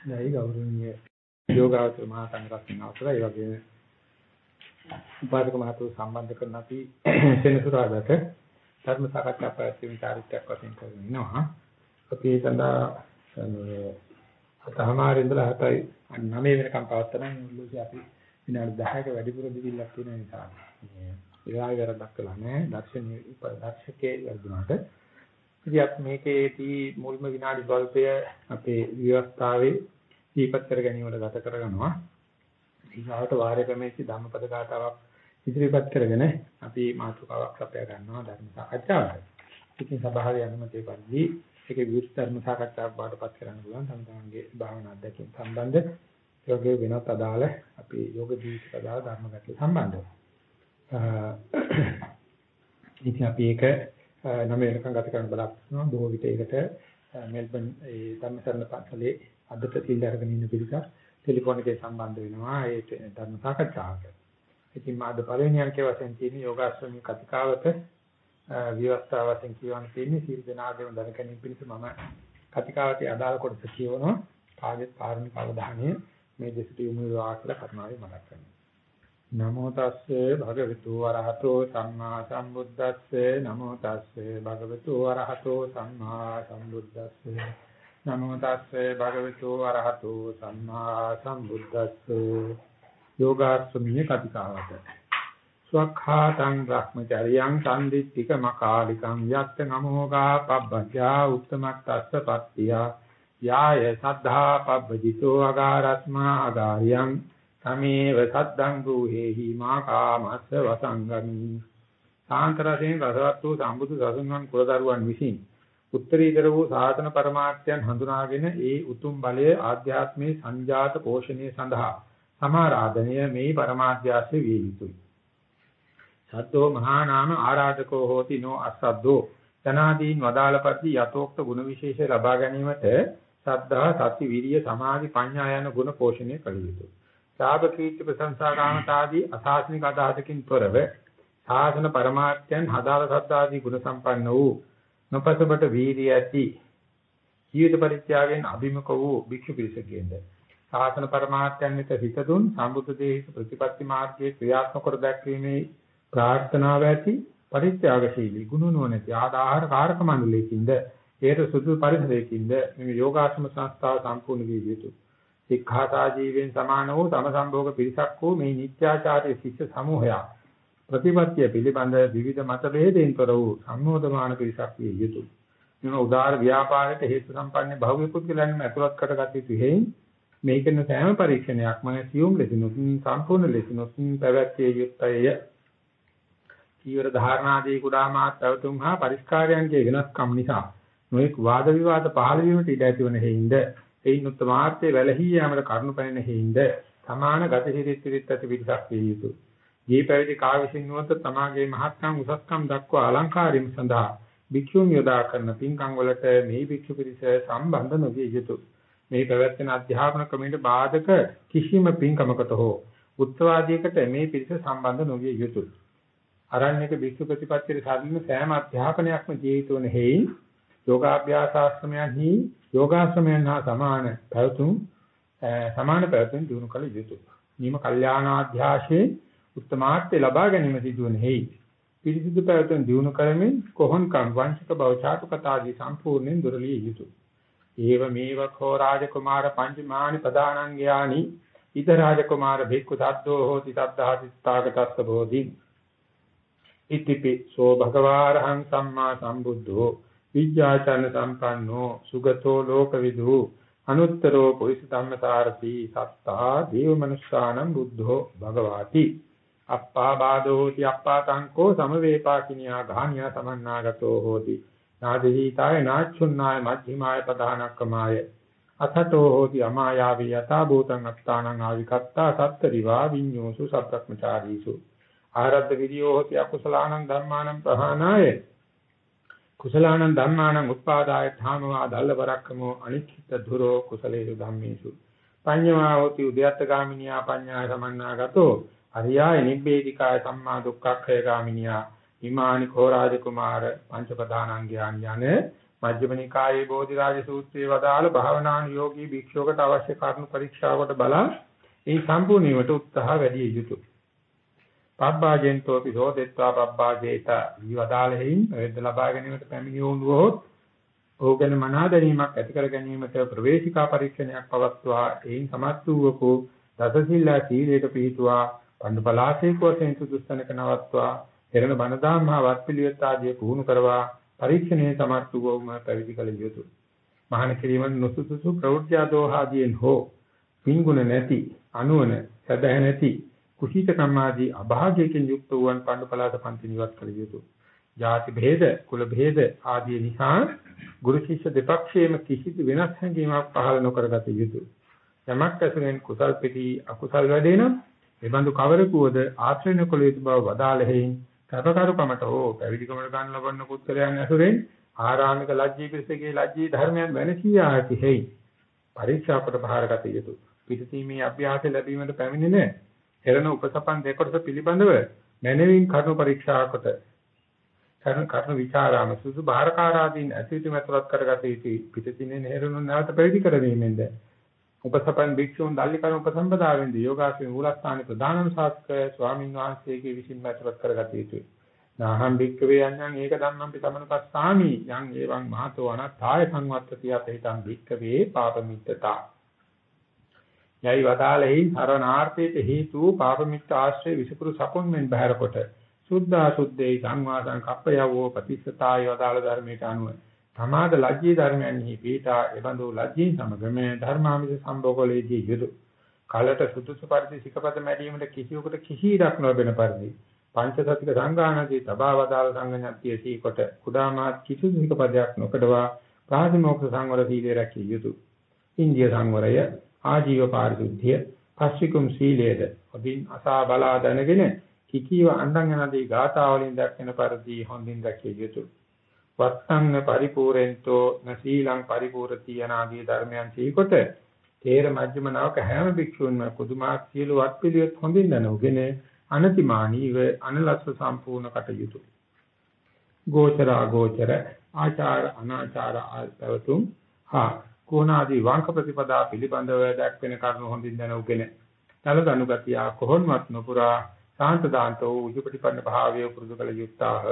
නැයි ගෞරවනීය යෝගාවචර මහා සංඝරත්නය අවසරයි. ඒ වගේම උපාසක මහතුරු සම්බන්ධ කරන අපි සෙනසුරාදාට ධර්ම සාකච්ඡා පැවැත්වීමේ චාරිත්‍රාක් වශයෙන් කරගෙන ඉනවා. අපි ඒ සඳහා අතහමාරින් ඉඳලා හතයි 9 වෙනකම් පවත්වන මුළුදී අපි විනාඩි 10ක වැඩිපුර දිවිල්ලක් තියෙන නිසා මේ ඒවායි වැරද්දක් කළා නෑ. දර්ශනීය දර්ශකයේ වර්ධනකට ඉතින් අපි මේකේදී මුල්ම විනාඩි ස්වල්පය අපේ විවස්ථාවේ දීපත් කර ගැනීමට ගත කරගන්නවා ඊගාවට වාරය ක්‍රමයේ ධම්මපද ගාතාවක් ඉදිරිපත් කරගෙන අපි මාතෘකාවක් අපය ගන්නවා ධර්ම සාකච්ඡාවට. ඉතින් සභාවේ අනුමැතිය පරිදි ඒකේ විවෘත ධර්ම සාකච්ඡාවක් බාටපත් කරන්න පුළුවන් තම තමන්ගේ භාවනා අධ්‍යක්ෂින් සම්බන්ධ යෝගයේ වෙනත් අදාළ අපි යෝග ජීවිත අදාළ ධර්ම ගැටළු සම්බන්ධව. ඉතින් අපි ඒක නම වෙනකන් ගත කරන්න බලාපොරොත්තු වෙනවා. බොහෝ විට ඒකට මෙල්බන් ඒ ධම්මසරණ පන්සලේ අදට තිල් අරගෙන ඉන්න පිරිසක් ටෙලිෆෝන් එකේ සම්බන්ධ වෙනවා ඒ ධර්ම සාකච්ඡාවට. ඉතින් මාද පළවෙනි අංකයේ වශයෙන් තියෙන යෝගාශ්‍රමී කතිකාවත විවස්ථාව වශයෙන් කියවන තියෙන්නේ සීල දනාගම දැන ගැනීම පිණිස මම කතිකාවතේ අදාළ කොටස කියවනවා. කාගෙත් කාරණික අවධානය මේ දෙසට යොමු වෙනවා කියලා කරුණාවෙන් මතක් කරනවා. නමෝ තස්සේ භගවතු වරහතෝ සම්මා සම්බුද්දස්සේ නමෝ තස්සේ භගවතු වරහතෝ සම්මා සම්බුද්දස්සේ නමෝ තස්සේ භගවතු අරහතෝ සම්මා සම්බුද්දස්සේ යෝගාස්මීය කතිකාවත ස්වඛාතං බ්‍රහ්මචර්යං සම්දිත්තික මකාලිකං යත්ත නමෝගා පබ්බජා උත්තමත්තස්ස පත්තිය. යාය සද්ධා පබ්බජිතෝ අගාරස්මා අගාරියං තමේව සද්දං ගෝහෙහි මා කාමස්ස වසංගමි. සාන්තරයෙන් රසවත් වූ සම්බුදු සසුන්වන් කුලදරුවන් විසින් උත්තරීතර වූ සාසන પરමාර්ථයන් හඳුනාගෙන ඒ උතුම් බලය ආධ්‍යාත්මයේ සංජාත පෝෂණය සඳහා සමාරාධනය මේ પરමාර්ථයස්සේ විය යුතුයි. සද්දෝ මහා නාම ආරාධකෝ හෝති නෝ අසද්දෝ තනාදීන් වදාළපති යතෝක්ත ගුණ විශේෂ ලබා ගැනීමට සද්ධා සති විරිය සමාධි ප්‍රඥා යන ගුණ පෝෂණය කළ යුතුය. සාබ කීර්ති ප්‍රශංසා ගාමතාදී අසාසනික අදහසකින් තොරව සාසන પરමාර්ථයන් හදාළ සද්දාදී ගුණ සම්පන්න වූ නොපසබට වීර්ය ඇති ජීවිත පරිත්‍යාගයෙන් අභිමුඛ වූ භික්ෂු පිරිසකින්ද සාසන પરමාර්ථයන් වෙත හිත දුන් සම්බුද්ධ දේශ ප්‍රතිපත්ති මාර්ගයේ ක්‍රියාත්මක කර දැක්වීමේ ප්‍රාර්ථනාව ඇති පරිත්‍යාගශීලී ගුණ නොනැති ආදාහාර කාරක මණ්ඩලයකින්ද ඒට සුදු පරිසරයකින්ද මේ යෝගාශ්‍රම සංස්ථාව සම්පූර්ණ විය යුතුය. සික්ඛාසා ජීවෙන් සමාන වූ තම සම්භෝග පිරිසක් වූ මේ නිත්‍යාචාර්ය ශිෂ්‍ය සමූහයක් ප්‍රතිපත්තිය පිළිබඳ විවිධ මත ભેදයෙන් තොර වූ සම්මෝධමාන පිරිසක් විය යුතුය. මෙම උදාාර ව්‍යාපාරයට හේතු සම්පන්න භෞතික පුද්ගලයන් ඇතුළත් කරගත යුතු හේයින් මේකන සෑම පරීක්ෂණයක්ම සියුම් ලෙසිනුත් සම්පූර්ණ ලෙසිනුත් පැවැත්විය යුත්තය. කීවර ධාරණාදී කුඩා මාත් පැවතුම් හා පරිස්කාරයන්ගේ වෙනස්කම් නිසා නොඑක් වාද විවාද පහළ වීමට ඉඩ ඇතිවන හේින්ද එයින් උත්තමාර්ථයේ වැළහී යාමට කරුණු පැනෙන හේින්ද සමාන ගත හිරිත් පිරිත් ඇති පිරිසක් විය යුතුය. දී පැවිදි කා විසින් නුවත තමාගේ මහත්කම් උසස්කම් දක්වා අලංකාරීම සඳහා භික්ෂුන් යොදා කරන පින්කම් වලට මේ භික්ෂු පිරිස සම්බන්ධ නොවිය යුතුය. මේ පැවැත්වෙන අධ්‍යාපන ක්‍රමයට බාධක කිසිම පින්කමකට හෝ උත්සවාදයකට මේ පිරිස සම්බන්ධ නොවිය යුතුය. අරණ්‍යක භික්ෂු ප්‍රතිපත්තියේ සාධින සෑම අධ්‍යාපනයක්ම ජීවිතවන හේයින් යෝගාභ්‍යාසාශ්‍රමයන්හි යෝගාශ්‍රමයන් හා සමාන පැවතුම් සමාන පැවතුම් දිනු කළ යුතුය. නිම කල්යාණාධ්‍යාශේ උත්තමාර්ථය ලබා ගැනීම සිදුවන හේයි පිරිසිදු පැවතුම් දිනු කරමින් කොහොන්කම් වංශක බව චාතුකතාදී සම්පූර්ණයෙන් දුරලිය යුතුය. ඒව මේවකෝ රාජකුමාර පංචමානි පදානං ඥානි ඉද රාජකුමාර භික්ඛු සද්දෝ හෝති සද්ධාති තාගතස්ස බෝධි. ඉතිපි සෝ භගවාරහං සම්මා සම්බුද්ධෝ විද්‍යාචන සම්පන්නෝ සුගතෝ ලෝකවිදු අනුත්තරෝ පුරිස ධම්මසාරති සත්තා දේව මනුස්සානම් බුද්ධෝ භගවාති අප්පා බාධෝ hoti අප්පා තංකෝ සමවේපාකිනියා ගාහනියා සමන්නාගතෝ hoti නාදීතාය නාච්චුන්නාය මජ්ක්‍ධිමාය පදානක්කමාය අතතෝ hoti අමායාවී යතා භූතං අත්තානං ආවිකත්තා සත්තරිවා විඤ්ඤෝසු සබ්‍රක්‍මචාරීසු ආරද්ධ විරියෝ hoti අකුසලානං ධම්මානං ප්‍රහානාය කුසලානං ධම්මානං උත්පාදාය ධාමවා දල්ල පරක්කමෝ අනිච්චිත ධුරෝ කුසලේසු ධම්මේසු. පඤ්ඤමා hoti උද්‍යත්ත ගාමිනියා පඤ්ඤාය සමන්නාගතෝ. අරියාය නිබ්බේධිකාය සම්මා දුක්ඛක්ඛය ගාමිනියා හිමානි කෝරාජ කුමාර පංච ප්‍රධානංගයන් යන මජ්ක්‍ධිම නිකායේ බෝධිරාජ සූත්‍රයේ වදාළ භාවනානුයෝගී භික්ෂුවකට අවශ්‍ය කරුණු පරීක්ෂාවකට බලා ඒ සම්පූර්ණ වීමට උත්සාහ වැඩි යුතුය. පබ්බාජෙන්තෝපි සෝදෙත්වා පබ්බාජේත ඊවදාලෙහින් වේද ලබා ගැනීමට පැමිණි වුණොත් ඔහු ගැන මනා දැනීමක් ඇති කර ගැනීමට ප්‍රවේශිකා පරීක්ෂණයක් පවත්වා එයින් සමත් වූවකෝ දසසිල්ලා සීලයට පිහිටුවා පඬු පලාසේක වශයෙන් සුදුස්සනක නවත්වා පෙරණ බණදාම් මහ වත්පිළිවෙත් ආදී පුහුණු කරවා පරීක්ෂණයේ සමත් වූවම පැවිදි කළ යුතුය. මහාන කිරීමෙන් නොසුසුසු ප්‍රවෘත්ති ආදෝහාදීන් හෝ පින්ගුණ නැති අනුවන සැබෑ නැති කුසීත කම්මාදී අභාගයකින් යුක්ත වූවන් පණ්ඩු පලාත පන්ති නිවත් කළ යුතුය. ಜಾති භේද, කුල භේද ආදී නිසා ගුරු ශිෂ්‍ය දෙපක්ෂයේම කිසිදු වෙනස් හැඟීමක් පහළ නොකරගත යුතුය. යමක් ඇසුරෙන් කුසල් පිටි අකුසල් වැඩේ නම් එබඳු කවරකුවද ආශ්‍රය කළ යුතු බව වදාළෙහින් කපකරුකමට හෝ පැවිදිකමට ගන්න ලබන පුත්‍රයන් ඇසුරෙන් ආරාමික ලජ්ජී පිරිසගේ ලජ්ජී ධර්මයන් වෙනසිය ඇති හේයි පරීක්ෂාපට බාරගත යුතුය. පිටතීමේ අභ්‍යාස ලැබීමට පැමිණෙන එරණ උපසපන් දෙකොටස පිළිබඳව මැනවින් කරුණු පරීක්ෂා කොට කරුණු කරුණු විචාරාම සුසු බාරකාරාදීන් ඇතිවිත මතවත් කරගත යුතු පිටතිනේ නේරුණු නැවත පැවිදි කරවීමෙන්ද උපසපන් භික්ෂුන් දල්ලි කරුණු උපසම්පදාවෙන්ද යෝගාශ්‍රේ මූලස්ථානයේ ප්‍රධානම ශාස්ත්‍රය ස්වාමින් වහන්සේගේ විසින් මතවත් කරගත යුතුයි. නාහම් භික්කවේ යන්නම් ඒක ධම්මං පිටමනකස්සාමි යං එවං මහතෝ අනත්තාය සංවත්තතිය අපහිතං භික්කවේ පාපමිත්තතා. යයි වදාළෙහි සරණාර්ථයට හේතු පාපමිත්‍ර ආශ්‍රය විසපුරු සපොන් මෙන් බහැර කොට සුද්ධා සුද්ධේ සංවාසං කප්පයවෝ ප්‍රතිස්සතාය වදාළ ධර්මයට අනුව සමාද ලජ්ජී ධර්මයන්හි පීඨා එබඳු ලජ්ජී සමගම ධර්මාමිත සම්භෝගලේදී යුතු කලට සුදුසු පරිදි සිකපද මැදීමට කිසිවෙකුට කිසි ඉඩක් නොලැබෙන පරිදි පංචසතික සංගාණදී තබා වදාළ සංගණ්‍යත්‍ය සීකොට කුඩාමාත් කිසිදු සිකපදයක් නොකඩවා ප්‍රාතිමෝක්ෂ සංවර සීලය රැකිය යුතුය ඉන්දිය සංවරය ආජීව පාරිශුද්ධිය පස්විකුම් සීලයේද ඔබින් අසා බලා දැනගෙන කිකීව අණ්ඩන් යනදී ගාථාවලින් දක්වන පරිදි හොඳින් දැකිය යුතුය. වත්තං පරිපූර්ෙන්තෝ නසීලං පරිපූර්ති යනාදී ධර්මයන් සීකොට තේර මජ්ක්‍ධිම නාවක හැම භික්ෂුන්ම කුදුමාක් සියලු වත් පිළිවෙත් හොඳින් දැනුගෙන අනතිමානීව අනලස්ස සම්පූර්ණ කටයුතු. ගෝචර අගෝචර ආචාර අනාචාර ආයතවතුම් හා කෝණාදී වංක ප්‍රතිපදා පිළිබඳව දැක්වෙන කරුණු හොඳින් දැනුගෙන තලදනු ගතිය කොහොන්වත් නොපුරා සාන්ත දාන්තෝ උජුපටිපන්න භාවය පුරුදු කළ යුත්තාහ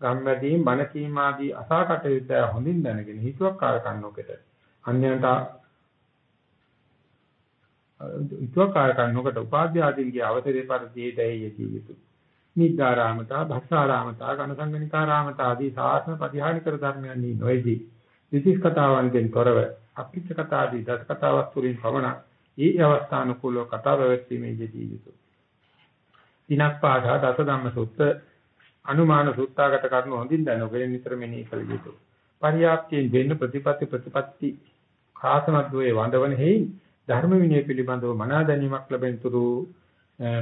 ගම්මැදීන් බණ කීම ආදී අසාකට යුද්ධය හොඳින් දැනගෙන හිතුවක්කාර කන්නෝකට අන්‍යයන්ට හිතුවක්කාර කන්නෝකට උපාධ්‍ය ආදීන්ගේ අවතරේ පරිදි දෙය යති නිද්දාරාමතා භස්සාරාමතා ඝනසංගනිකාරාමතා ආදී සාසන පරිහානිකර ධර්මයන් නොයේදී විශේෂ කතාවන්ගෙන් තොරව අපිච්ච කතාදී දස කතාවක් තුලින් පමණ ඊ අවස්ථානුකූලව කතා පැවැත්වීමේ යෙදී යුතුය. දිනක් පාසා දස ධම්ම සුත්ත අනුමාන සුත්තාගත කරුණු හොඳින් දැනගෙන නිතර මෙනෙහි කළ යුතුය. පරියාප්තියෙන් වෙන්න ප්‍රතිපatti ප්‍රතිපatti කාසමද්වේ වඳවන හේයි ධර්ම විනය පිළිබඳව මනා දැනීමක් ලැබෙන තුරු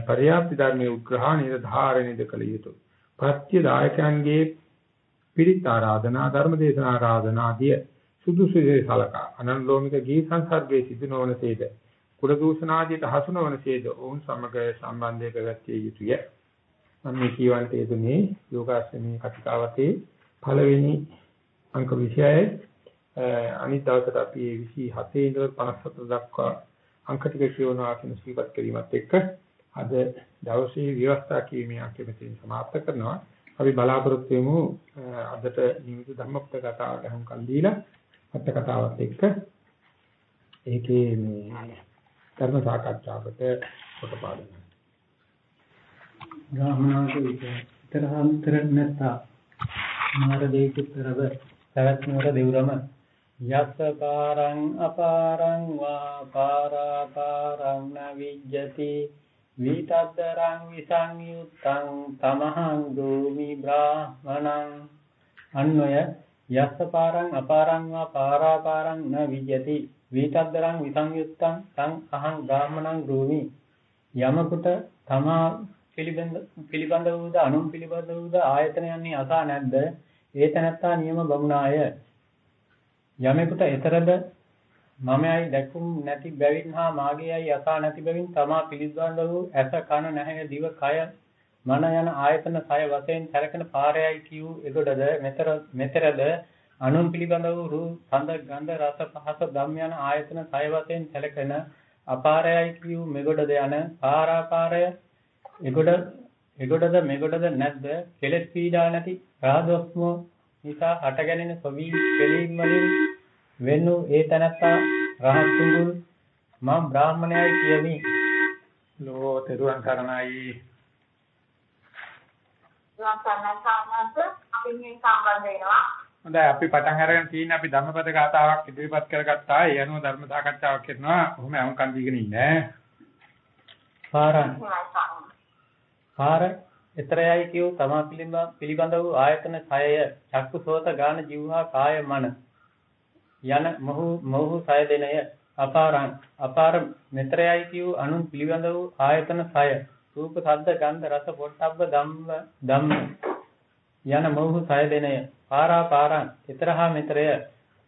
පරියාප්ති ධර්මයේ උග්‍රහණය ධාරණයද කළ යුතුය. ප්‍රත්‍ය දායකයන්ගේ පිරිත් ආරාධනා ධර්ම දේශනා ආරාධනා ආදිය සුදුසුසේ සලකා අනන්ලෝමික ගී සංසර්ගයේ සිදු නොවනසේද කුල දූෂණ ආදියට හසු නොවනසේද ඔවුන් සමග සම්බන්ධය කරගatiya යුතුය මම මේ කියවන්ට යෙදුනේ යෝගාශ්‍රමී කතිකාවතේ පළවෙනි අංක 20යි අනිත් දවසට අපි 27 ඉඳලා 57 දක්වා අංක ටික කියවනවා කියන සිහිපත් කිරීමත් එක්ක අද දවසේ විවස්ථා කීමේ අංකෙ සමාප්ත කරනවා. අපි බලාපොරොත්තු වෙමු අදට නිමිති ධම්මප්ත කතාවට හුම්කන් දීලා අට කතාවත් එක්ක. ඒකේ මේ ධර්ම සාකච්ඡාවකට කොට පාදන්න. ගාමනාක විතරහන්තර නැත්තා මාර දෙයකුතරව පැවැත්මවර දෙවුරම යස්ස පාරං අපාරං වා පාරාපාරං නවිජ්ජති. විතද්දරං විසංයුත්තං තමහං දෝමි බ්‍රාහමණං. අන්වය යස්ස පාරං අපාරං වා පාරාපාරං න විජ්ජති විතද්දරං විසංයුත්තං තං අහං බ්‍රාහමණං දෝමි යමකට තමා පිළිබඳ පිළිබඳ වූද අනුන් පිළිබඳ වූද ආයතනයන්හි අසා නැද්ද? ඒතනත්තා නියම බමුණාය. යමෙකුට එතරද මමයි දැකුම් නැති බැවින් හා මාගේයි යසා නැති බැවින් තමා පිළිබඳ වූ ඇස කන නැහැ දිව කය මන යන ආයතන සය වශයෙන් සැලකෙන පාරයයි කියූ එගොඩද? මෙතර මෙතරද අනුන් පිළිබඳ වූ රූප, සඳ, ගන්ධ, රස, පහස, ධම් යන ආයතන සය වශයෙන් සැලකෙන අපාරයයි කියු මෙගොඩද යන පාරාපාරය එගොඩ එගොඩද මෙගොඩද නැද්ද? කෙලෙස් පීඩා නැති රාදොස්මෝ නිසා හටගැනෙන සොවි කෙලීම් වලින් වෙන් ඒ තනත්තා රහත් තුඟුල් මම බ්‍රාහ්මණයයි කියමි. ලෝ තෙරුවන් සරණයි. හොඳයි අපි පටන් අරගෙන තියෙන අපි ධම්මපද ගාතාවක් ඉදිරිපත් කරගත්තා. ඒ අනුව ධර්ම සාකච්ඡාවක් කරනවා. කොහොම අහුම්කන් දීගෙන ඉන්නේ. පාරන් පාර එතරයයි කියු තමා පිළිබඳ වූ ආයතන 6ය චක්කු සෝත ගාන જીවහා කාය මන යන මොහු මොහු 6 දෙනය අපාරං අපාර මෙතරයයි කියු අනුන් පිළිබඳ වූ ආයතන 6 රූප ශබ්ද ගන්ධ රස පොට්ටබ්බ ධම්ම ධම්ම යන මොහු 6 දෙනය. පාරා පාරං ඊතරහා මෙතරය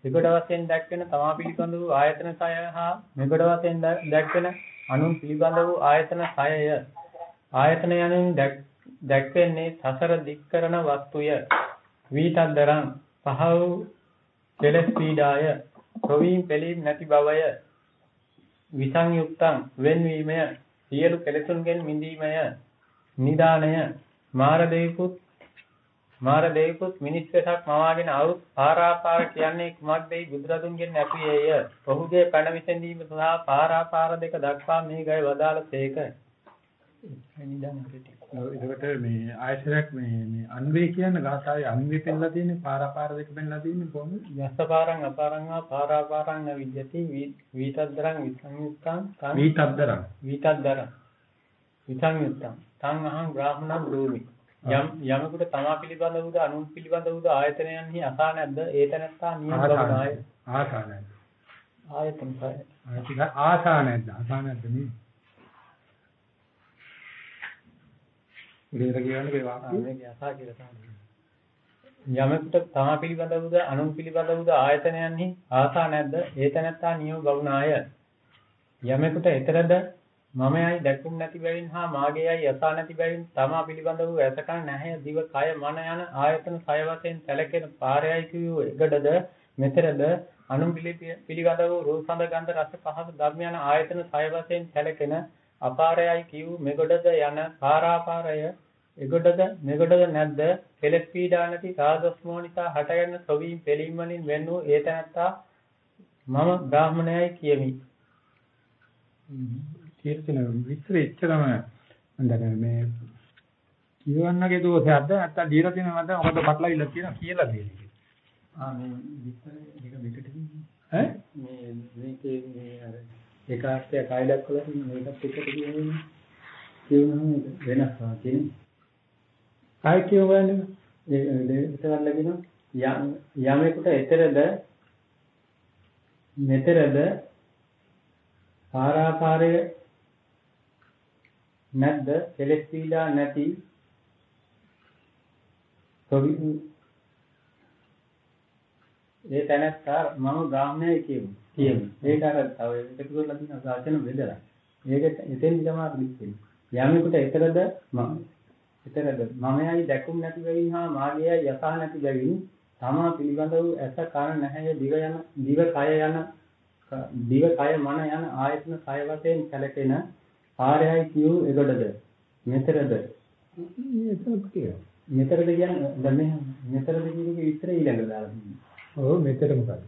විගොඩ වශයෙන් දැක්වෙන තමා පිළිබඳ වූ ආයතන 6 හා මෙගොඩ වශයෙන් දැක්වෙන අනුන් පිළිබඳ වූ ආයතන 6ය ආයතන යනුන් දැක්වෙන්නේ සසර දික් කරන වස්තුය. වීතද්දරං පහ වූ කෙලස් පීඩාය. ප්‍රවීම් පෙලීම් නැති බවය. විසංයුක්තං වෙන්වීමය. සියලු කෙලෙසුන්ගෙන් මිදීමය. නිදානය. මාර දෙවිපුත් මාර දෙවිපුත් මිනිස් වෙසක් මවාගෙන අවුත් පාරාපාර කියන්නේ කුමක්දයි බුදුරදුන්ගෙන් ඇපියේය ඔහුගේ පැන විසඳීම සඳහා පාරාපාර දෙක දක්වා මේ ගය වදාළසේක එතකොට මේ ආයතනයක් මේ මේ අන්වේ කියන ගාථාවේ අන්වේ පෙන්නලා තියෙන්නේ පාරාපාර දෙක පෙන්නලා තියෙන්නේ කොහොමද? යස්සපාරං අපාරං වා පාරාපාරං විද්‍යති වීතද්දරං විසංයුක්තං තං වීතද්දරං. වීතද්දරං. විසංයුක්තං තං අහං බ්‍රාහ්මණං බ්‍රෝමි. යම් යමකට තමා පිළිබඳ වූද අනුන් පිළිබඳ වූද ආයතනයන්හි අසා නැද්ද? ඒ තැනත්තා නියම ආසා නැද්ද? ආයතන ආසා නැද්ද? ආසා නැද්ද? නේ ඉතින් කියන්නේ ඒ වාක්‍යය මේක අසා කියලා තමයි යමකට තමා පිළිබඳ වූද අනුන් පිළිබඳ වූද ආයතනයන්හි ආසා නැද්ද? ඒ තැනත්තා නියම බවුනාය යමෙකුට ඊතරද මමයයි දැකුම් නැති බැවින් හා මාගේයයි යසා නැති බැවින් තමා පිළිබඳ වූ ඇසකන් නැහැ. දිව කය මන යන ආයතන සය වශයෙන් සැලකෙන පාරයයි කියූ එකඩද මෙතරද අනුන් පිළිබඳ වූ රූප සඳ ගන්ධ රස පහස ධර්ම යන ආයතන සය වශයෙන් සැලකෙන අපාරයයි කියූ මෙගොඩද යන පාරාපාරය එගොඩද මෙගොඩද නැද්ද? කෙලස් පීඩා නැති සාදස්මෝ නිසා හටගන්න සොවීම් පෙලීම් වලින් වෙන් වූ ඒ තැනත්තා මම බ්‍රාහ්මණයයි කියමි. කීර්තින විතර එච්චරම මන්දර මේ කියවන්නගේ දෝෂයක්ද? නැත්නම් දීලා තියෙන මත මොකද පටලවිලා තියෙන කියලා දෙන්නේ. ආ මේ විතර එක විකට ඈ? මේ මේකේ මේ අර ඒකාර්ථය කය දක්වලා තියෙන මේකත් එක්ක කියන්නේ කියනහම වෙනස් වාක්‍යනේ. ආයි කියවන්නේ ඒ දෙවිතවල් ලැබෙන යමෙකුට එතරද මෙතරද පාරාපාරය නැද්ද? කෙලෙස් පීඩා නැති ඒ තැනත්තා මම ගාමණය කියමු. කියමු. ඒක අර තව එකතු කරලා තියෙන වචන බෙදලා. ඒක එතෙන් තමයි පිළිස්සෙන්නේ යමෙකුට එතරද මම එතරද මමයයි දැකුම් නැති බැවින් හා මාගේයයි යසා නැති බැවින් තමා පිළිබඳ වූ ඇස කන නැහැ දිව යන දිව කය යන දිව කය මන යන ආයතන කය වශයෙන් සැලකෙන ආරයයි කියූ එගොඩද මෙතරද මෙතරද කියන්නේ මෙතරද කියන එක විස්තර ඊළඟ දාලා තියෙනවා. ඔව් මෙතන මොකද?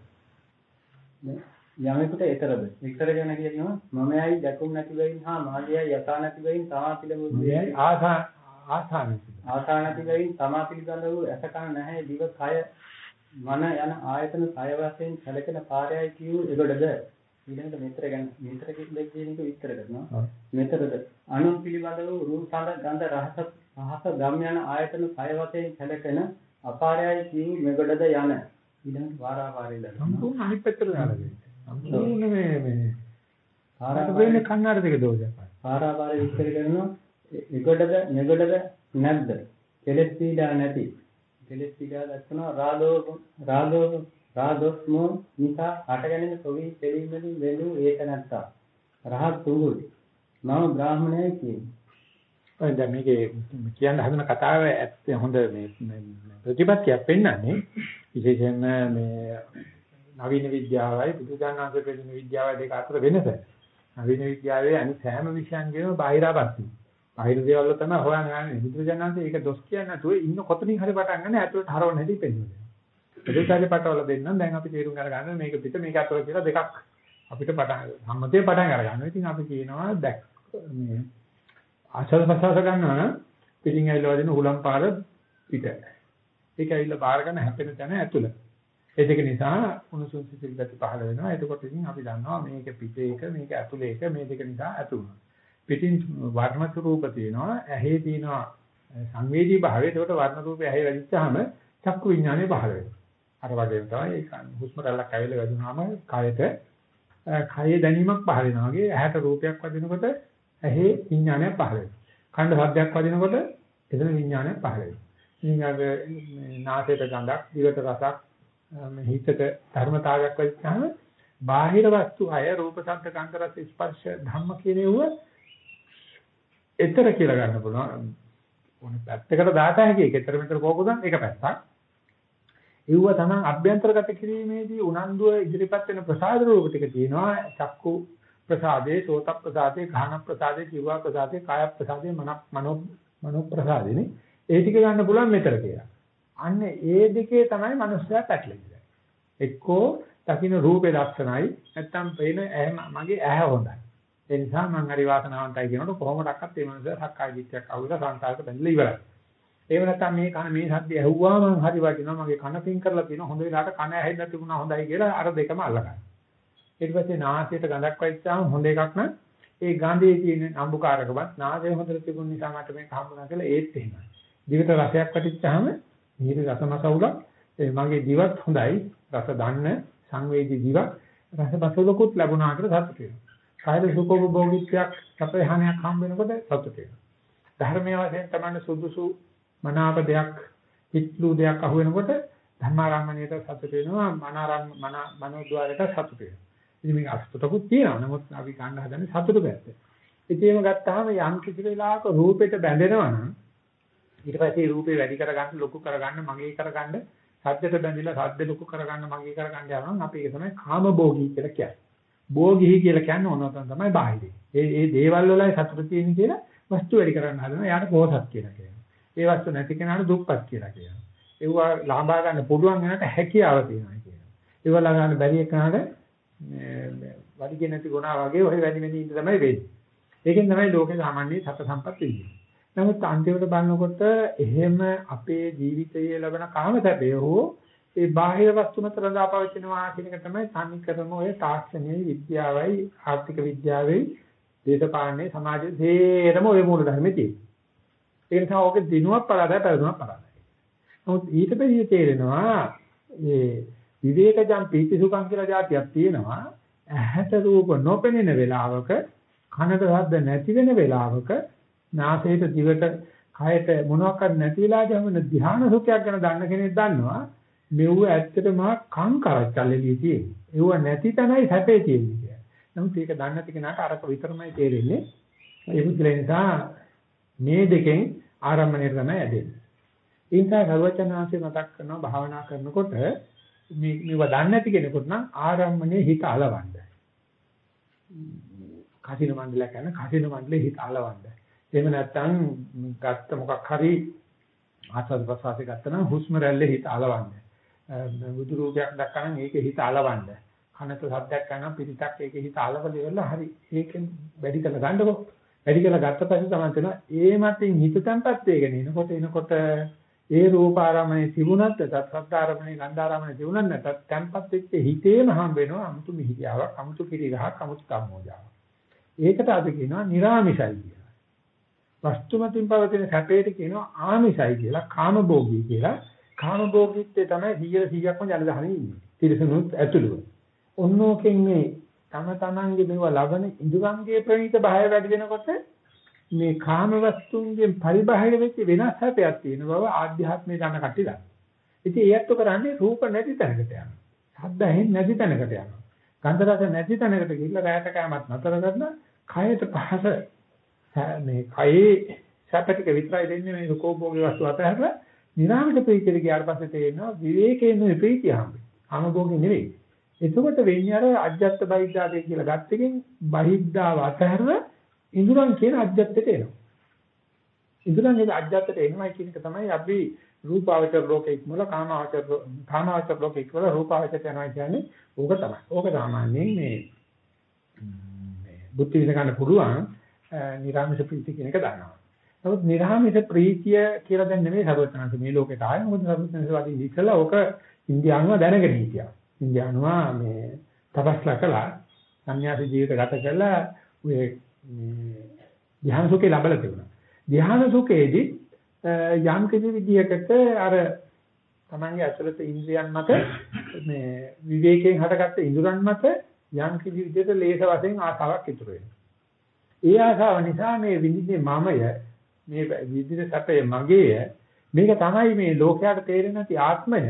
යමෙකුට එතරද විස්තර ගැන කියනවා මමයි දැකුම් නැති බැවින් හා මාගේයයි යසා නැති බැවින් තමා පිළිබඳ ආසා ආසාන ආසා නැති බැවින් තමා පිළිබඳ වූ ඇසකන නැහැ. දිව කය මන යන ආයතන කය වශයෙන් සැලකෙන කාර්යයි කියූ එගොඩද? ඊළඟට මෙතර ගැන මෙතර කියන එක විස්තර කරනවා. මෙතරද අනුන් පිළිබඳ වූ රූප සඳ ගන්ධ රහස පහස ගම් යන ආයතන කය වශයෙන් සැලකෙන අපාරයයි කියූ මෙගොඩද යන? ඊළඟට වාරාවාරේ දන්නවා සම්පූර්ණ අනිත් පැත්තට දාලා දෙන්න. සම්පූර්ණ මේ. මේ වෙන්නේ කන්නාර දෙක දෝෂයක්. වාරාවාරේ විස්තර කරනවා එගොඩද මෙගොඩද නැද්ද? කෙලෙස් පීඩා නැති. කෙලෙස් පීඩා දක්වනවා රාගෝ රාගෝ රාගොස්මෝ නිසා හටගැනෙන සොවි දෙවීම වලින් වෙනු ඒක නැත්තා රහත් තුඟුල් මම බ්‍රාහ්මණයයි කියන්නේ. ඔය දැන් මේකේ කියන්න හදන කතාව ඇත්ත හොඳ මේ ප්‍රතිපත්තියක් පෙන්වන්නේ. විශේෂයෙන්ම මේ නවීන විද්‍යාවයි බුදුජානනාංශ කියන විද්‍යාවයි දෙක අතර වෙනස. නවීන විද්‍යාවේ අනිත් සෑම විෂයන්ගෙම බාහිරපත්ති. බාහිර දේවල් වල තමයි හොයන්නේ. බුදුජානනාංශ ඒක දොස් කියන්නේ නැතුව ඉන්න කොතනින් හරි පටන් ගන්න ඇතුළට හරවන්න හැටි පෙන්නනවා. එදේශාගේ පටවල දෙන්නම් දැන් අපි තේරුම් අරගන්න මේක පිට මේක අතර කියලා දෙකක් අපිට පටන් සම්මතයේ පටන් අරගන්න. ඉතින් අපි කියනවා දැක් මේ ආශල ප්‍රසවාස ගන්නවා නම් පිටින් ඇවිල්ලා වදින හුලම් පාර පිට. ඒක ඇවිල්ලා බාර ගන්න හැපෙන තැන ඇතුළ. ඒ දෙක නිසා උණුසුම් සිසිල් ගති පහළ වෙනවා. එතකොට ඉතින් අපි දන්නවා මේක පිටේ එක මේක ඇතුලේ එක මේ දෙක නිසා ඇතුළු. පිටින් වර්ණ ස්වරූප තියෙනවා ඇහි තියෙනවා සංවේදී භාවය. ඒකට වර්ණ රූපය ඇහි වැඩිච්චාම චක්කු විඥානය පහළ වෙනවා. අර වගේම තමයි ඒක හුස්ම රැල්ලක් ඇවිල්ලා වැදුනහම කයට කයේ දැනීමක් පහළ වෙනවා වගේ ඇහැට රූපයක් වදිනකොට ඇහි විඥානයක් පහළ වෙනවා. කණ්ඩ ශබ්දයක් වදිනකොට එතන විඥානයක් පහළ වෙනවා. ඉතින් අර නාසයට ගඳක්, දිවට රසක්, හිතට ධර්මතාවයක් වෙච්චාම බාහිර වස්තු අය රූප ශබ්ද ගන්ධ රස ස්පර්ශ ධම්ම කියන ඒවා ඊතර කියලා ගන්න පුළුවන්. ඕනේ පැත්තකට දාත හැකි එක. ඊතර මෙතර කෝකද ඒක පැත්තක්. ඒව තමයි අභ්‍යන්තරගත කිරීමේදී උනන්දුව ඉදිරිපත් වෙන ප්‍රසාද රූප ටික තියෙනවා චක්කු ප්‍රසාදේ සෝත ප්‍රසාදේ ඝාන ප්‍රසාදේ ජීව ප්‍රසාදේ කාය ප්‍රසාදේ මන මනෝ මනෝ ප්‍රසාදේනේ ඒ ටික ගන්න පුළුවන් මෙතර කියලා. අන්න ඒ දෙකේ තමයි මනුස්සයා පැටලෙන්නේ. එක්කෝ දකින්න රූපේ ලක්ෂණයි නැත්තම් පේන මගේ ඇහැ හොඳයි. ඒ නිසා මම හරි වාසනාවන්තයි කියනකොට කොහොමඩක්වත් මේ මනුස්සයා සක්කාය දිට්ඨියක් අවුල සංසාරක බැඳලා ඉවරයි. එහෙම නැත්නම් මේ කන මේ සද්ද ඇහුවා මං හරි වටිනවා මගේ කන පින් කරලා තියෙනවා හොඳ වෙලාවට කන ඇහෙන්න තිබුණා හොඳයි කියලා අර දෙකම අල්ලගන්න. ඊට පස්සේ නාසයට ගඳක් වැච්චාම හොඳ එකක් නම් ඒ ගඳේ තියෙන අඹුකාරකවත් නාසය හොඳට තිබුණ නිසා මට මේක හම්බුණා කියලා ඒත් එහෙමයි. දිවට රසයක් වැටිච්චාම නිහිර රසමසවුලක් මගේ දිවත් හොඳයි රස දන්න සංවේදී දිවක් රසබසවලකුත් ලැබුණා කියලා සතුට වෙනවා. කායද සුඛෝපභෝගීත්වයක් සපයහනයක් හම්බ වෙනකොට සතුට වෙනවා. ධර්මයේ වශයෙන් තමයි සුදුසු මනාප දෙයක් හිත්ලු දෙයක් අහු වෙනකොට ධර්මාරම්මණයට සතුට වෙනවා මනාරම් මන මනෝද්වාරයට සතුට වෙනවා. ඉතින් මේක අසතුටකුත් තියෙනවා. නමුත් අපි ගන්න හදන්නේ සතුට පැත්ත. ඉතින් එහෙම ගත්තාම යම් කිසි වෙලාවක රූපෙට බැඳෙනවා නම් ඊට පස්සේ රූපේ වැඩි කරගන්න ලොකු කරගන්න මගේ කරගන්න සද්දට බැඳිලා සද්ද ලොකු කරගන්න මගේ කරගන්න යනවා නම් අපි ඒක තමයි කාමභෝගී කියලා කියන්නේ. භෝගී කියලා කියන්නේ ඕනතන තමයි බාහිරේ. ඒ ඒ දේවල් වලයි සතුට තියෙන කියලා වස්තු වැඩි කරන්න හදනවා. යාට පොහසත් කියලා කියනවා. ඒ වස්තු නැති කෙනාට දුප්පත් කියලා කියනවා. ඒවා ලාභා ගන්න පුළුවන් වෙනට හැකියාව තියෙනවා කියනවා. ඒවා ලා ගන්න බැරි එකාට වඩිගේ නැති ගුණා වගේ ඔය වැඩි වැඩි ඉන්න තමයි වෙන්නේ. ඒකෙන් තමයි ලෝකේ සාමාන්‍ය සත සම්පත් වෙන්නේ. නමුත් අන්තිමට බලනකොට එහෙම අපේ ජීවිතයේ ලැබෙන කාම සැපය හෝ ඒ බාහිර වස්තු මත රඳා පවතිනවා කියන එක තමයි තනිකරම ඔය තාක්ෂණයේ විද්‍යාවයි ආර්ථික විද්‍යාවයි දේශපාලනේ සමාජයේ සේරම ඔය මූල ධර්මයේ තියෙනවා. ඒ නිසා ඕකේ දිනුවක් පරාදයි පෙරදුනක් පරාදයි. නමුත් ඊට පස්සේ තේරෙනවා මේ විවේකජම් පීතිසුඛං කියලා જાතියක් තියෙනවා. ඇහැට රූප නොපෙනෙන වෙලාවක කනට ශබ්ද නැති වෙන වෙලාවක නාසයට දිවට කයට මොනවාක්වත් නැති වෙලාවදී වෙන ධ්‍යාන සුඛයක් ගැන දන්න කෙනෙක් දන්නවා මෙව ඇත්තටම කංකරච්චල්ලේදී තියෙන්නේ. ඒව නැති තැනයි සැපේ තියෙන්නේ කියන්නේ. නමුත් ඒක දන්නේ නැති කෙනාට අරක විතරමයි තේරෙන්නේ. ඒ නිසා මේ දෙකෙන් ආරම්භණය තමයි ඇදෙන්නේ. ඒ නිසා සර්වචනාංශය මතක් කරනවා භාවනා කරනකොට මේ මේව දන්නේ නැති කෙනෙකුට නම් ආරම්භණය හිත අලවන්න. කසින මණ්ඩලයක් යන කසින මණ්ඩලේ හිත අලවන්න. එහෙම නැත්නම් ගත්ත මොකක් හරි ආසත් ප්‍රසාසය ගත්ත නම් හුස්ම රැල්ලේ හිත අලවන්න. බුදු රූපයක් දැක්කම ඒක හිත అలවන්න. කනට ශබ්දයක් කරනවා පිටිතක් ඒක හිත అలවල ඉවරලා හරි ඒකෙන් වැඩි කරලා ගන්නකො. වැඩි කරලා ගත්ත පස්සේ තමයි තේරෙනවා ඒ මතින් හිත තැම්පත් වෙගෙන එනකොට එනකොට ඒ රූපාරාමණේ තිබුණත් නැත්නම් සත්‍යාරාමණේ ගන්ධාරාමණේ තිබුණත් නැත්නම් තැම්පත් වෙච්ච හිතේම හම් වෙනවා 아무තු මිහිරියාවක් 아무තු කිරිගහක් 아무තු කම්මෝජාවක්. ඒකට අපි කියනවා निराமிසයි කියලා. වස්තුමතින් පවතින සැපේට කියනවා ආමිසයි කියලා කාමභෝගී කියලා. කාමභෝගීත්වය තමයි 100%ක්ම ජනදහනේ ඉන්නේ. තිරසනුත් ඇතුළුව. ඔන්නෝකෙන් මේ තම තමන්ගේ මේවා ලබන ඉඳුරංගයේ ප්‍රණීත භාවය වැඩි වෙනකොට මේ කාම වස්තුන්ගෙන් පරිබාහිර වෙච්ච වෙනස් හැපයක් තියෙන බව ආධ්‍යාත්මයේ දන්න කට්ටිය දන්නවා. ඉතින් ඒත් කරන්නේ රූප නැති තැනකට යනවා. ශබ්ද ඇහෙන්නේ නැති තැනකට යනවා. ගන්ධ රස නැති තැනකට ගිහිල්ලා රැයට කෑමත් නතර කරලා කයට පහස මේ කයේ සැපටික විතරයි දෙන්නේ මේ රූපෝභෝගී වස්තු අතහැරලා නිරාමිත ප්‍රීතියට ගියාට පස්සේ තේරෙනවා විවේකයෙන් නෙවෙයි ප්‍රීතිය හම්බෙන්නේ. ආමභෝගේ නෙවෙයි. එතකොට වෙන්නේ අර අජ්ජත් බහිද්ධාතේ කියලා ගත්ත එකෙන් බහිද්ධාව අතහැරලා ඉඳුරන් කියන අජ්ජත්යට එනවා. ඉඳුරන් කියන අජ්ජත්යට එනවා කියන එක තමයි අපි රූපාවචර ලෝකෙ ඉක්මවල කාමාවචර කාමාවචර ලෝකෙ ඉක්මවල රූපාවචර යනවා කියන්නේ ඕක තමයි. ඕක සාමාන්‍යයෙන් මේ මේ බුද්ධ විඳ ගන්න පුළුවන් නිරාමිෂ ප්‍රීතිය කියන එක දන්නවා. නමුත් නිර්හාමිත ප්‍රීතිය කියලා දැන් නෙමෙයි සරුවචනන්ත මේ ලෝකෙට ආයේ මොකද සරුවචනන්ත වගේ ඉස්සලා ඕක ඉන්දියානුව දැනගෙන හිටියා. ඉන්දියානුව මේ තපස්ලා කළා සංന്യാස ජීවිත ගත කළා ඔය මේ ධ්‍යාන සුඛේ ලැබලා තිබුණා. ධ්‍යාන සුඛේදී යම් කිසි විදියකට අර තමන්ගේ ඇතුළත ඉන්ද්‍රියන් මත මේ විවේකයෙන් හටගත්ත ඉඳුරන් මත යම් කිසි විදියකට ලේස වශයෙන් ආසාවක් ඉතුරු වෙනවා. ඒ ආසාව නිසා මේ විඳින්නේ මමය මේ විදිහට සැපේ මගේය. මේක තමයි මේ ලෝකයට තේරෙන්නේ නැති ආත්මය.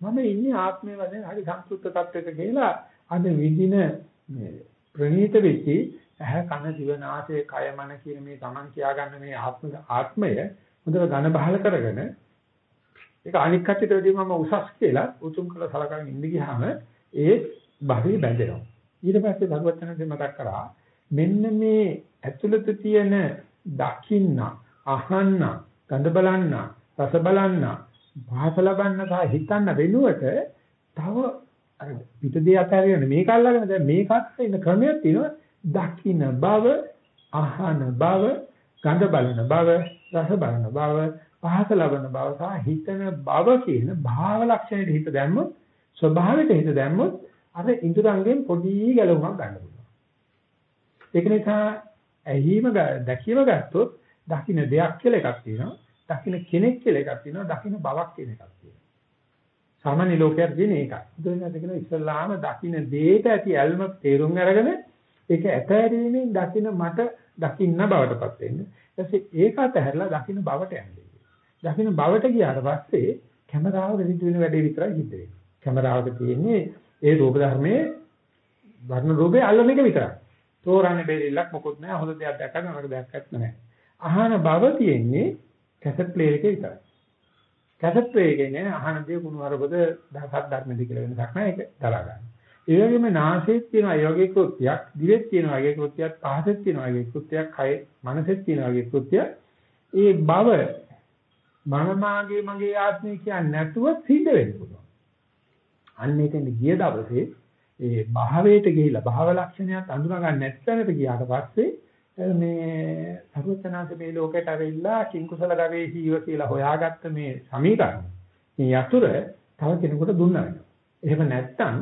මම ඉන්නේ ආත්මය වශයෙන් හරි සංසුප්ත තත්වයක කියලා අද විඳින මේ ප්‍රණීත වෙච්චි ඇහ කන දිව නාසය කය මන කියන මේ Taman කියාගන්න මේ ආත්ම ආත්මය හොඳට ඝන බහල කරගෙන ඒක අනික් කච්චට වැඩි මම උසස් කියලා උතුම් කළ සලකගෙන ඉඳ ගියාම ඒ භවයේ බැඳෙනවා. ඊට පස්සේ ධර්මචනන්ද මතක් කරා මෙන්න මේ ඇතුළත තියෙන දකින්න අහන්න, ගඳ බලන්න, රස බලන්න, භාෂ ලබන්න සහ හිතන්න වෙනුවට තව අර පිටදී අතහැරියන මේක අල්ලගෙන දැන් මේකත් ඉන්න ක්‍රමයක් තියෙනවා දකින්න බව, අහන බව, ගඳ බලන බව, රස බලන බව, පහස ලබන බව සහ හිතන බව කියන භාව ලක්ෂණයට හිත දැම්මොත් ස්වභාවයට හිත දැම්මොත් අර ඉන්ද්‍රයන්ගෙන් පොඩි ගැලවුමක් ගන්න පුළුවන්. ඒක නිසා ඇහිම දැකීම ගත්තොත් දකින්න දෙයක් කියලා එකක් තියෙනවා. දකින්න කෙනෙක් කියලා එකක් තියෙනවා. දකින්න බවක් කියන එකක් තියෙනවා. සාමාන්‍ය ලෝකයක් කියන්නේ ඒකයි. බුදුරජාණන් කියන ඉස්ලාම දකින්න දේට ඇති ඇල්ම තේරුම් අරගෙන ඒක ඇතැරීමෙන් දකින්න මට දකින්න බවටපත් වෙන්න. ඊපස්සේ ඒක අතහැරලා දකින්න බවට යන්නේ. දකින්න බවට ගියාට පස්සේ කැමරාව රෙඩි වෙන වැඩේ විතරයි සිද්ධ වෙන්නේ. කැමරාවක තියෙන්නේ ඒ රූප ධර්මයේ වර්ණ රූපේ අල්ලන එක විතරයි. තෝරන්නේ බෙරිල්ලක් මොකොත් නැහැ. හොඳ දෙයක් දැක්කම නරක දෙයක් නැහැ. අහන බව තියෙන්නේ කැසට් ප්ලේයර් එකේ විතරයි. කැසට් ප්ලේයර් එකේ නේ අහන දේ කුණු අරබද දහසක් ධර්මද කියලා වෙනසක් නැහැ ඒක දලා ගන්න. ඒ වගේම නාසෙත් තියෙන අයෝගික කෘත්‍යයක්, දිවෙත් තියෙන අයෝගික කෘත්‍යයක්, පහසෙත් තියෙන අයෝගික කෘත්‍යයක්, කය මනසෙත් තියෙන අයෝගික කෘත්‍යයක්. ඒ බව මම මාගේ මගේ ආත්මය කියන්නේ නැතුව සිද්ධ වෙන්න පුළුවන්. අන්න එතෙන් ගිය දවසේ ඒ භාවයට ගිහිලා භාව ලක්ෂණයක් අඳුනා ගන්න නැති තැනට ගියාට පස්සේ මේ සරුවචනාංශ මේ ලෝකයට ඇවිල්ලා කිංකුසල ගවේ ජීව කියලා හොයාගත්ත මේ සමීකරණ මේ යතුර තව කෙනෙකුට දුන්නා වෙනවා. එහෙම නැත්නම්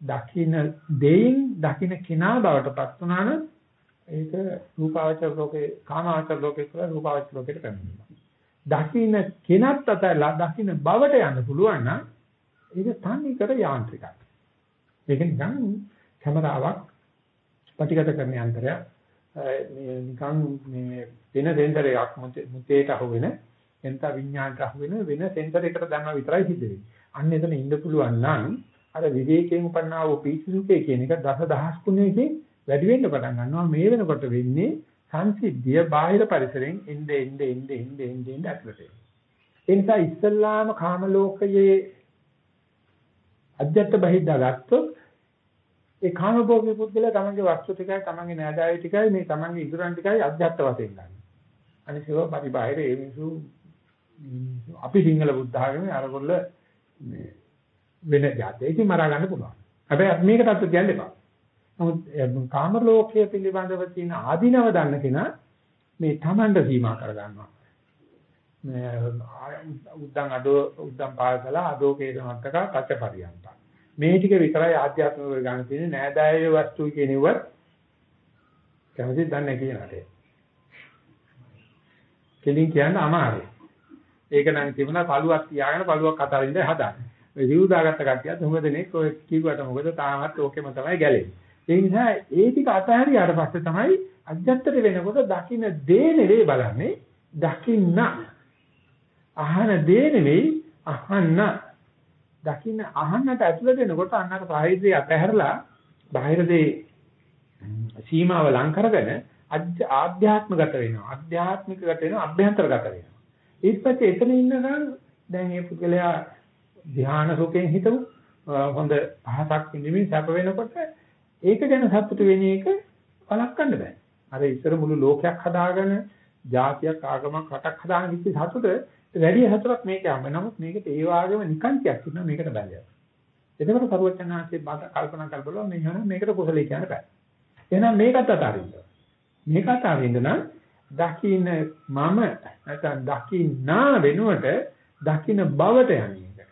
දකින්න දෙයින් දකින්න කෙනා බවට පත් වුණා නම් ඒක රූපාවචර ලෝකේ කාමාවචර ලෝකේ කියලා රූපාවචර ලෝකෙට පැමිණෙනවා. දකින්න කෙනත් අතලා දකින්න බවට යන්න පුළුවන් නම් ඒක තනි කර යාන්ත්‍රිකයි. ඒක නිකන් කැමරාවක් ප්‍රතිගත කරන යන්ත්‍රයක් නිකන් මේ වෙන සෙන්සර් එකක් මුතේට අහුවෙන එන්ට විඥාණයට අහුවෙන වෙන සෙන්සර් එකකට දැම්ම විතරයි සිද්ධ වෙන්නේ. අන්න එතන ඉන්න පුළුවන් නම් අර විවේකයෙන් උපන්නා වූ පීතිසුඛය කියන එක දස දහස් ගුණයකින් වැඩි වෙන්න පටන් ගන්නවා. මේ වෙනකොට වෙන්නේ සංසිද්ධිය බාහිර පරිසරයෙන් එnde එnde එnde එnde එnde එnde ඇතුළට එනවා. ඒ නිසා ඉස්සල්ලාම කාම ලෝකයේ අධ්‍යත්ත බහිද්දා ගත්තොත් ඒ කාමභෝගී පුද්ගලයා තමන්ගේ වස්තු ටිකයි තමන්ගේ නෑදෑයෝ ටිකයි මේ තමන්ගේ ඉදurang ටිකයි අධ්‍යාත්ම වශයෙන් ගන්න. අනිසව පරිබාහිර ඒ මිනිසු අපි සිංහල බුද්ධ ආගමේ අරගොල්ල මේ වෙන જાතේ ඉතින් මරා ගන්න පුළුවන්. හැබැයි මේකට අත් කියන්න එපා. නමුත් කාම ලෝකයේ පිළිබඳව තියෙන ආධිනව දන්න කෙනා මේ තමන්ට සීමා කර ගන්නවා. මේ උද්දන් අදෝ උද්දන් පාසලා අදෝ කේසමත්තක පච්චපරියන්ත. මේ ටික විතරයි ආධ්‍යාත්මිකව ගන්න තියෙන්නේ නෑදෑය වස්තු කියනෙව කැමතිද දන්නේ කියනට. කෙලින් කියන්න අමාරුයි. ඒක නම් තිබුණා පළුවක් තියාගෙන පළුවක් අතරින්ද හදාන්නේ. මේ සිව් දාගත්ත කට්ටියත් හුඟ දෙනෙක් ඔය කිව්වට මොකද තාමත් ඕකෙම තමයි ගැලෙන්නේ. ඒ නිසා ඒ ටික අතහැරියාට පස්සේ තමයි අජත්තට වෙනකොට දකින්න දේ නෙවෙයි බලන්නේ දකින්න අහන දේ නෙවෙයි අහන්න දකින්න අහන්නට ඇතුළට එනකොට අන්නක බාහිරදී අතහැරලා බාහිරදී සීමාව ලං කරගෙන ආධ්‍යාත්මගත වෙනවා. ආධ්‍යාත්මිකගත වෙනවා, අභ්‍යන්තරගත වෙනවා. ඊට පස්සේ එතන ඉන්නකන් දැන් මේ පුද්ගලයා ධ්‍යාන සුඛයෙන් හිතමු හොඳ පහසක් විඳින්න සැප වෙනකොට ඒක ගැන සතුටු වෙන එක වළක්වන්න බෑ. අර ඉතර මුළු ලෝකයක් හදාගෙන ජාතියක් ආගමක් රටක් හදාගෙන ඉච්ච සතුට වැඩි හතරක් මේක යම. නමුත් මේකට ඒ වගේම නිකන්තියක් තියෙනවා මේකට බැලයක්. එතකොට කරුවචනාංශයේ බාද කල්පනා කරබලව මේ වෙන මේකට කුසලයේ කියන්න බෑ. එහෙනම් මේකත් අතාරින්න. මේක අතාරින්න නම් දකින්න මම නැත්නම් දකින්නා වෙනුවට දකින්න බවට යන්නේ.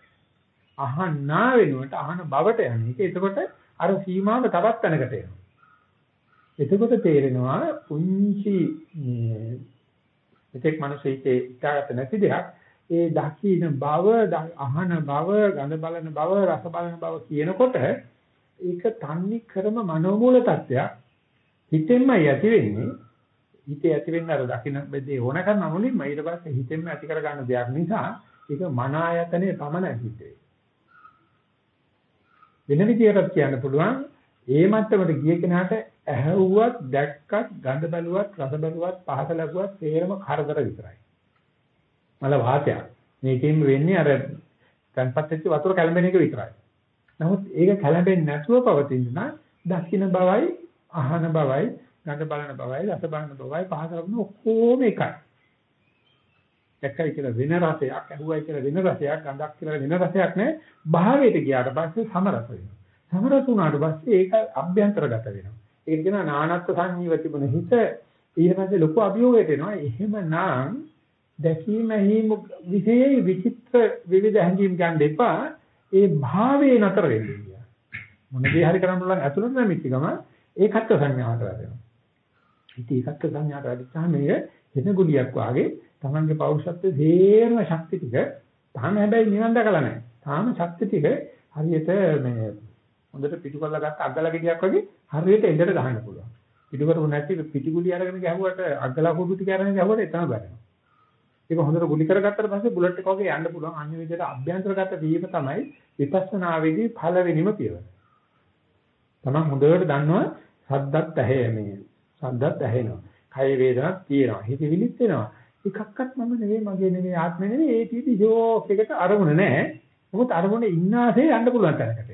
අහන්නා වෙනුවට අහන බවට යන්නේ. එතකොට අර සීමාව තවත් තැනකට එනවා. එතකොට තේරෙනවා පුංචි මෙතෙක් මිනිස්සෙකේ ඉතාලත නැති දෙයක්. ඒ දකින්න බව අහන බව ගඳ බලන බව රස බලන බව කියනකොට ඒක තන්නේ ක්‍රම මනෝමූල තත්ත්වයක් හිතෙන්මයි ඇති වෙන්නේ. හිතේ ඇති වෙන්න අර දකින්න බෙදේ ඕන කරන මුලින්ම ඊට පස්සේ හිතෙන්ම ඇති කර ගන්න දෙයක් නිසා ඒක මන ආයතනේ පමණයි හිතේ. වෙන විදියකට කියන්න පුළුවන් ඒ මට්ටමට ගිය කෙනාට ඇහැව්වත් දැක්කත් ගඳ බැලුවත් රස බැලුවත් පහස ලැබුවත් තේරම කරදර විතරයි. මල වාතයක්. මේකෙන් වෙන්නේ අර තන්පත් වෙච්ච වතුර කැළඹෙන එක විතරයි. නමුත් ඒක කැළඹෙන්නේ නැතුව පවතින නම් දකින්න බවයි, අහන බවයි, ගඳ බලන බවයි, රස බලන බවයි, පහස ලැබෙන ඔක්කොම එකයි. දැක්කයි කියලා වෙන රසයක්, ඇහුවයි කියලා වෙන රසයක්, ගඳක් කියලා වෙන රසයක් නෑ. භාවයට ගියාට පස්සේ සමරස වෙනවා. සමරස වුණාට පස්සේ ඒක අභ්‍යන්තරගත වෙනවා. ඒක කියනවා නානත්ත් සංජීව තිබුණ හිත ඊට පස්සේ ලොකු අභියෝගයක් එනවා. එහෙමනම් දැකීම හිම විශේෂ විචිත්‍ර විවිධ හැඟීම් ගන්න එපා. ඒ භාවයේ නතර වෙන්න කියලා. මොන දේ හරි කරන්න පුළුවන් ඇතුළත නැමිච්ච ගම ඒකත්ව සංඥාවට වැටෙනවා. ඉතින් ඒකත්ව සංඥාවට වැටිච්චාම මේක වෙන ගුලියක් වාගේ තමන්ගේ පෞරුෂත්වයේ තේරම ශක්ති ටික තාම හැබැයි නිවන් දැකලා නැහැ. තාම ශක්ති ටික හරියට මේ හොඳට පිටු කරලා ගත්ත අග්ගල ගෙඩියක් වගේ හරියට එඳට ගහන්න පුළුවන්. පිටු කරු නැති පිටිගුලි අරගෙන ගැහුවට අග්ගල කුඩු ටික අරගෙන ගැහුවට එතන බැරෙනවා. ඒක හොඳට ගුලි කරගත්තට පස්සේ බුලට් එක වගේ යන්න පුළුවන්. අනිත් විදිහට අභ්‍යන්තරගත වීම තමයි විපස්සනාවේදී පළවෙනිම පියවර. තමන් හොඳට දන්නවා සද්දත් ඇහෙන්නේ. සද්දත් ඇහෙනවා. කය වේදනක් තියෙනවා. හිතවිලිත් එනවා. එකක්වත් මම නෙවෙයි මගේ නෙවෙයි ආත්මෙ නෙවෙයි ඒ තීටි ෂෝක් එකට අරමුණ නැහැ. මොකද අරමුණ ඉන්නාසේ යන්න පුළුවන් තැනකට.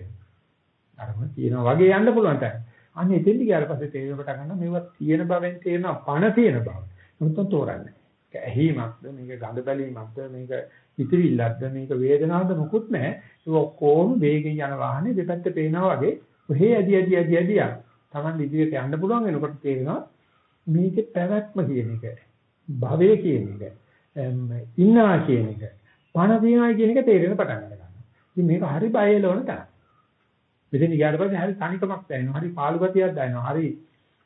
අරමුණ තියෙනවා වගේ යන්න පුළුවන් තැන. අන්න එතෙන්ට ගියාට පස්සේ තේරෙන්න පටන් ගන්නවා මේවා තියෙන බවෙන් තේරෙනවා පණ තියෙන බව. මොකද තෝරන්නේ. ඒක ඇහිමක්ද මේක ගඳ බැලීමක්ද මේක හිතවිල්ලක්ද මේක වේදනාවක්ද මොකුත් නැහැ. ඒක ඔක්කොම වේගෙන් යන වාහනේ දෙපැත්ත පේනවා වගේ ඔහේ ඇදි ඇදි ඇදි ඇදි යන. Taman ඉදිරියට යන්න පුළුවන් වෙනකොට තේරෙනවා මේකේ පැවැත්ම කියන එක භවය කියන එක ඉන්නවා කියන එක පණ තියනවා කියන එක තේරෙන පටන් ගන්නවා. ඉතින් මේක හරි බයලවන තරම්. මෙතන ගියාට පස්සේ හරි තනිකමක් දැනෙනවා. හරි පාළු ගතියක් දැනෙනවා. හරි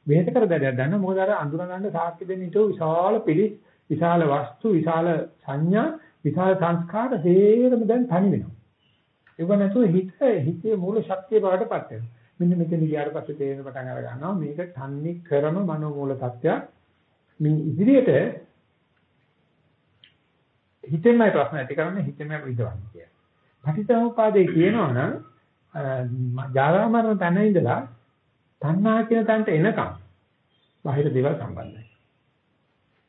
වෙහෙත කර දැනයක් දැනෙනවා. මොකද අර අඳුර ගන්න සාක්ෂි දෙන්න ඊට විශාල පිළිස්, විශාල වස්තු, විශාල සංඥා, විශාල සංස්කාර හේරම දැන් තනි වෙනවා. ඒක නැතුව හිත හිතේ මූල ශක්තිය බවට පත් වෙනවා. මෙන්න මෙතන ගියාට පස්සේ තේරෙන පටන් අර ගන්නවා මේක තන්නේ ක්‍රම මනෝමූල තත්ත්වයක්. මේ ඉදිරියට හිතෙන්මයි ප්‍රශ්න ඇති කරන්නේ හිතෙන්මයි විදවන්නේ කියන්නේ. පටිච්චසමුපාදේ කියනවා නම් ජාරා මරණ තැන ඉඳලා තණ්හා කියන තැනට එනකම් බාහිර දේවල් සම්බන්ධයි.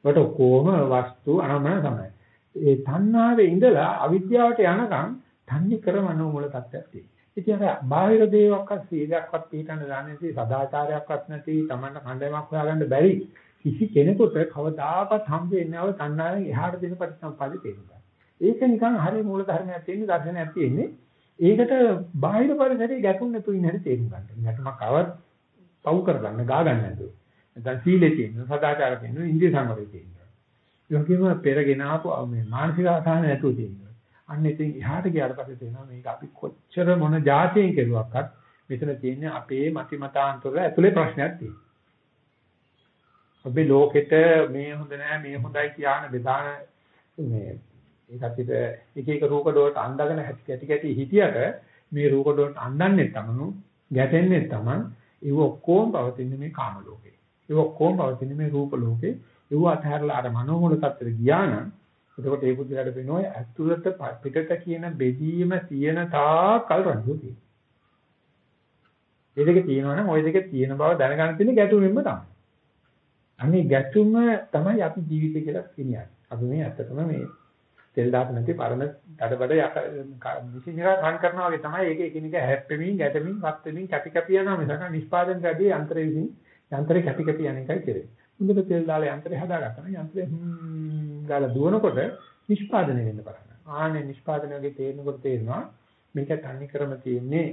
වට කොහොම වස්තු අනමන තමයි. ඒ තණ්හාවේ ඉඳලා අවිද්‍යාවට යනකම් තන්නේ කරමනෝ මූල තත්ත්වයක් තියෙනවා. ඉතින් අර බාහිර දේවක්වත් සීලයක්වත් පිටන්න දන්නේ නැති සදාචාරයක්වත් නැති තමන්න කණ්ඩායමක් හොයාගන්න බැරි කිසි කෙනෙකුට කවදාකවත් හම්බ වෙන්නේ නැව තණ්හාවෙන් එහාට දෙන පරිසම්පාදේ තේරුම් ඒක නිකන් හරිය මූල ධර්මයක් තියෙන දර්ශනයක් තියෙන්නේ ඒකට බාහිර පරිසරයේ ගැටුම් නැතුව ඉන්න හැටි තේරුම් ගන්න. ගැටුමක් ආවත් පව් කරගන්න, ගා ගන්න නැතුව. නැත්නම් සීලේ තියෙන, සදාචාරය තියෙන, ඉන්දිය සංවරය තියෙන. ඒ වගේම පෙරගෙන ආපු මේ මානසික ආසාන නැතුව තියෙන. අන්න ඉතින් එහාට ගියාට පස්සේ තේනවා මේක අපි කොච්චර මොන જાතියෙන් කෙරුවක්වත් මෙතන තියෙන්නේ අපේ මති මතාන්තර ඇතුලේ ප්‍රශ්නයක් තියෙනවා. අපි ලෝකෙට මේ හොඳ නෑ මේ හොඳයි කියන බෙදාන මේ ඒක අපිට එක එක රූකඩ වලට අඳගෙන කැටි කැටි හිටියට මේ රූකඩ වලට අඳන්නේ තමනු ගැටෙන්නේ තමන් ඒව ඔක්කොම පවතින්නේ මේ කාම ලෝකේ. ඒව ඔක්කොම පවතින්නේ මේ රූප ලෝකේ. ඒව අතහැරලා අර මනෝමූල තත්ත්වෙට ගියා නම් එතකොට ඒ පුදුලට වෙනෝය ඇතුළත පිටට කියන බෙදීම තියෙන තාකල් රණ්ඩු තියෙනවා. මේ දෙක තියෙනවා නම් ওই දෙක තියෙන බව දැනගන්න තියෙන ගැටුමෙන්ම තමයි. අනේ ගැටුම තමයි අපි ජීවිතය කියලා කියන්නේ. අපි මේ ඇත්තටම මේ තෙල් දාපු නැති පරණ දඩබඩ යට මිෂින් එක රන් කරනවා වගේ තමයි ඒක එකිනෙක හැප්පෙමින් ගැටෙමින් වත් වෙමින් කැපි කැපි යනවා මිසක නිෂ්පාදනය කරදී යන්ත්‍රය විසින් යන්ත්‍රය කැපි කැපි යන එකයි කරන්නේ. හොඳට තෙල් දාලා යන්ත්‍රය හදාගත්තා නම් යන්ත්‍රය හ්ම් ගාලා දුවනකොට නිෂ්පාදනය වෙන්න පටන් ගන්නවා. ආනේ නිෂ්පාදනය වගේ තේරෙනකොට තේරෙනවා මේක තනි කරම තියෙන්නේ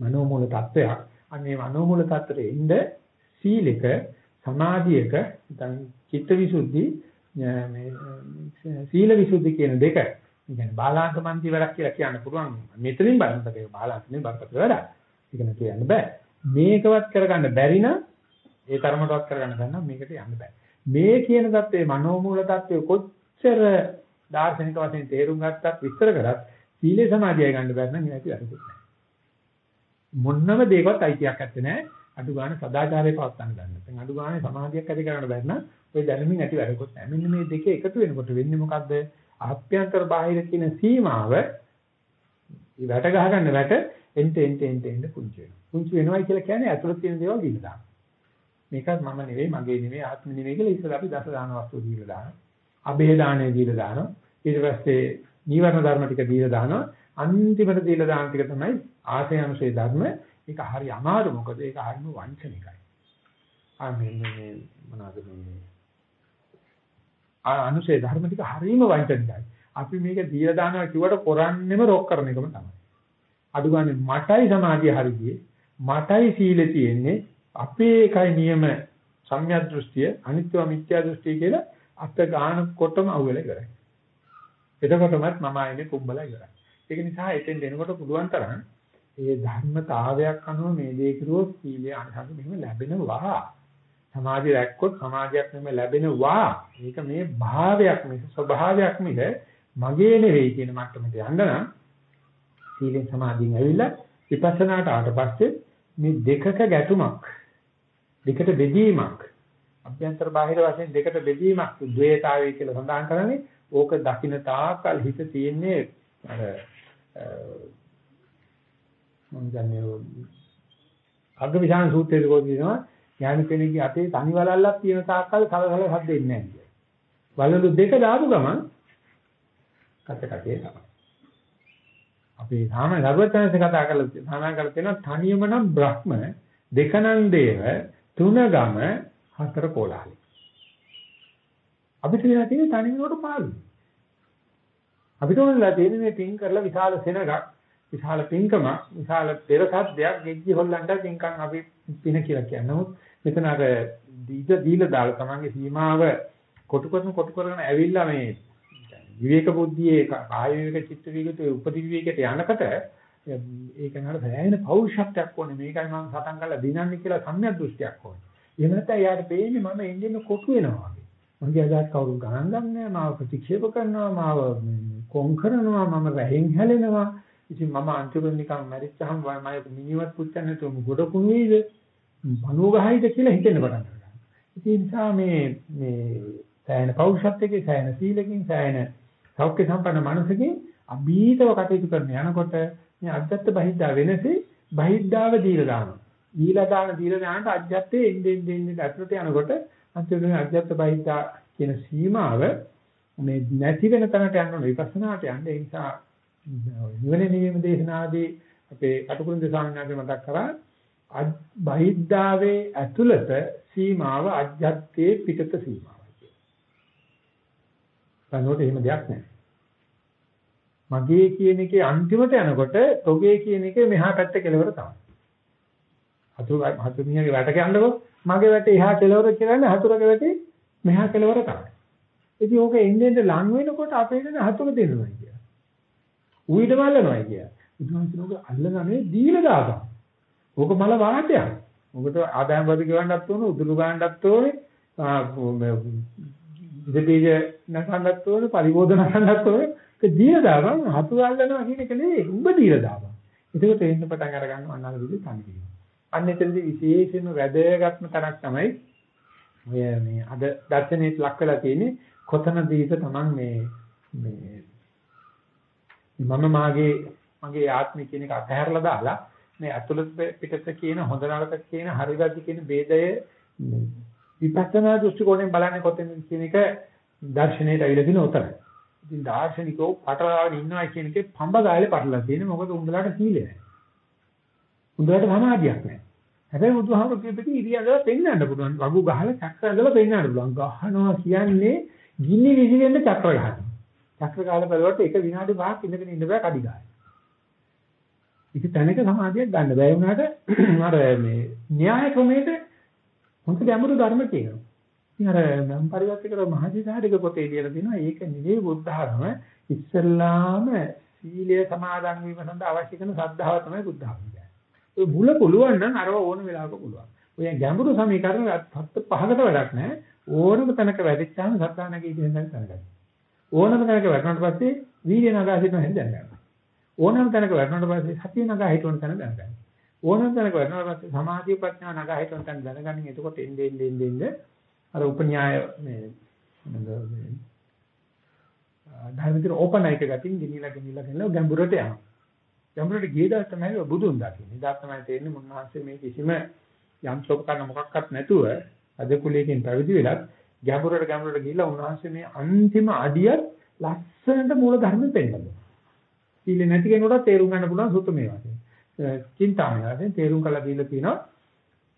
මනෝමූල තත්වයක්. අන්නේ මනෝමූල තත්ත්වෙට එන්න සීලෙක සමාධියක දැන් චිත්තවිසුද්ධි මේ සීල විසුද්ධි කියන දෙක කියන්නේ බාලාංක මන්ති වැඩක් කියලා කියන්න පුළුවන් මෙතනින් බලනකොට ඒක බාලාංක නෙවෙයි බරපතල වැඩක්. ඒක නෑ කියන්න බෑ. මේකවත් කරගන්න බැරි නම් ඒ තරමටවත් කරගන්න බැන්න මේකට යන්න බෑ. මේ කියන தත්ත්වයේ මනෝමූල தත්ත්වය කොච්චර දාර්ශනික වශයෙන් තේරුම් ගත්තත් විස්තර කරත් සීලේ සමාධියයි ගන්න බැරි නම් ඒකයි අරුත් නෑ මොන්නම දෙයකවත් අයිතියක් නැත්තේ නෑ. අඩු ගන්න සදාචාරය පවත්වා ගන්න. දැන් අඩු ගන්න සමාධියක් ඇති කරගන්න බැරි නම් ඔය දැනුමින් ඇති වැඩකුත් නැහැ. මෙන්න මේ දෙක එකතු වෙනකොට වෙන්නේ මොකද්ද? ආභ්‍යන්තර බාහිර කියන සීමාව වැට ගහ ගන්න වැට එන්ට එන්ට එන්ට එන්ට පුංචි වෙනවා. පුංචි වෙනවයි කියලා කියන්නේ ඇතුළත තියෙන දේවල් දීලා දානවා. මේකත් මම නෙවෙයි, මගේ නෙවෙයි, ආත්ම නෙවෙයි කියලා ඉස්සෙල්ලා අපි දස දාන වස්තු දීලා දානවා. අබේ දාණය දීලා දානවා. ඊට පස්සේ නීවරණ ධර්ම ටික දීලා දානවා. අන්තිමට දීලා දාන ටික තමයි ආශය අනුශේ ධර්ම. ඒක හරි අමාරු මොකද ඒක හරිම වංචනිකයි. ආ මේ මේ මොනවද මේ ආ අනුශේ ධර්ම ටික හරිම වංචනිකයි. අපි මේක දීලා දානවා කිව්වට කරන්නෙම රොක් කරන එකම තමයි. අඩු ගන්න මටයි සමාධිය හරියි මටයි සීලෙ තියෙන්නේ අපේ එකයි නියම සම්‍යක් දෘෂ්ටිය අනිත්‍ය මිත්‍යා දෘෂ්ටිය කියලා අත ගන්න කොටම අහුවෙලා ඉවරයි. එතකොටමත් මම ආයේ කුඹලා ඉවරයි. ඒක නිසා එතෙන් දෙනකොට පුළුවන් තරම් ඒ ධර්මතාවයක් අනුව මේ දේ කිරුවොත් සීලයේ අනිසංස මෙහෙම ලැබෙනවා. සමාධිය රැක්කොත් සමාධියක් නෙමෙයි ලැබෙනවා. මේක මේ භාවයක් මිස ස්වභාවයක් මිස මගේ නෙවෙයි කියන මට්ටමට යන්න නම් සීලෙන් සමාධියෙන් ඇවිල්ලා විපස්සනාට ආවට පස්සේ මේ දෙකක ගැටුමක් දෙකට බෙදීමක් අභ්‍යන්තර බාහිර වශයෙන් දෙකට බෙදීමක් ද්වේතාවය කියලා සඳහන් කරන්නේ ඕක දකින්න තාකල් හිත තියෙන්නේ අර මම දන්නේ අග්ගවිශාන සූත්‍රයේ කොහොමද ඥාන කෙනෙක්ගේ අතේ තනි වලල්ලක් තියෙන තාක්කල් කලකල හද දෙන්නේ නැහැ. වලලු දෙක දාපු ගමන් කට කටේ තමයි. අපි සාමාන්‍ය ධර්මචර්යස කතා කරලා සාමාන්‍ය කරලා තියෙනවා තනියම නම් බ්‍රහ්ම දෙකනම් දේව තුන ගම හතර කොලාලි. අපිට වෙලා තියෙන තනියමකට පාළු. අපිට ඕනලා තියෙන මේ පින් කරලා විශාල සෙනගක් විශාල පින්කම විශාල පෙරසද්දයක් ගෙජ්ජි හොල්ලන්න පින්කම් අපි පින කියලා කියන්නේ. නමුත් මෙතන අර දීද දීලා දාලා තමන්ගේ සීමාව කොටු කරන කොටු කරගෙන ඇවිල්ලා මේ විවේක බුද්ධියේ කාය විවේක චිත්ත විවේකයේ උපදි විවේකයට යනකොට ඒක නේද සෑහෙන පෞරුෂත්වයක් ඕනේ මේකයි මම සටන් කරලා දිනන්නේ කියලා සම්‍යක් දෘෂ්ටියක් ඕනේ. එහෙම නැත්නම් යාට පේන්නේ මම එන්නේ කොටු වෙනවා වගේ. මගේ අදහස් කවුරු ගණන් ගන්නෑ මාව ප්‍රතික්ෂේප කරනවා මාව කොම් කරනවා මම රැහෙන් හැලෙනවා. ඉතින් මම අන්තිමට නිකන් මැරිච්චහම මම මිනිවත් පුච්චන්නේ නැතුව ගොඩ කුණු වේද? මනෝගහයිද කියලා හිතෙන්න පටන් ගන්නවා. ඒ නිසා මේ මේ සෑයන පෞරුෂත්වයේ සෑයන සීලකින් සෑයන සෞඛ්‍ය සම්පන්න මනසකින් අභීතව කටයුතු කරන යනකොට මේ අජත්ත බහිද්දා වෙනසේ බහිද්දාව දීලා දානවා. දීලා දාන දීලා දානට අජත්තේ එන්නේ එන්නේ ඇතුළට යනකොට අන්තිමට අජත්ත බහිද්දා කියන සීමාව මේ නැති වෙන තැනට යන්න ඕන විපස්සනාට යන්න ඒ නිසා නිවන නිවීම දේශනාදී අපේ කටුකුරුන්ද ස්වාමීන් වහන්සේ මතක් කරා බහිද්ධාවේ ඇතුළත සීමාව අජ්ජත්තේ පිටත සීමාවයි කියන්නේ. බලනකොට එහෙම දෙයක් නැහැ. මගේ කියන එකේ අන්තිමට යනකොට තොගේ කියන එකේ මෙහා පැත්ත කෙලවර තමයි. හතුරු හතුරුනියගේ වැට කියන්නකො මගේ වැට එහා කෙලවර කියන්නේ හතුරගේ වැටේ මෙහා කෙලවර තමයි. ඉතින් ඕක එන්නේ ලං වෙනකොට අපේ දෙන හතුරු දෙනවා කියලා. ඌ ඊට මල්ලනවා කියලා. බුදුහාමුදුරුවෝ අල්ලගන්නේ දීලා දාපන්. ඕක මල වාදයක්. ඔකට ආදායම් වර්ග ගෙවන්නත් ඕන, උදුළු ගන්නත් ඕනේ, ඉතිබීජ නැසන්නත් ඕනේ, පරිබෝධ නැසන්නත් ඕනේ. ඒක දීලා දාපන් හතු ගන්නනවා කියන එක නෙවෙයි. උඹ දීලා දාපන්. ඒකට එන්න පටන් අර ගන්නවා අන්නර විදිහට තනියම. අන්න එතනදී විශේෂයෙන්ම වැදගත්ම තරක් තමයි ඔය මේ අද දර්ශනයේ ලක් වෙලා තියෙන්නේ කොතනදීද Taman මේ මේ මම මාගේ මගේ ආත්මය කියන එක අතහැරලා දාලා මේ අතුලත පිටත කියන හොඳ නරක කියන හරි වැරදි කියන ભેදය විපස්සනා දෘෂ්ටි කෝණයෙන් බලන්නේ කොතෙන්ද කියන එක දර්ශනයට ඇවිල්ලා දින උතරයි. ඉතින් දාර්ශනිකෝ පටලවාගෙන ඉන්නවා කියන එකේ පඹ ගාලේ පටලලා තියෙන්නේ මොකද උඹලාට සීලය නැහැ. උඹලාට සමාධියක් නැහැ. හැබැයි බුදුහාමුදුරු කියපිටි ඉරියල්ල පෙන්වන්න පුළුවන්. වගු ගහලා චක්‍ර ඇඳලා පෙන්වන්න පුළුවන්. ගහනවා කියන්නේ ගිනි විසිරෙන්න චක්‍ර ගහනවා. චක්‍ර කාලේ බලවට එක විනාඩි 5ක් ඉඳගෙන ඉන්න බෑ කඩි ගහයි. ඉති තැනක සමාධියක් ගන්න බැහැ වුණාට අර මේ න්‍යාය ක්‍රමයේද හොඳ ගැඹුරු ධර්ම තියෙනවා. ඉතින් අර නම් පරිවර්තකර මහජීසාරික පොතේ ලියලා තිනවා ඒක නෙවෙයි බුද්ධ ධර්ම ඉස්සල්ලාම සීලය සමාදන් වීම සඳහා අවශ්‍ය කරන ශ්‍රද්ධාව තමයි බුද්ධ ධර්ම කියන්නේ. ඒ මුල පුළුවන් නම් අරව ඕන වෙලාවක පුළුවන්. ඔය ගැඹුරු සමීකරණ හත් පහකට වැඩක් නැහැ. ඕනම තැනක වැඩිච්චාම ශ්‍රද්ධා නැගී කියන තැන දැනගන්න. ඕනම තැනක වැටුණාට පස්සේ වීර්ය නගා සිටින හැටි දැනගන්න. ඕනම තැනක වැටුණාට පස්සේ සතිය නගා හිටවන තැන දැනගන්න. ඕනම තැනක වැටුණාට පස්සේ සමාධිය ප්‍රඥා නගා හිටවන තැන දැනගන්න. එතකොට එන්නේ එන්නේ එන්නේ අර උපන්‍යාය මේ මොනද ධර්මතර ඕපන් එක ගතින් ගෙනිලා ගෙනිලා ගෙනිලා ගැඹුරට යනවා. ගැඹුරට ගියදා තමයි බුදුන් දකින්නේ. ඉදා තමයි තේරෙන්නේ මුන්වහන්සේ මේ කිසිම යන්ත්‍රෝපකරණ මොකක්වත් නැතුව අද කුලයකින් පැවිදි වෙලත් ගැඹුරට ගැඹුරට ගිහිල්ලා උන්වහන්සේ මේ අන්තිම අඩිය ලස්සනට මූල ධර්ම පෙන්නනවා. සීල නැති කෙනෙකුට තේරුම් ගන්න පුළුවන් සුත්තමේ වශයෙන්. චින්තාමය වශයෙන් තේරුම් කරලා දීලා තියෙනවා.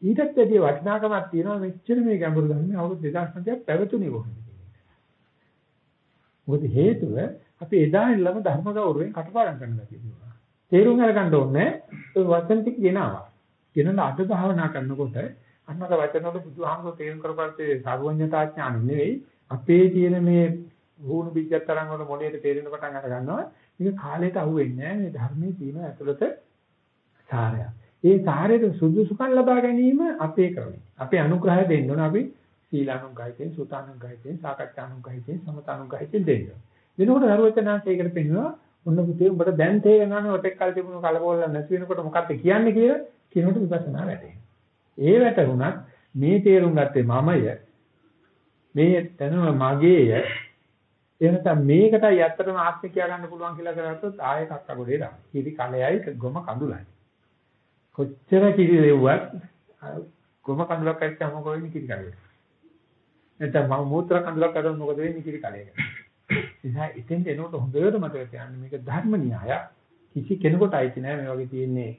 ඊටත් වැඩි වටිනාකමක් තියෙනවා මෙච්චර මේ ගැඹුරු ධර්ම අවුරුදු 2000ක් පැවතුනේ කොහොමද මොකද හේතුව අපි එදා ඉල්ලම ධර්ම ගෞරවයෙන් කටපාඩම් කරන්න තියෙනවා. තේරුම් අරගන්න ඕනේ ඒ වචන ටික ගෙනාවා. ගෙනලා අද භාවනා කරනකොට අන්නක වචන වල බුදුහාමුදුරුවෝ තේරුම් කරපස්සේ සර්වඥතා ඥාන නෙවෙයි අපේ තියෙන මේ වුණු බිජ්ජත් තරම් වල මොලේට තේරෙන පටන් අර ගන්නවා. මේක කාලයට අහුවෙන්නේ නැහැ මේ ධර්මයේ තියෙන ඇතුළත සාරයක්. ඒ සාරයට සුදුසුකම් ලබා ගැනීම අපේ ක්‍රමය. අපේ අනුග්‍රහය දෙන්න ඕන අපි සීලානුගායිතෙන් සුතානුගායිතෙන් සාකච්ඡානුගායිතෙන් සමතානුගායිතෙන් දෙන්න. දෙනකොට දරුවචනාංශ ඒකට පෙන්නවා ඔන්න පුතේ උඹට දැන් තේරෙනවනේ ඔතෙක් කල් තිබුණු කලබෝල නැති වෙනකොට මොකක්ද කියන්නේ කියලා කියනකොට විපස්සනා වැඩේ. ඒ වැටුණත් මේ තේරුම් ගත්තේ මමය මේ තනම මගේය එහෙනම් මේකටයි ඇත්තටම ආත්මය කියා ගන්න පුළුවන් කියලා කරගත්තොත් ආයෙ කක්ක ගොඩේ දාන. කිරි කලෙයි ගොම කඳුලයි. කොච්චර කිරි දෙව්වත් ගොම කඳුලක් ඇත්තම මොකද වෙන්නේ කිරි කලේ. නැත්නම් මම මූත්‍රා කඳුලක් අරන් මොකද වෙන්නේ කිරි කලේ. නිසා ඉතින් එනකොට හොඳට මතක තියාගන්න මේක ධර්ම න්‍යාය. කිසි කෙනෙකුට අයිති නෑ මේ වගේ තියෙන්නේ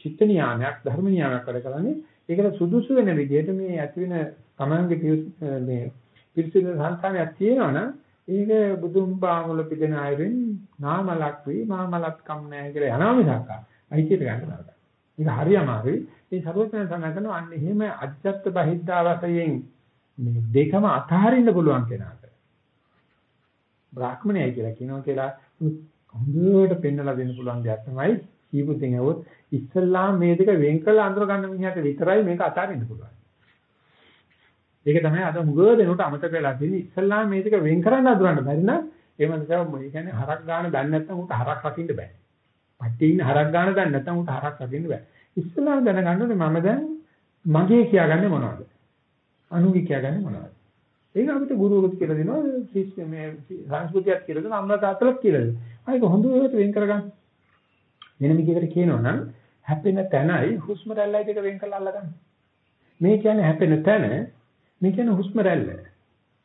චිත්ත නියාමයක් ධර්ම නියාමයක් වැඩ කරන්නේ ඒකට සුදුසු වෙන විදිහට මේ ඇති වෙන තමන්ගේ මේ පිරිසිදු සංස්කාරයක් තියෙනවනම් ඒක බුදුන් බාමුල පිටෙන අයරින් නාමලක් වේ මාමලක් කම් නැහැ කියලා යනවා මිසක් අයිතියට ගන්න නරකයි. ඒක හරි අමාරුයි. මේ සර්වඥයන් සඳහන් අන්න එහෙම අජත්ත බහිද්දා වශයෙන් මේ දෙකම අතහරින්න පුළුවන් කෙනාට. බ්‍රාහ්මණයයි කියලා කියනවා කියලා හොඳට පෙන්නලා දෙන්න පුළුවන් දෙයක් තමයි කීපුතින් ඇහුවොත් ඉස්සල්ලාම මේ දෙක වෙන් කරලා අඳුර ගන්න මිනිහට විතරයි මේක අතාරින්න පුළුවන්. ඒක තමයි අද මුගව දෙනකොට අමතක වෙලා තියෙන්නේ ඉස්සල්ලාම මේ දෙක වෙන් කරන්න අඳුරන්න බැරි නම් ඒ මනසව මේ කියන්නේ හරක් ගන්න දන්නේ නැත්නම් උට හරක් රකින්න බෑ. පට්ටි ඉන්න හරක් ගන්න දන්නේ නැත්නම් උට හරක් රකින්න බෑ. ඉස්සල්ලාම දැනගන්න ඕනේ මම දැන් මගේ කියාගන්නේ මොනවද? අනුගේ කියාගන්නේ මොනවද? ඒක අපිට ගුරුවරුත් කියලා දෙනවා ශිෂ්‍ය මේ සංස්කෘතියක් කියලා දෙනවා අම්මලා තාත්තලාත් කියලා දෙනවා. ආයක හොඳට වෙන් කරගන්න. වෙන විදිහකට කියනවා නම් හැපෙන තැනයි හුස්ම රැල්ලයි දෙක වෙන් කරලා අල්ලගන්න. මේ කියන්නේ හැපෙන තැන මේ කියන්නේ හුස්ම රැල්ල.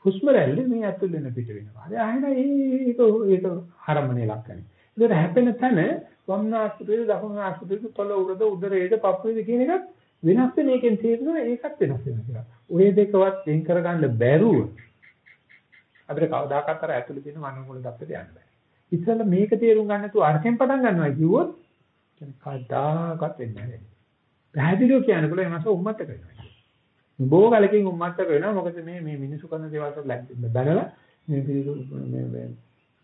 හුස්ම රැල්ල මේ ඇතුල් වෙන පිට වෙනවා. හරි ආයෙන ඒක ඒක හරමනේ ලක්කනේ. ඒකට හැපෙන තැන වම්නාස්පෘතිය දකුණාස්පෘතිය තොල උරද උදරයේද පපුවේද කියන එකත් වෙනස් වෙන එකෙන් තේරෙනවා ඒකත් වෙනස් වෙනවා කියලා. ඔය දෙකවත් වෙන් කරගන්න බැරුව අපිට කවදාකවත් අර ඇතුළේ තියෙන මනෝමූල දත්තට යන්න බෑ. ඉතින් මේක තේරුම් ගන්න නැතුව අරකින් පටන් ගන්නවා කිව්වොත් කවදාකවත් වෙන්නේ නැහැ. පැහැදිලිව කියන්න පුළුවන් එමස උම්මත්තක වෙනවා. බොහෝ කලකින් උම්මත්තක වෙනවා මොකද මේ මේ මිනිසු කරන දේවල් වලට බැනලා මේ පිසු මේ මේ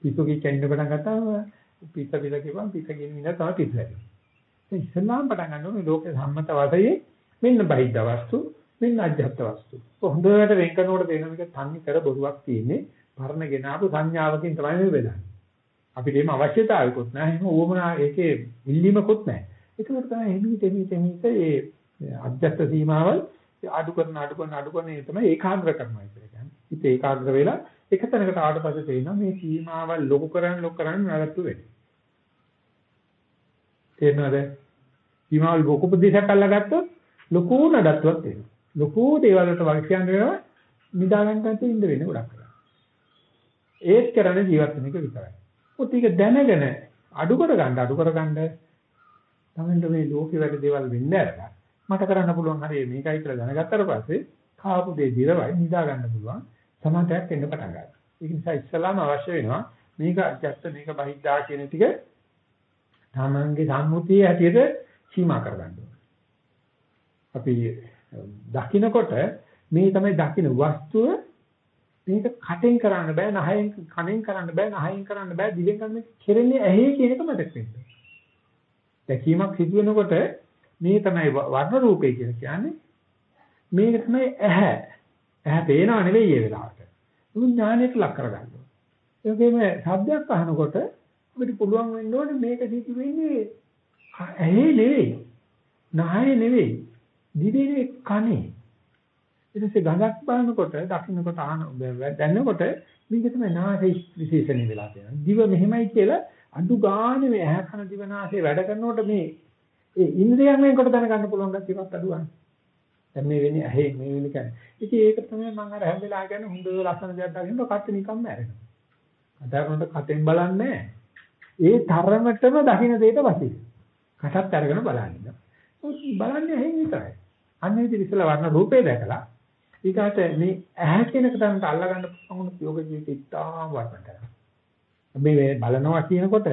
පිසු කිච්චෙන්න පටන් ගත්තාම පිස්ස පිස්ස කියපන් පිස්ස කියන මිනිහා තමයි පිස්ස හැදෙන්නේ. ඒ ඉස්සල්ලාම පටන් ගන්න ඕනේ ලෝකේ සම්මත වශයෙන් මෙන්න බහිද්ද වස්තු මෙන්න අජ්ජත් වස්තු. හොඳට වෙන් කරනකොට තේරෙන මේක තන්නේ කර බොරුවක් තියෙන්නේ පරණ ගෙන ආපු සංඥාවකින් තමයි මේ වෙලන්නේ. අපිට එහෙම අවශ්‍යතාවයක්වත් නැහැ. එහෙම ඕමනා ඒකේ ඉල්ලීමකුත් නැහැ. ඒකවල තමයි එමි තෙමි තෙමි ඒ අධ්‍යත්ත සීමාවල් අඩු කරන අඩු කරන අඩු කරන තමයි ඒකාග්‍ර කරනවා කියලා කියන්නේ. ඉතින් ඒකාග්‍ර වෙලා එක තැනකට ආවට පස්සේ තේරෙනවා මේ සීමාවල් ලොකු කරන් ලොකු කරන් නැවතු වෙන්නේ. තේරෙනවද? සීමාවල් ලොකු ප්‍රදේශයක් අල්ලගත්තොත් ලොකු නඩත්තුවක් තියෙනවා. ලොකු දේවල් වලට වග කියන්න වෙනවා නිදා ගන්න නැතුව ඉඳ වෙන්නේ ගොඩක් කරා. ඒත් කරන්නේ ජීවත් වෙන එක විතරයි. ඔත් ඒක දැනගෙන අඩු කර ගන්න අඩු කර ගන්න තමයි මේ ලෝකේ වැඩ දේවල් වෙන්නේ නැරලා මට කරන්න පුළුවන් හරිය මේකයි කියලා දැනගත්තට පස්සේ කාපු දේ දිරවයි නිදා ගන්න පුළුවන් සමාතයක් එන්න පටන් ගන්නවා. ඒක නිසා ඉස්සලාම අවශ්‍ය වෙනවා මේක අජත්ත මේක බහිද්දා කියන ටික තමන්ගේ සම්මුතිය හැටියට සීමා කරගන්න ඕනේ. අපි දකින්නකොට මේ තමයි දකින්න වස්තුව මේක කටෙන් කරන්න බෑ නහයෙන් කනෙන් කරන්න බෑ නහයෙන් කරන්න බෑ දිවෙන් කරන්න කෙරෙන්නේ ඇහි කියන එක මතක වෙන්න. දැකීමක් සිදු වෙනකොට මේ තමයි වර්ණ රූපේ කියලා කියන්නේ මේක තමයි ඇහැ. ඇහැ පේනව නෙවෙයි ඒ වෙලාවට. ඒක ඥානයට ලක් කරගන්න ඕනේ. ඒ වගේම ශබ්දයක් අහනකොට අපිට පුළුවන් වෙන්න ඕනේ මේක සිදු වෙන්නේ ඇහි නෙවෙයි. නහයේ නෙවෙයි. දිවේ කනේ. ඊට පස්සේ ගඳක් බලනකොට දකින්නකොට ආන දැනනකොට මේක තමයි නාසය විශේෂණය වෙලා තියෙනවා. දිව මෙහෙමයි කියලා අඩු ගානේ මේ ඇහැ කන දිව නාසය වැඩ කරනකොට මේ ඒ ඉන්ද්‍රියයන් වෙනකොට දැනගන්න පුළුවන් ගැටියක් අඩුවන්නේ. දැන් මේ වෙන්නේ ඇහි මේ වෙන්නේ කියන්නේ. ඉතින් ඒක තමයි මම අර හැම වෙලාවෙම කියන්නේ හොඳ ලස්සන දෙයක් දකින්නකොට කට නිකම්ම ඇරෙනවා. අදාරනට කටෙන් බලන්නේ ඒ තරමටම දකින්න දෙයට වශයෙන්. කටත් අරගෙන බලන්නේ. බලන්නේ ඇහෙන් විතරයි. අන්න ඒ විදිහට ඉස්සලා වර්ණ රූපේ දැකලා ඊට මේ ඇහැ කියන එක තමයි අල්ලගන්න පුළුවන් යෝග ජීවිතය ඉතාම වටිනවා. මේ බලනවා කියනකොට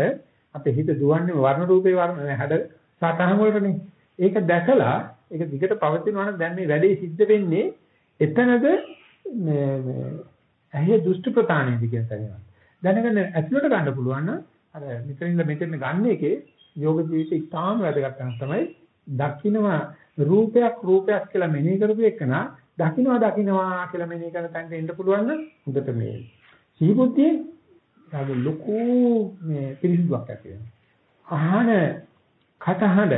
අපේ හිත දුවන්නේ වර්ණ රූපේ වර්ණ හැඩ සටහන් වලටනේ. ඒක දැකලා ඒක දිගට පවතිනවා නම් දැන් මේ වැඩේ සිද්ධ වෙන්නේ එතනද මේ ඇහි දෘෂ්ටි ප්‍රතාණයද කියන තැන. දැනගෙන ඇතුළට ගන්න පුළුවන් නම් අර මෙතනින්ද මෙතන ගන්න එකේ යෝග ජීවිතය ඉතාම වැදගත් තමයි දකින්නවා රූපයක් රූපයක් කියලා මෙනෙහි කරපු එකනා දකින්නවා දකින්නවා කියලා මෙනෙහි කරන තැනට එන්න පුළුවන් නම් හොඳට මේ සීබුද්ධියේ යාගේ ලොකු මේ පිරිසිදුවක් ඇති වෙනවා. අහන කටහඬ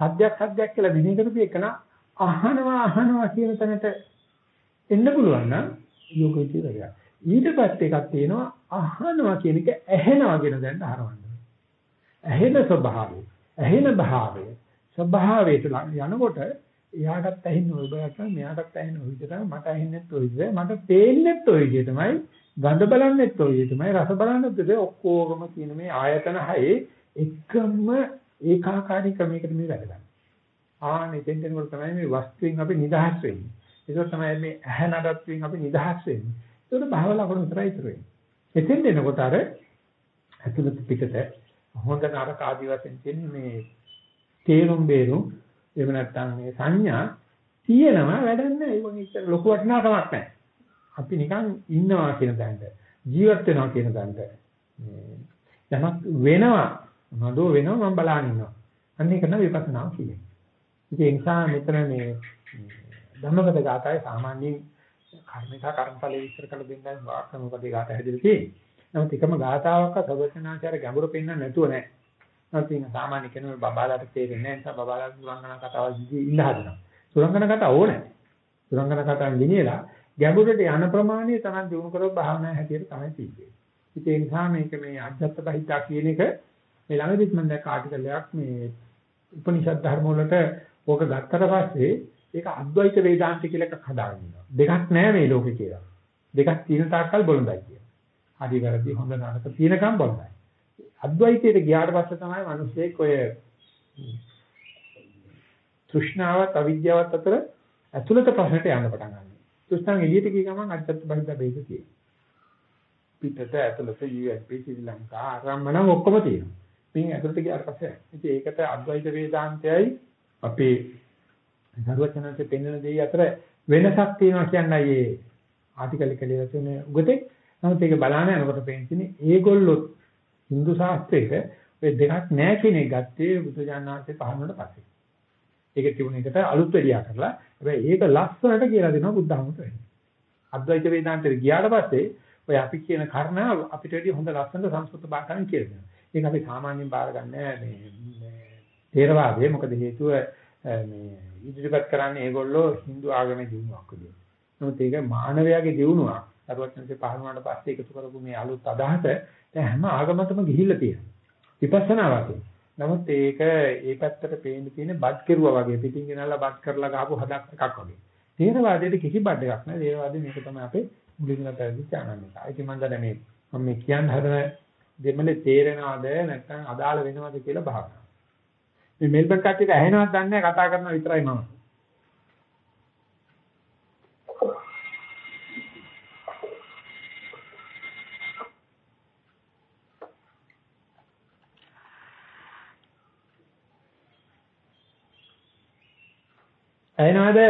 සද්දයක් සද්දයක් කියලා මෙනෙහි කරපු එකනා අහනවා අහනවා කියන තැනට එන්න පුළුවන් නම් යෝගීතිය වෙනවා. ඊට පස්සේ එකක් තියෙනවා අහනවා කියන එක ඇහෙනවා කියන දැනට හරවන්න. ඇහෙන ස්වභාවය, ඇහෙන භාවය, ස්වභාවයට යනකොට එයාටත් ඇහෙන්නේ ඔය බයක් තමයි මෙයාටත් ඇහෙන්නේ ඔය විදිහට මට ඇහෙන්නේත් ඔය විදිහට මට පේන්නේත් ඔය විදිහට තමයි ගඳ බලන්නෙත් ඔය විදිහට තමයි රස බලන්නෙත් ඔය ඔක්කොගම කියන මේ ආයතන හයේ එකම ඒකාකාරී ක්‍රමයකට මේ වැඩ ගන්න. ආන එතෙන් දෙනකොට තමයි මේ වස්තුවෙන් අපි නිදහස් වෙන්නේ. ඒක තමයි මේ ඇහැ නඩත්තුවෙන් අපි නිදහස් වෙන්නේ. ඒකට භව ලකුණු විතරයි ඉතුරු වෙන්නේ. එතෙන් දෙනකොට අර ඇතුළත පිටත හොඳ නරක ආදි වශයෙන් තියෙන මේ තේරුම් බේරුම් එහෙම නැත්නම් මේ සංඥා තියෙනවා වැඩක් නැහැ. ඒක නිතර ලොකු වටිනාකමක් නැහැ. අපි නිකන් ඉන්නවා කියන තැනට ජීවත් වෙනවා කියන තැනට යමක් වෙනවා නඩෝ වෙනවා මම බලන් ඉන්නවා. අන්න ඒක නේද විපස්සනා කියන්නේ. ඒ නිසා මෙතන මේ ධම්මපද ගාථාවේ සාමාන්‍යයෙන් කර්මික කර්මඵල විස්තර කළ දෙන්නයි වාක්‍යමපදේ ගාථා හැදෙලා තියෙන්නේ. නමුත් එකම ගාථාවක්ක සබචනාචාර ගැඹුරු පෙන්වන්න නැතුව නෑ. නැත්නම් ඉතින් සාමාන්‍ය කෙනෙකුට බබාලාට තේරෙන්නේ නැහැ නිසා බබාලාට සුරංගනා කතාවල් දිදී ඉන්න හදනවා. සුරංගනා කතාව ඕනේ. සුරංගනා කතාවෙන් ගෙනියලා ගැඹුරට යන ප්‍රමාණය තමයි දිනු කරව භාවනා හැටියට තමයි තියෙන්නේ. ඒ නිසා මේක මේ අජත්ත බහිතා කියන එක මේ ළඟදිත් මම දැක්ක ආටිකල් එකක් මේ උපනිෂද් ධර්ම වලට ඕක ගත්තට පස්සේ ඒක අද්වෛත වේදාන්ත කියලා එකක් හදාගෙන ඉන්නවා. දෙකක් නැහැ මේ ලෝකේ කියලා. දෙකක් තියෙන තාක්කල් බොළඳයි කියලා. හරි වැරදි හොඳ නරක තියෙනකම් බොළඳයි. අද්වෛතයට ගියාට පස්සේ තමයි මිනිස්සෙක් ඔය තෘෂ්ණාවත් අවිද්‍යාවත් අතර ඇතුළත ප්‍රශ්නට යන්න පටන් ගන්නවා. තෘෂ්ණාව එළියට ගිය ගමන් අජත්ත බහිද්ද බේද තියෙනවා. පිටත ඇතුළත USB ශ්‍රී ලංකා ආරම්භන ඔක්කොම තියෙනවා. මින් ඇතුළට ගියාට පස්සේ ඉතින් ඒකට අද්වෛත වේදාන්තයයි අපේ සර්වචනන්සේ පෙන්වන දෙය අතර වෙනසක් තියෙනවා කියන්නයි ඒ ආටිකල් එක ලියලා තියෙන උගතේ. නමුත් ඒක බලන්න යනකොට පේන්නේ ඒගොල්ලොත් Hindu ශාස්ත්‍රයේ ඔය දෙකක් නැහැ කියන එක ගත්තේ බුදුජානනාංශේ පහළනට පස්සේ. ඒක තිබුණ එකට අලුත් වෙලියා කරලා හැබැයි ඒක ලස්සනට කියලා දෙනවා බුද්ධහමත වෙන්නේ. අද්වෛත වේදාන්තේ ගියාට පස්සේ ඔය අපි කියන කර්ණ අපිට වැඩි හොඳ ලස්සනට සංස්කෘත භාෂාවෙන් කියලා දෙනවා. ඒක අපි සාමාන්‍යයෙන් බාරගන්නේ මේ තේරවාදයේ මොකද හේතුව මේ ඉදිරිපත් කරන්නේ ඒගොල්ලෝ Hindu ආගමේ දිනුවක් විදියට. නමුත් ඒක මානවයාගේ දිනුවක්. සරුවත්නසේ පහළ වුණාට පස්සේ එකතු කරපු මේ අලුත් අදහස දැන් හැම ආගමකටම ගිහිල්ලා තියෙනවා. විපස්සනා වගේ. නමුත් ඒක ඒ පැත්තට පේන්න තියෙන බත් කෙරුවා වගේ පිටින් ගෙනල්ලා බත් කරලා ගහපු හදක් එකක් වගේ. තේරවාදයේ කිසි බඩ එකක් නැහැ. තේරවාදයේ මේක තමයි අපේ මුලින්ම පැවිදිච්ච අනන්‍යතාවය. ඉතින් මම දැන් මේ මම මේ කියන්න හදන දෙමලේ තේරෙනවද නැත්නම් අදාළ වෙනවද කියලා බලන්න. මේ මෙල්බන් කට්ටියට ඇහෙනවද දන්නේ නැහැ කතා කරනවා විතරයි මම. ඇහෙනවද?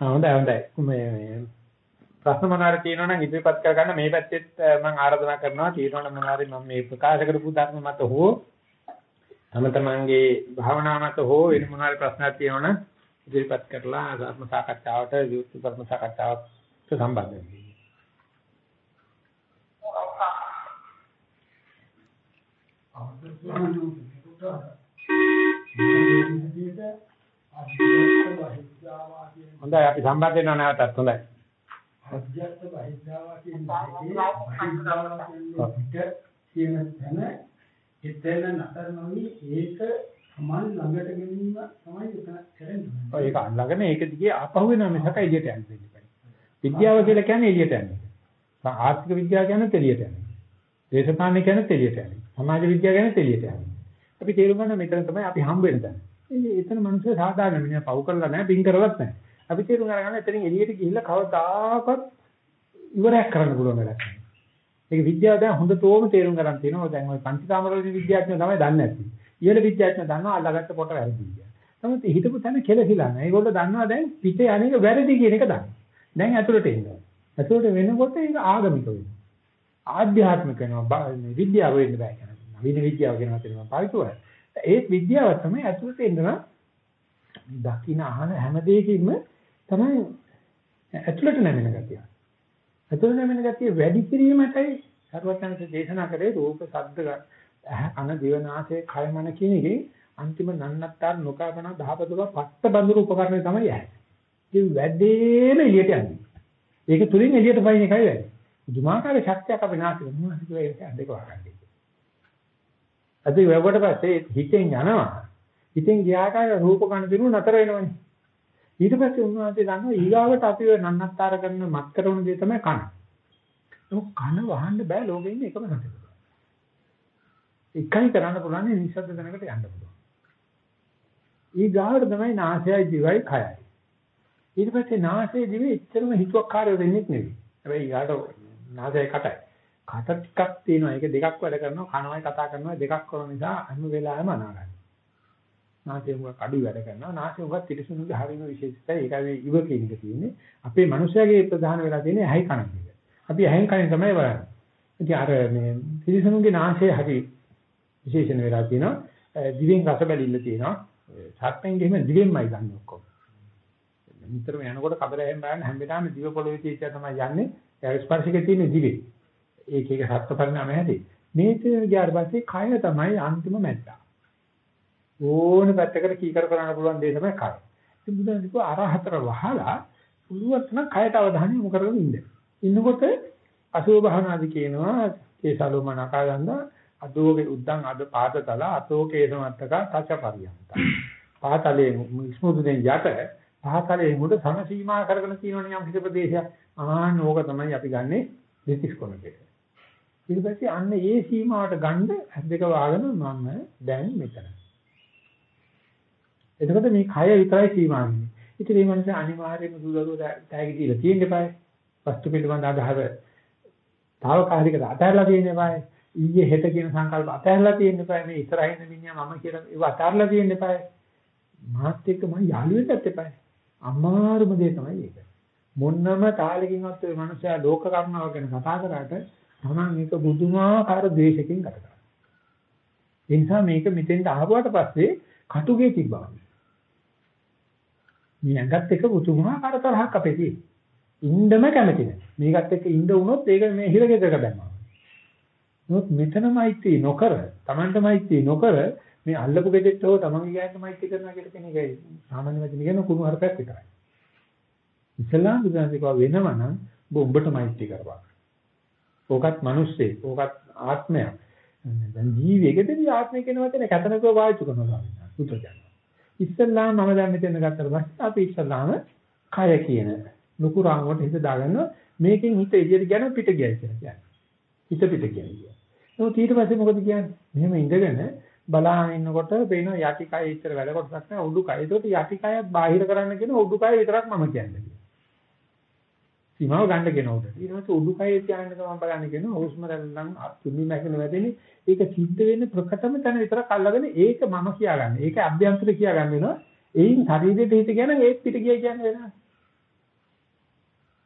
හොඳයි හොඳයි. මේ ප්‍රශ්න මොනවාරි තියෙනවා නම් ඉදිරිපත් කරගන්න මේ පැත්තෙත් මම ආරාධනා කරනවා තියෙනවා මොනවාරි මම මේ ප්‍රකාශ කරපු ධර්ම මත හෝ තම තමන්ගේ භාවනා මත හෝ වෙන මොනවාරි ප්‍රශ්නක් තියෙනවා නම් ඉදිරිපත් කරලා ධර්ම සාකච්ඡාවට විවෘත ධර්ම සාකච්ඡාවට සම්බන්ධ වෙන්න. හොඳයි අපි සම්බන්ධ වෙනවා නැවතත් හොඳයි. අධ්‍යාත්ම බහිද්ධාවා කියන එකේ කියන තැන එතන නතර නොවි ඒක සමාන ළඟට ගැනීම තමයි එතන කරන්නේ. ඔය ඒක අල්ලගෙන ඒක දිගේ ආපහු වෙනවා මිසක එළියට යන්න දෙන්නේ. විද්‍යාව කියලා කියන්නේ එළියට යන්නේ. ආර්ථික විද්‍යාව කියන්නේ එළියට යන්නේ. දේශපාලන කියන්නේ එළියට යන්නේ. සමාජ විද්‍යාව කියන්නේ එළියට යන්නේ. අපි තේරුම් ගන්න මෙතන තමයි අපි හම්බ වෙන තැන. එතන මිනිස්සු සාධාරණ මිනිහා පව් කරලා නැහැ, පින් කරලත් නැහැ. අපි තේරුම් ගන්න එතනින් එළියට ගිහිල්ලා කවදාකවත් ඉවරයක් කරන්න පුළුවන් වැඩක් නෑ. ඒක විද්‍යාව දැන් හොඳටම තේරුම් ගන්න තියෙනවා. දැන් ওই පංචකාමවලදී විද්‍යාඥයෝ තමයි දන්නේ නැති. ඉහළ විද්‍යාඥයෝ දන්නවා අල්ලගත්ත පොට වැරදි කියලා. නමුත් හිතපු තැන කෙලසිලා නැහැ. ඒගොල්ලෝ දන්නවා දැන් පිටේ අනේක වැරදි කියන එක දන්නවා. දැන් ඇතුළට එනවා. ඇතුළට වෙනකොට ඒක ආගමික වෙනවා. ආධ්‍යාත්මික වෙනවා. විද්‍යාව වෙන්න බෑ කියන. නවීන විද්‍යාව කියනවා කියලා මම පාවිච්චි කරා. ඒත් විද්‍යාව තමයි ඇතුළට එන්න දකින්න අහන හැම දෙයකින්ම තමයි ඇතුළට නැමෙන ගතිය. ඇතුළට නැමෙන ගතිය වැඩි කිරීමටයි සර්වඥාන්සේ දේශනා කරේ රූප, ශබ්ද, ඇහ, කන, දිව, නාසය, කය, මන කියන එකේ අන්තිම නන්නත්තර නොකපන දහපතුක පත්ත බඳුරු උපකරණය තමයි ඇහැ. ඒ වැඩේම එළියට යන්නේ. ඒක තුලින් එළියට පයින් එකයි වෙන්නේ. දුමාකාර ශක්තියක් අපි නාසය මොනවද කියලා ඒක අද්දක වහගන්නේ. අද වෙවට පස්සේ හිතෙන් යනවා. හිතෙන් ගියාට රූප කන දිනු නතර වෙනවනේ. ඊට පස්සේ උන්වහන්සේ දන්නවා ඊගාවට අපි නන්නත්තර කරන මත් කරන දේ තමයි කන. ඒක කන වහන්න බෑ ලෝකෙ ඉන්නේ එකම නැතිව. එකයි කරන්න පුළුවන් නිශ්ශබ්ද තැනකට යන්න පුළුවන්. ඊගාවට තමයි නාසයයි දිවයි කයයි. ඊට පස්සේ නාසයේ දිවේ එච්චරම හිතුවක්කාරය වෙන්නේ නෙවෙයි. හැබැයි ඊගාට නාසයයි කටයි. කට ටිකක් තියෙනවා. ඒක දෙකක් වැඩ කරනවා. කනවයි කතා කරනවා දෙකක් කරන නිසා හැම වෙලාවෙම අනාගතයි. නාසය මුගක් අඩු වැඩ කරනවා. නාසය මුගක් තිරසනුගේ හරිම විශේෂයි. ඒකයි මේ ඉව කියන එක තියෙන්නේ. අපේ මිනිස්යාගේ ප්‍රධාන වෙලා තියෙන්නේ ඇහි කන එක. අපි ඇහෙන් කනෙන් තමයි බලන්නේ. ඉතින් අර මේ තිරසනුගේ නාසය හරි විශේෂණ වෙලා තියෙනවා. දිවෙන් රස බැලිල්ල තියෙනවා. සත්පෙන් ගෙම දිවෙන්මයි ගන්න ඔක්කොම. නිතරම යනකොට කබර හැම බලන්න හැම වෙලාවෙම දිව පොළවේ තියෙච්චා තමයි යන්නේ. ඒ ස්පර්ශකේ තියෙන දිවේ. ඒක ඒක සත්ත්ව පරිණාමය හැටි. මේ ගියාට පස්සේ කය තමයි අන්තිම මැට්ටා. ඕන පැත්තකට කීකර කරන්න පුළුවන් දේ තමයි කය. ඉතින් බුදුන් කිව්වා අරහතර වහලා පුළුවන් නම් කයට අවධානය යොමු කරගෙන ඉන්න. ඉන්නකොට අසුභ භාවනාදි කියනවා කේසලෝම නකාගන්ද අදෝගේ උද්දන් අද පාදතල අතෝ කේසමත්තක තච පරියන්ත. පාතලේ ස්මුදුෙන් යට පාතලේ මුඩ සමසීමා කරගෙන තියෙනවනේ යම් කිසි ප්‍රදේශයක්. ආන්න ඕක තමයි අපි ගන්නෙ දෙතිස් කොනකේ. ඊට පස්සේ අන්න ඒ සීමාවට ගන්න දෙක වාගෙන මම දැන් මෙතන. එතකොට මේ කය විතරයි සීමා වෙන්නේ. ඉතින් මේ මනස අනිවාර්යයෙන්ම දුරදෝ තෑගි දීලා තියෙන්න eBay. වස්තු පිළිබඳ අදහස తాවකාලිකව අතහැරලා තියෙන්න eBay. ඊයේ හෙට කියන සංකල්ප අතහැරලා තියෙන්න eBay. මේ ඉස්සරහින් මිනිහා මම කියලා ඒව අතහැරලා තියෙන්න eBay. මාත් එක්ක මම යාළු වෙන්නත් eBay. අමාරුම දේ තමයි ඒක. මොන්නම තාලකින්වත් ඔය මනුස්සයා ලෝක කරුණාව ගැන කතා කරාට තමන් මේක බුදුමාකාර ද්වේෂකින් ගත කරනවා. ඒ නිසා මේක මෙතෙන්ට ආවුවට පස්සේ කටුගේ තිබ්බා. මේ ඇඟත් එක්ක පුතුමාකාර තරහක් අපේ තියෙන්නේ. ඉන්නම කැමති නැහැ. මේකත් එක්ක ඉන්න වුණොත් ඒක මේ හිරගෙදරක දැම්මා. නමුත් මෙතනමයිත්‍රි නොකර, Tamanටමයිත්‍රි නොකර මේ අල්ලපු ගෙදෙට්ට හෝ තමන්ගේ ගෑනටමයිත්‍රි කරනවා කියලා කියන එකයි සාමාන්‍ය වචන කියන කුණු හරපයක් විතරයි. ඉස්ලාම් බුදුන්සේක වෙනවනම් ඔබ උඹටමයිත්‍රි කරපන්. ඕකත් මිනිස්සේ, ඕකත් ආත්මයක්. දැන් ජීවිතයකදී ආත්මය කියන වචනේ කතනකව පාවිච්චි කරනවා ස්වාමීන් වහන්සේ පුත්‍රයන්. ඉස්සල්ලාම මම දැන් මෙතන ගත්තට පස්සේ අපි ඉස්සල්ලාම කය කියන ලොකු රාමුවට හිත දාගන්නවා මේකෙන් හිත එළියට ගියන පිට ගියයි කියලා කියන්නේ. හිත පිට කියන්නේ. නමුත් ඊට පස්සේ මොකද කියන්නේ? මෙහෙම ඉඳගෙන බලාගෙන ඉන්නකොට පේන යටි කය ඉතර වැඩ කොටසක් නැහැ උඩු කය. ඒකට යටි කයත් බාහිර කරන්න කියන උඩු කය විතරක් මම කියන්නේ. සීමාව ගන්න කියන උඩ. ඊට පස්සේ උඩු කයේ තියාගෙන තමයි බලන්න කියන හුස්ම රැල්ලන් තුනි නැගෙන වැදෙන්නේ. ඒක සිද්ධ වෙන්නේ ප්‍රකටම තැන විතරක් අල්ලගෙන ඒක මම කියාගන්න. ඒක අභ්‍යන්තර කියාගන්න වෙනවා. එයින් ශරීරයට හිත කියන ඒත් පිට ගිය කියන්නේ වෙනවා.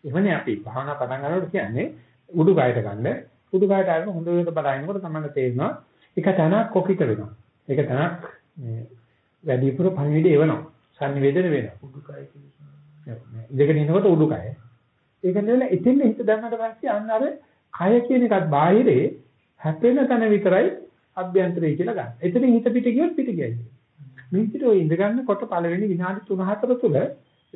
එවනේ අපි භාවනා පටන් ගන්නකොට කියන්නේ උඩු කයට ගන්න. උඩු කයට අරගෙන හොඳට බලනකොට තමයි තේරෙනවා එක තැනක් කොකිට වෙනවා. ඒක තැනක් මේ වැඩිපුර පණිවිඩ එවනවා. සංනිවේදනය වෙනවා. උඩු කය කියන්නේ. ඉඳගෙන ඉනකොට උඩු කය. ඒක නෙවෙයි එතෙන් හිත දැම්මට පස්සේ අන්න අර කය කියන එකත් බාහිරේ හැපෙන තැන විතරයි අභ්‍යන්තරය කියලා ගන්න. එතනින් හිත පිට ගියොත් පිට ගියයි. මේ විදිහට ඔය ඉඳ ගන්නකොට පළවෙනි විනාඩි 3-4 තුල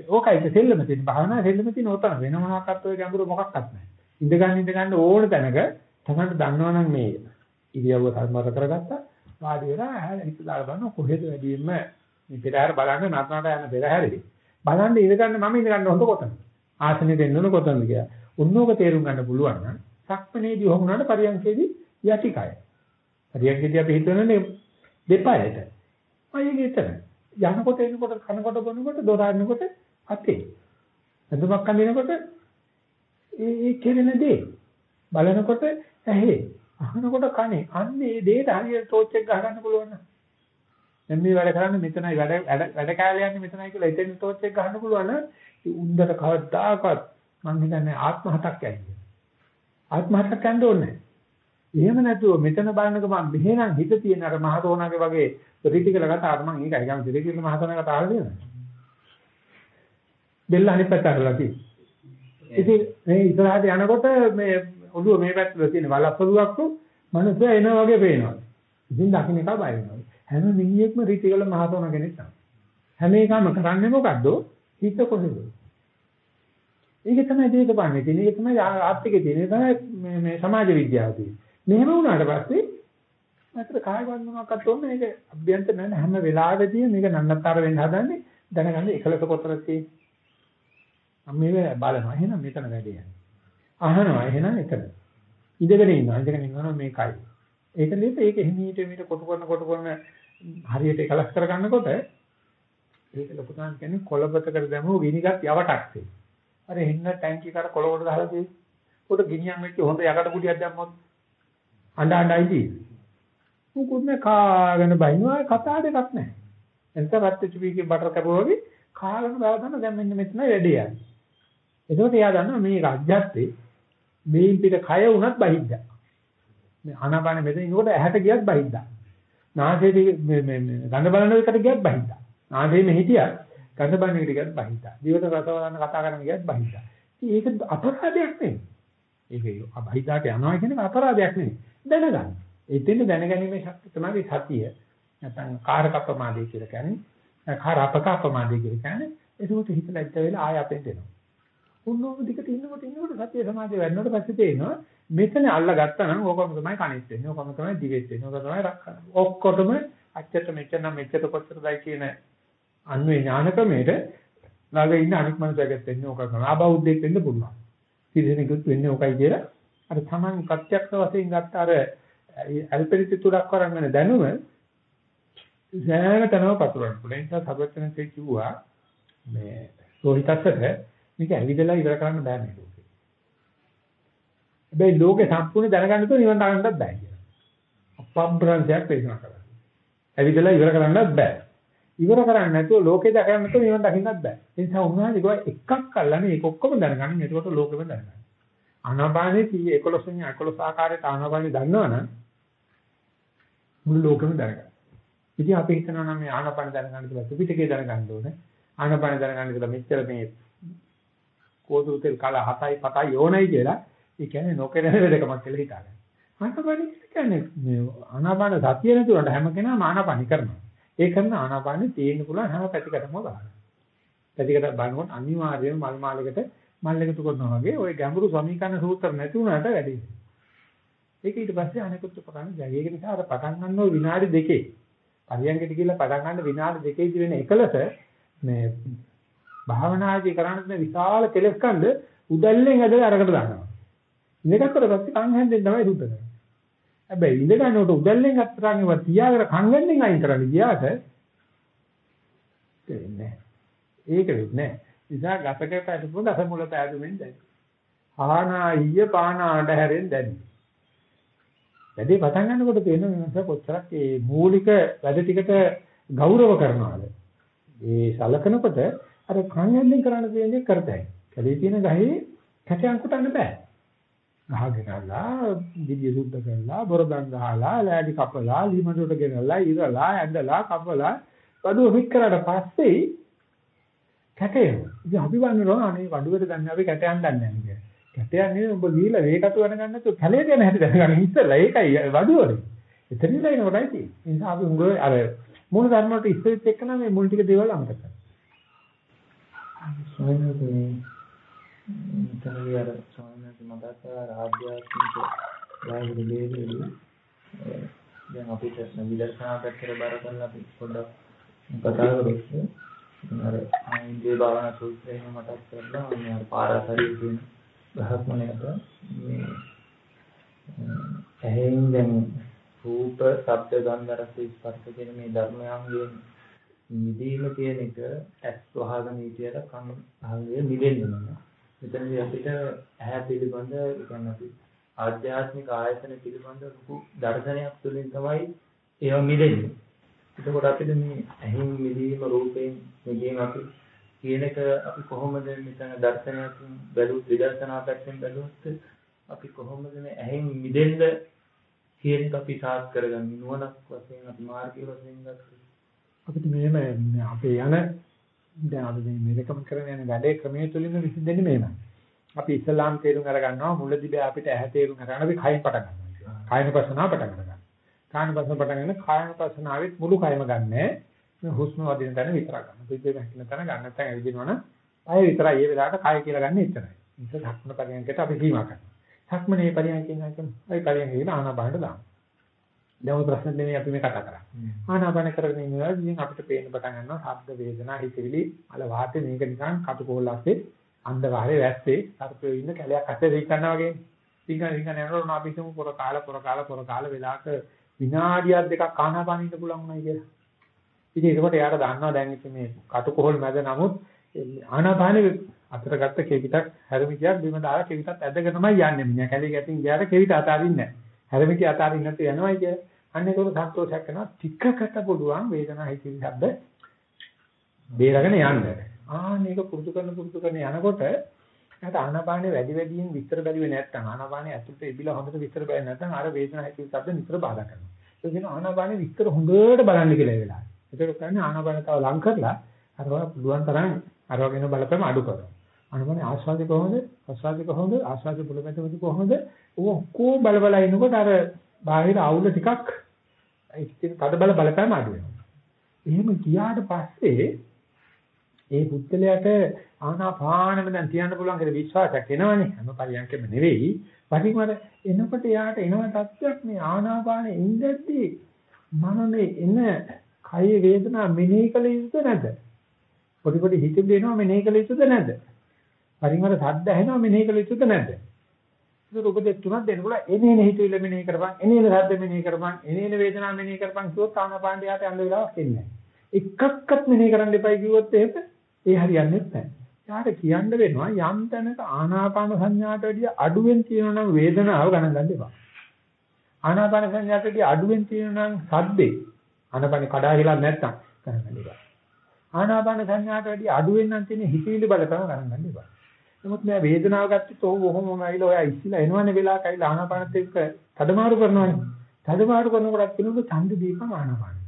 ඕකයි සෙල්ලම තියෙන භාවනා සෙල්ලම තියෙන උතන වෙන මොනවාක්වත් ඔය ගැඹුරු මොකක්වත් නැහැ. ඉඳ ගන්න ඉඳ ගන්න ඕන තැනක තමයි දන්නවනම් මේ ඉරියව්ව සම්මත කරගත්තා වාඩි වෙලා හිත දාලා බලන කොහෙද වැඩියෙන්ම මේ පෙරහැර බලන්න නටනට යන පෙරහැරේ බලන්න ඉඳ ගන්න මම ඉඳ ගන්න හොඳ කොතනද ආසනෙ දෙන්න ඕන කොතනද කියලා. උන්නෝක තේරුම් ගන්න පුළුවන් නම් සක්මනේදී වුණාට පරියන්කේදී යටිකය. පරියන්කේදී අපි හිතන්නේ දෙපයට. අයගේ එතන. යනකොට එනකොට කනකොට බොනකොට දොර අරිනකොට අතේ. අඳුමක් අඳිනකොට ඒ ඒ කෙරෙන දේ බලනකොට ඇහි අහනකොට කනේ අන්න ඒ දේට හරියට ටෝච් එක ගහගන්න පුළුවන් නම් දැන් මේ වැඩ කරන්නේ මෙතනයි වැඩ වැඩ කාලය යන්නේ මෙතනයි කියලා එතෙන් ටෝච් එක ගහන්න පුළුවන් නම් උන්දර කවදාකවත් මං හිතන්නේ ආත්ම හතක් යන්නේ. ආත්ම හතක් යන්න ඕනේ. එහෙම නැතුව මෙතන බලනක මම මෙහෙනම් හිත තියෙන අර මහතෝනාගේ වගේ ප්‍රතිතිකල කතාවට මම ඒකයි ගම දෙලකින මහතෝනා කතාව දෙනවා. බෙල්ල අනිත් පැත්තට අරලා තියෙන්නේ. ඉතින් මේ ඉස්සරහට යනකොට මේ ඔළුව මේ පැත්තට තියෙන වලප්පුවක් මනස එනවා වගේ පේනවා. ඉතින් දකින්න එක බය වෙනවා. හැම මිනිහෙක්ම රීතිකල මහතෝනා කෙනෙක් තමයි. හැම එකම කරන්නේ මොකද්ද? හිත කොහෙද? ඒක තමයි දේශපාලනේ තියෙන්නේ. ඒක තමයි ආර්ථිකයේ තියෙන්නේ. තමයි මේ මේ සමාජ විද්‍යාව තියෙන්නේ. මෙහෙම වුණාට පස්සේ මතර කාය වන්දනයක්වත් ඕනේ මේක අභ්‍යන්තර නැහැ හැම වෙලාවෙදී මේක නන්නත්තර වෙන්න හදන්නේ දැනගන්න එකලස කොතරක් තියෙන්නේ. මම මේක බලනවා. එහෙනම් මෙතන වැඩේ යන්නේ. අහනවා එහෙනම් එතන. ඉඳගෙන ඉන්නවා. ඉඳගෙන ඉන්නවා මේකයි. ඒක නේද ඒක හිමීට මීට කොට කරන කොට කරන හරියට එකලස් කරගන්නකොට ඒක ලොකු තාන් කියන්නේ කොළපතකට දැමුව ගිනිගත් යවටක්සේ. අර එන්න ටැංකිය කර කොළවල ගහලා තියෙන්නේ. උඩ ගිනියම් වෙච්ච හොඳ යකඩ කුටියක් දැම්මොත් අඬ අඬයි තියෙන්නේ. මුකුත් නෑ කාගෙන බයිනවා කතා දෙකක් නෑ. එතන රත් චුපීකේ බටර් කරුවා වගේ කාගෙන බාදන්න දැන් මෙන්න මෙතන වැඩේ යන්නේ. එතකොට එයා දන්නවා මේක අධ්‍යස්තේ මේන් පිට කය වුණත් බහිද්දා. මේ ආනාපාන මෙතන ඉන්නකොට ඇහැට ගියත් බහිද්දා. නාසයේ මේ මේ ගඳ බලන එකට ගියත් බහිද්දා. නාසයේ හිටියත් ගඳ බලන එකට ගියත් බහිද්දා. දිවට රස බලන කතා කරන ගියත් බහිද්දා. ඒක අපරාධයක් නෙවෙයි. ඒක අබහිදාට යනවා කියන එක අපරාධයක් නෙවෙයි. දැනගන්න. එතෙන් දැනගැනීමේ ශක්තිය තමයි සතිය. නැත්නම් කාරක ප්‍රමාදය කියලා කියන්නේ. කාරාපක ප්‍රමාදය කියලා කියන්නේ. ඒකෝට හිත ලැජ්ජ වෙලා ආය අපෙන් දෙනවා. උන්නෝම දිකට ඉන්නකොට ඉන්නකොට සතිය සමාධිය වැඩනකොට පස්සේ තේනවා මෙතන අල්ල ගත්තා නම් ඕකම තමයි කණිත් වෙන්නේ. ඕකම තමයි දිවෙත් වෙන්නේ. ඕක තමයි රක්කන. ඔක්කොටම අච්චට මෙච්චර නම් මෙච්චර කොච්චරදයි කියන අන්වේ ඥානකමේට ළඟ ඉන්න අනික් මනුස්සයෙක් වෙන්නේ ඕක කරනවා. ආබෞද්ධයෙක් වෙන්න පුළුවන්. සිරිසෙනෙකුත් වෙන්නේ ඕකයි කියලා අර Taman ප්‍රත්‍යක්ෂ වශයෙන් ගත්ත අර අල්පරිත තුඩක් කරගෙන දැනුම සෑමතනම පතුරවන්න පුළුවන්. ඒ නිසා සබත්තනසේ කිව්වා මේ රෝහිතස්සට මේක ඇවිදලා ඉවර කරන්න බෑ මේ ලෝකේ. හැබැයි ලෝකේ සම්පූර්ණ දැනගන්න තු නිවන් දාගන්නත් බෑ කියලා. අපබ්‍රංශයක් දේශනා කරා. ඇවිදලා ඉවර කරන්නත් බෑ. ඉවර කරන්නේ නැතුව ලෝකේ දැකගන්න නැතුව නිවන් දකින්නත් බෑ. ඒ නිසා උන්වහන්සේ කිව්වා එකක් අල්ලන්නේ ඒක ඔක්කොම දැනගන්න. එතකොට ලෝකෙම දැනගන්න. ආනාපානේ 11 වෙනි 11 ආකාරයට ආනාපානේ දන්නවනම් මුළු ලෝකෙම දැනගන්න. ඉතින් අපි හිතනවා නම් මේ ආනාපාන දැනගන්න කියලා ත්‍රිපිටකය දැනගන්න ඕනේ. ආනාපාන දැනගන්න කියලා මෙච්චර මේ කෝදුරු තෙල් කල 7යි 7යි ඕනයි කියලා ඒ කියන්නේ නොකරන දෙකමක් කියලා හිතාගන්න. ආනාපාන කියන්නේ මේ ආනාපාන සතිය නැතුවට හැම කෙනාම ආනාපානි කරනවා. ඒ කරන ආනාපානෙ තියෙන්න පුළුවන් හැම පැතිකඩම බලන්න. පැතිකඩ බලනකොට අනිවාර්යයෙන්ම මල් මාලයකට මල් එකතු කරනවා වගේ ওই ගැඹුරු සමීකරණ සූත්‍ර නැති වුණාට වැඩි. ඒක ඊට පස්සේ අනිකුත් උපකරණ ජය. ඒක නිසා අර පටන් ගන්නව විනාඩි දෙකේ. පරියන්කට ගිහිල්ලා පටන් ගන්න විනාඩි දෙකේදී වෙන එකලස මේ භාවනාදී කරන්න තියෙන විශාල කෙලස් කන්ද උදැල්ලෙන් ඇදලා අරකට දානවා. ඉඳගත්තට පස්සේ කන් හැන්දෙන් තමයි සුද්ධ කරන්නේ. හැබැයි ඉඳ ගන්නකොට උදැල්ලෙන් අත්තරන් ඒවා තියාගෙන කන් හැන්දෙන් අයින් කරන්න ගියාට දෙන්නේ ඒක වෙන්නේ නැහැ. නිසා ගසක පැටපු ගස මුල පෑදුමින් දැනි. ආනායිය පානාඩ හැරෙන් දැනි. වැඩි පටන් ගන්නකොට තේරෙන වෙනස කොච්චරක් ඒ මූලික වැඩ ටිකට ගෞරව කරනවාද. ඒ සලකනකොට අර කන්යල්ලෙන් කරන්න තියෙන දේ කරතයි. කලේ තියෙන ගහේ කැටයන් කුටන්න බෑ. ගහ ගෙනල්ලා, දිවිය සුද්ධ කරලා, බොරදන් ගහලා, ලෑලි කපලා, ලිමඩොට ගෙනල්ලා, ඉරලා, ඇඳලා, කපලා, බඩුව පිට කරාට පස්සේ කැටේ. ඉතින් අපි වන්නරෝ අනේ වඩුවට ගන්න අපි කැටයන් දන්නේ නැහැ කියලා. කැටයන් නෙවෙයි උඹ ගිහිල්ලා වේකතු වෙන ගන්න නැතුව කැලේ යන හැටි දැනගන්න ඉස්සෙල්ලා ඒකයි වඩුවනේ. එතනින්ලා එනකොටයි තියෙන්නේ. ඒ නිසා අපි උඟ අර මූල ධර්ම වලට ඉස්සෙල්ත් එක්ක නම් මේ මුල් ටික දේවල් අමතක කරනවා. ස්වාමීනි මෙතනදී අර ස්වාමීනි මතක් කරා ආධ්‍යාත්මික වායු දෙවියෝ දැන් අපිට විදර්ශනා පැත්තට බර කරලා අපි පොඩ්ඩක් කතා කරමු අර ආයින්දේ භාවනා සූත්‍රයෙන් මතක් කරලා මේ අර පාරාසරිය කියන බ්‍රහ්මණයට මේ ඇහෙන් දැන් රූප, ශබ්ද, ගන්ධ, රස, ස්පර්ශ කියන මේ ධර්මයන්ගෙන් නිදීම කියන එක ඇස් වහගෙන හිටියට කන අහගෙන නිදෙන්න ඕන. මෙතනදී අපිට ඇහැ පිළිබඳ කියන්නේ අපි ආධ්‍යාත්මික ආයතන පිළිබඳ ලොකු දර්ශනයක් තුළින් තමයි ඒවා මිදෙන්නේ. එතකොට අපිට මේ ඇහින් මිදීම රූපයෙන් මිදීම අපි කියන එක අපි කොහොමද මෙතන දර්ශනයක් බැලුවොත් විදර්ශනා පැත්තෙන් බැලුවොත් අපි කොහොමද මේ ඇහෙන් මිදෙන්න කියන එක අපි සාත් කරගන්නේ නුවණක් වශයෙන් අපි මාර්ගය වශයෙන් ගත්තොත් අපිට මෙහෙම අපේ යන දැන් අපි මේ මෙලකම කරන යන වැඩේ ක්‍රමයේ තුලින්ම විසඳෙන්නේ මෙහෙමයි. අපි ඉස්ලාම් තේරුම් අරගන්නවා මුලදී බෑ අපිට ඇහැ තේරුම් අරගන්න අපි කයින් පටන් ගන්නවා. කායන පස්සනාව පටන් ගන්නවා. කායන පස්සන පටන් ගන්න කායන පස්සනාවෙත් මුළු කයම ගන්නෑ. මේ හුස්ම වදින තැන විතරක් ගන්න. පිටේ වැහින තැන ගන්න නැත්නම් ඇවිදිනවනම් අය විතරයි. ඒ වෙලාවට කය කියලා ගන්න එච්චරයි. ඒක ධක්මන පරියන්කට අපි සීමා කරනවා. ධක්මනේ පරියන්කෙන් නැත්නම් ওই පරියන්කේ ආනාපානට දානවා. දැන් ප්‍රශ්න දෙන්නේ අපි මේ කතා කරන්නේ. ආනාපාන කරගෙන ඉන්නවා ඉතින් අපිට පේන්න පටන් ගන්නවා ශබ්ද වේදනා හිතවිලි අල වාතේ මේක නිකන් කටුකොල්ලස්සේ අන්ධකාරයේ වැස්සේ සර්පයෝ ඉන්න කැලයක් අතේ රිකනවා වගේ. ටික රිකන යනකොට අපි හිතමු පොර කාල පොර කාල පොර කාල වෙලාවක විනාඩියක් දෙකක් ආනාපාන ඉන්න පුළුවන් වුණයි කියලා. ඉතින් ඒකට එයාට දන්නවා දැන් ඉතින් මේ කටුකොහල් මැද නමුත් ආනාපානෙ අතට ගත්ත කෙවිතක් හැරමිටියක් බිම දාලා කෙවිතත් ඇදගෙනමයි යන්නේ. මිනිහා කැලේ ගැටින් ගියාට කෙවිත අතාරින්නේ නැහැ. හැරමිටි අතාරින්න නැතු යනවයි කියලා. අන්න ඒකවල සන්තෝෂයක් වෙනවා. ටිකකට පුළුවන් වේදනාව හිතින් ශබ්ද බේරගෙන යන්න. ආන්න ඒක පුරුදු කරන පුරුදු කරන යනකොට නැත් ආනාපානේ වැඩි වැඩියෙන් විස්තර බැලුවේ නැත්නම් ආනාපානේ ඇතුළට එබිලා හොඳට විස්තර බැලුවේ නැත්නම් අර වේදනාව හිතින් ශබ්ද නිතර බාධා කරනවා. ඒ කියන්නේ ආනාපානේ විස්තර හොඳට බලන්න කියලා ඒ වෙලාවේ. ඒක කරන්නේ ආනාපානේ තව ලං කරලා අරවා පුළුවන් තරම් අරවාගෙන බලපෑම අඩු කරනවා. ආනාපානේ ආස්වාදේ කොහොමද? ආස්වාදේ කොහොමද? ආස්වාදේ බුලමැදමදි කොහොමද? ඔක්කොම බල බල ඉනකොට අර බාහිර අවුල ටිකක් ඉතින් තද බල බලපෑම අඩු වෙනවා. එහෙම ගියාට පස්සේ ඒ පුද්ගලයාට ආනාපානෙම දැන් තියන්න පුළුවන් කියලා විශ්වාසයක් එනවනේ. හැම පරියන්කෙම නෙවෙයි. පරිමර එනකොට යාට එනව තත්ත්වයක් මේ ආනාපානෙ ඉඳද්දී මම මේ එන කය වේදනා මෙනෙහි කළ යුතුද නැද්ද? පොඩි පොඩි හිතුම් දෙනවා මෙනෙහි කළ යුතුද නැද්ද? පරිමර සද්ද ඇහෙනවා මෙනෙහි කළ යුතුද නැද්ද? ඒක උපදෙස් තුනක් දෙනකොට එනේන හිතවිල්ල මෙනෙහි කරපන් එනේන ශබ්ද මෙනෙහි කරපන් එනේන වේදනා මෙනෙහි කරපන් කිව්වොත් ආනාපානයට යන්න වෙලාවක් එන්නේ නැහැ. එකක්වත් මෙනෙහි කරන්න එපයි කිව්වොත් එහෙම ඒ හරියන්නේ නැහැ. යාට කියන්න වෙනවා යම් තැනක ආනාපාන සංඥාට වැඩිය අඩුවෙන් තියෙනවා නම් වේදනාව ගණන් ගන්න එපා. ආනාපාන සංඥාට වැඩිය අඩුවෙන් තියෙනවා නම් සද්දේ ආනාපාන කඩා හිලා නැත්තම් ගණන් ගන්න එපා. ආනාපාන සංඥාට වැඩිය අඩුවෙන් නම් තියෙන හිතවිලි බලපෑම ගණන් ගන්න එපා. නමුත් මම වේදනාව ගත්තොත් ඔහු ඔහොමම ඇවිල්ලා ඔය ඉස්සිලා එනවනේ වෙලාවක ඇවිල්ලා ආනාපානත් එක්ක තඩමාරු කරනවනේ. තඩමාරු කරනකොට කියනකොට ඡන්ද දීපම ආනාපානෙ.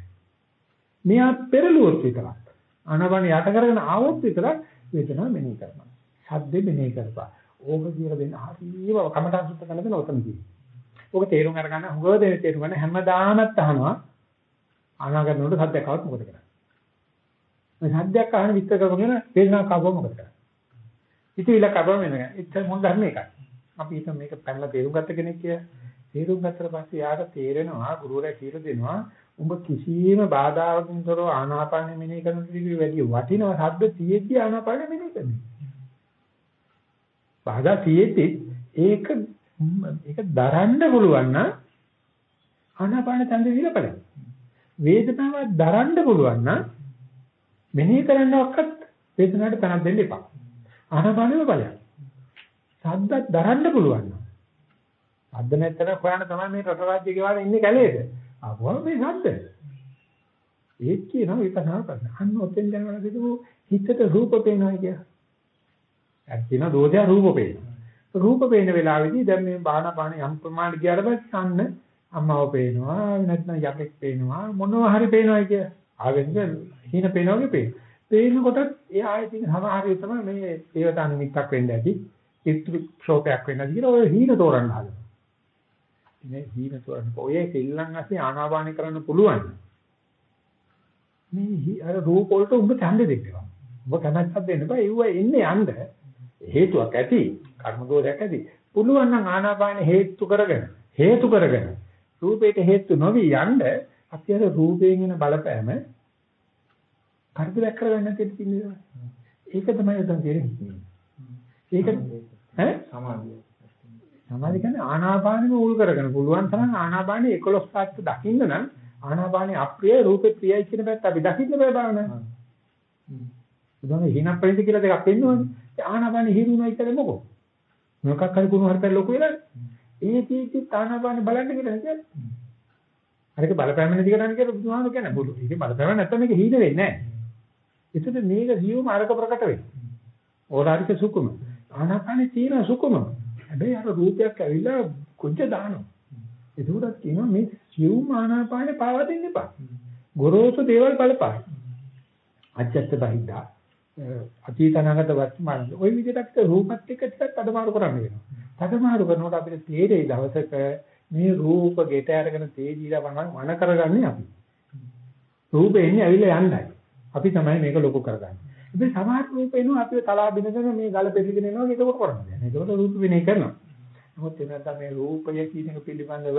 මෙයා පෙරළුවොත් විතරක්. ආනාපාන යට කරගෙන ආවොත් විතරක් වේදනාව මෙනෙහි කරනවා. ශබ්දෙ මෙනෙහි කරපා. ඕක කියලා දෙන්න හරියව කමටහන් සුත්ත කරන දෙන ඔතන තියෙන්නේ. ඕක තේරුම් අරගන්න හුඟව දෙන තේරුම් ගන්න හැමදාමත් අහනවා ආනාගන්නකොට සද්දයක් આવත් මොකද කරන්නේ? මේ සද්දයක් අහන විස්තර කරගෙන වේදනාවක් ආවම මොකද කරන්නේ? හිතවිල්ල කබම වෙනවා. ඒක මොන ධර්ම එකක්. අපි හිතමු මේක පැනලා තේරුම් ගත්ත කෙනෙක් කියලා. තේරුම් ගත්තට පස්සේ යාට තේරෙනවා ගුරුවරයා කියලා දෙනවා උඹ කිසියම් බාධාවකින් තොරව ආනාපානෙ මෙනෙහි කරන ටිකේ වැඩි වටිනවා ශබ්ද තියෙද්දි ආනාපානෙ මෙනෙහි කරන්නේ. බාධා තියෙද්දි ඒක ඒක දරන්න පුළුවන් නම් ආනාපාන ඡන්ද විරපලයි. වේදනාව දරන්න පුළුවන් නම් මෙනෙහි කරන්නවක්වත් වේදනාවට තනක් දෙන්න එපා. ආනාපානෙම බලයක්. ශබ්දත් දරන්න පුළුවන් නම්. ශබ්ද නැත්තර හොයන්න තමයි මේ රට රාජ්‍ය ගෙවල් ඉන්නේ කැලේද. ආවම මේ ශබ්ද. ඒත් කියනවා විපස්සනා කරන්න. අන්න ඔතෙන් දැනගන්න කිව්ව හිතට රූප පේනවා කිය. ඇත්ත කියන දෝෂය රූප පේනවා. රූප පේන වෙලාවේදී දැන් මේ බාහන පාන යම් ප්‍රමාණයක් ගියාට පස්සේ අන්න අම්මව පේනවා නැත්නම් යකෙක් පේනවා මොනවා හරි පේනවා කිය. ආවෙන්ද හීන පේනවා වගේ පේනවා. පේනකොටත් ඒ ආයතින් සමහරවිට තමයි මේ දේවතා නිමිත්තක් වෙන්න ඇති. චිත්‍ර ශෝකයක් වෙන්න ඇති කියලා ඔය හීන තෝරන්න හදනවා. මේ හීන තෝරන්න. ඔය සිල්ලන් ඇස්සේ ආනාපාන කරන්න පුළුවන්. මේ අර රූප වලට උඹ ඡන්දෙ දෙන්නවා. ඔබ කැමැත්තක් දෙන්න බෑ. ඒව එන්නේ යන්න. හේතුවක් ඇති. කර්ම දෝෂයක් ඇති. පුළුවන් නම් ආනාපාන හේතු කරගෙන හේතු කරගෙන රූපේට හේතු නොවි යන්න අපි අර රූපයෙන් එන බලපෑම කරදරයක් කරගන්න නැති තියෙනවා. ඒක තමයි උතන් තියෙන්නේ. ඒක ඈ සමාධිය. සමාධිය කියන්නේ ආනාපානෙම උල් කරගෙන පුළුවන් තරම් ආනාපානෙ 11 පාත්ත දකින්න නම් ආනාපානෙ අප්‍රිය රූපේ ප්‍රියයි කියන පැත්ත අපි දකින්න බෑ බලන්න. උදාහරණ හිණක් පරිදි කියලා දෙකක් වෙන්නවනේ. ආනාපානෙ හිරුණයි කියලා මොකෝ? මොකක් හරි කුණු හරිපැල ලොකු වෙලා. ඒ කීටි ආනාපානෙ බලන්න කියලා කියන්නේ. අරක බලපෑම නැති කරන්නේ කියලා බුදුහාම කියන්නේ බුදු. ඒකේ බලපෑම නැත්නම් මේක හීන වෙන්නේ නැහැ. ඒකට මේක සියුම් අරක ප්‍රකට වෙන්නේ. ඕලාරික සුකුම. ආනාපානෙ තියෙන සුකුම. හැබැයි අර රූපයක් ඇවිල්ලා කුජ දානවා. ඒකෝට කියනවා මේ සියුම් ආනාපානෙ පාවා දෙන්න එපා. ගොරෝසු දේවල් බලපාන. අජත්ත බහිද්දා. අතීත අනාගත වර්තමාන. ওই විදිහට අපිට රූපත් එක්ක ටිකක් අදමාරු කරන්න වෙනවා. අදමාරු කරනකොට අපිට තේරෙයි දවසක මේ රූප ගෙට අරගෙන තේජීලා වණ වණ කරගන්නේ අපි. රූපේ ඉන්නේ ඇවිල්ලා යන්නයි. අපි තමයි මේක ලොකු කරගන්නේ. ඉතින් සමහර රූප එනවා අපිව තලා බිනගෙන මේ ගල පෙරලිගෙන එනවා ඒක කොට කරන්නේ. ඒකට රූප විනය කරනවා. නමුත් එනත මේ රූපය කියන එක පිළිබඳව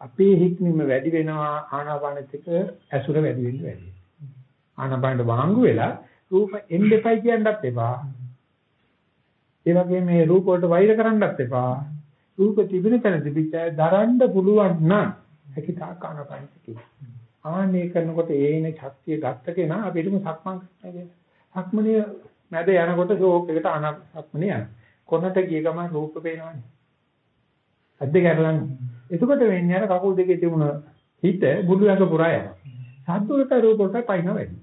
අපේ හික්මීම වැඩි වෙනවා ආනාපානෙත් එක්ක ඇසුර වැඩි වෙන්න වැඩි. ආනාපානට වාංගු වෙලා රූප එන්න එපයි කියන්නත් එපා. ඒ වගේ මේ රූප වලට වෛර කරන්නත් එපා. රූප තිබෙන තැන තිබිච්ච දරන්න පුළුවන් නම් හැකි තාක් ආනාපානෙත් කියනවා. ආන්නේ කරනකොට ඒන ශක්තිය ගත්ත කෙනා අපිටම සක්මන් කරනවා. සක්මනේ මැද යනකොට ෂෝක් එකට අනක්මනේ යනවා. කොනට ගිය ගමන් රූප පේනවනේ. අද්ද ගැරලන්නේ. එතකොට වෙන්නේ අර කකුල් දෙකේ තිබුණ හිත බුදු යක පුරා යනවා. සද්දවලට රූප වලට පයින්න වැඩි.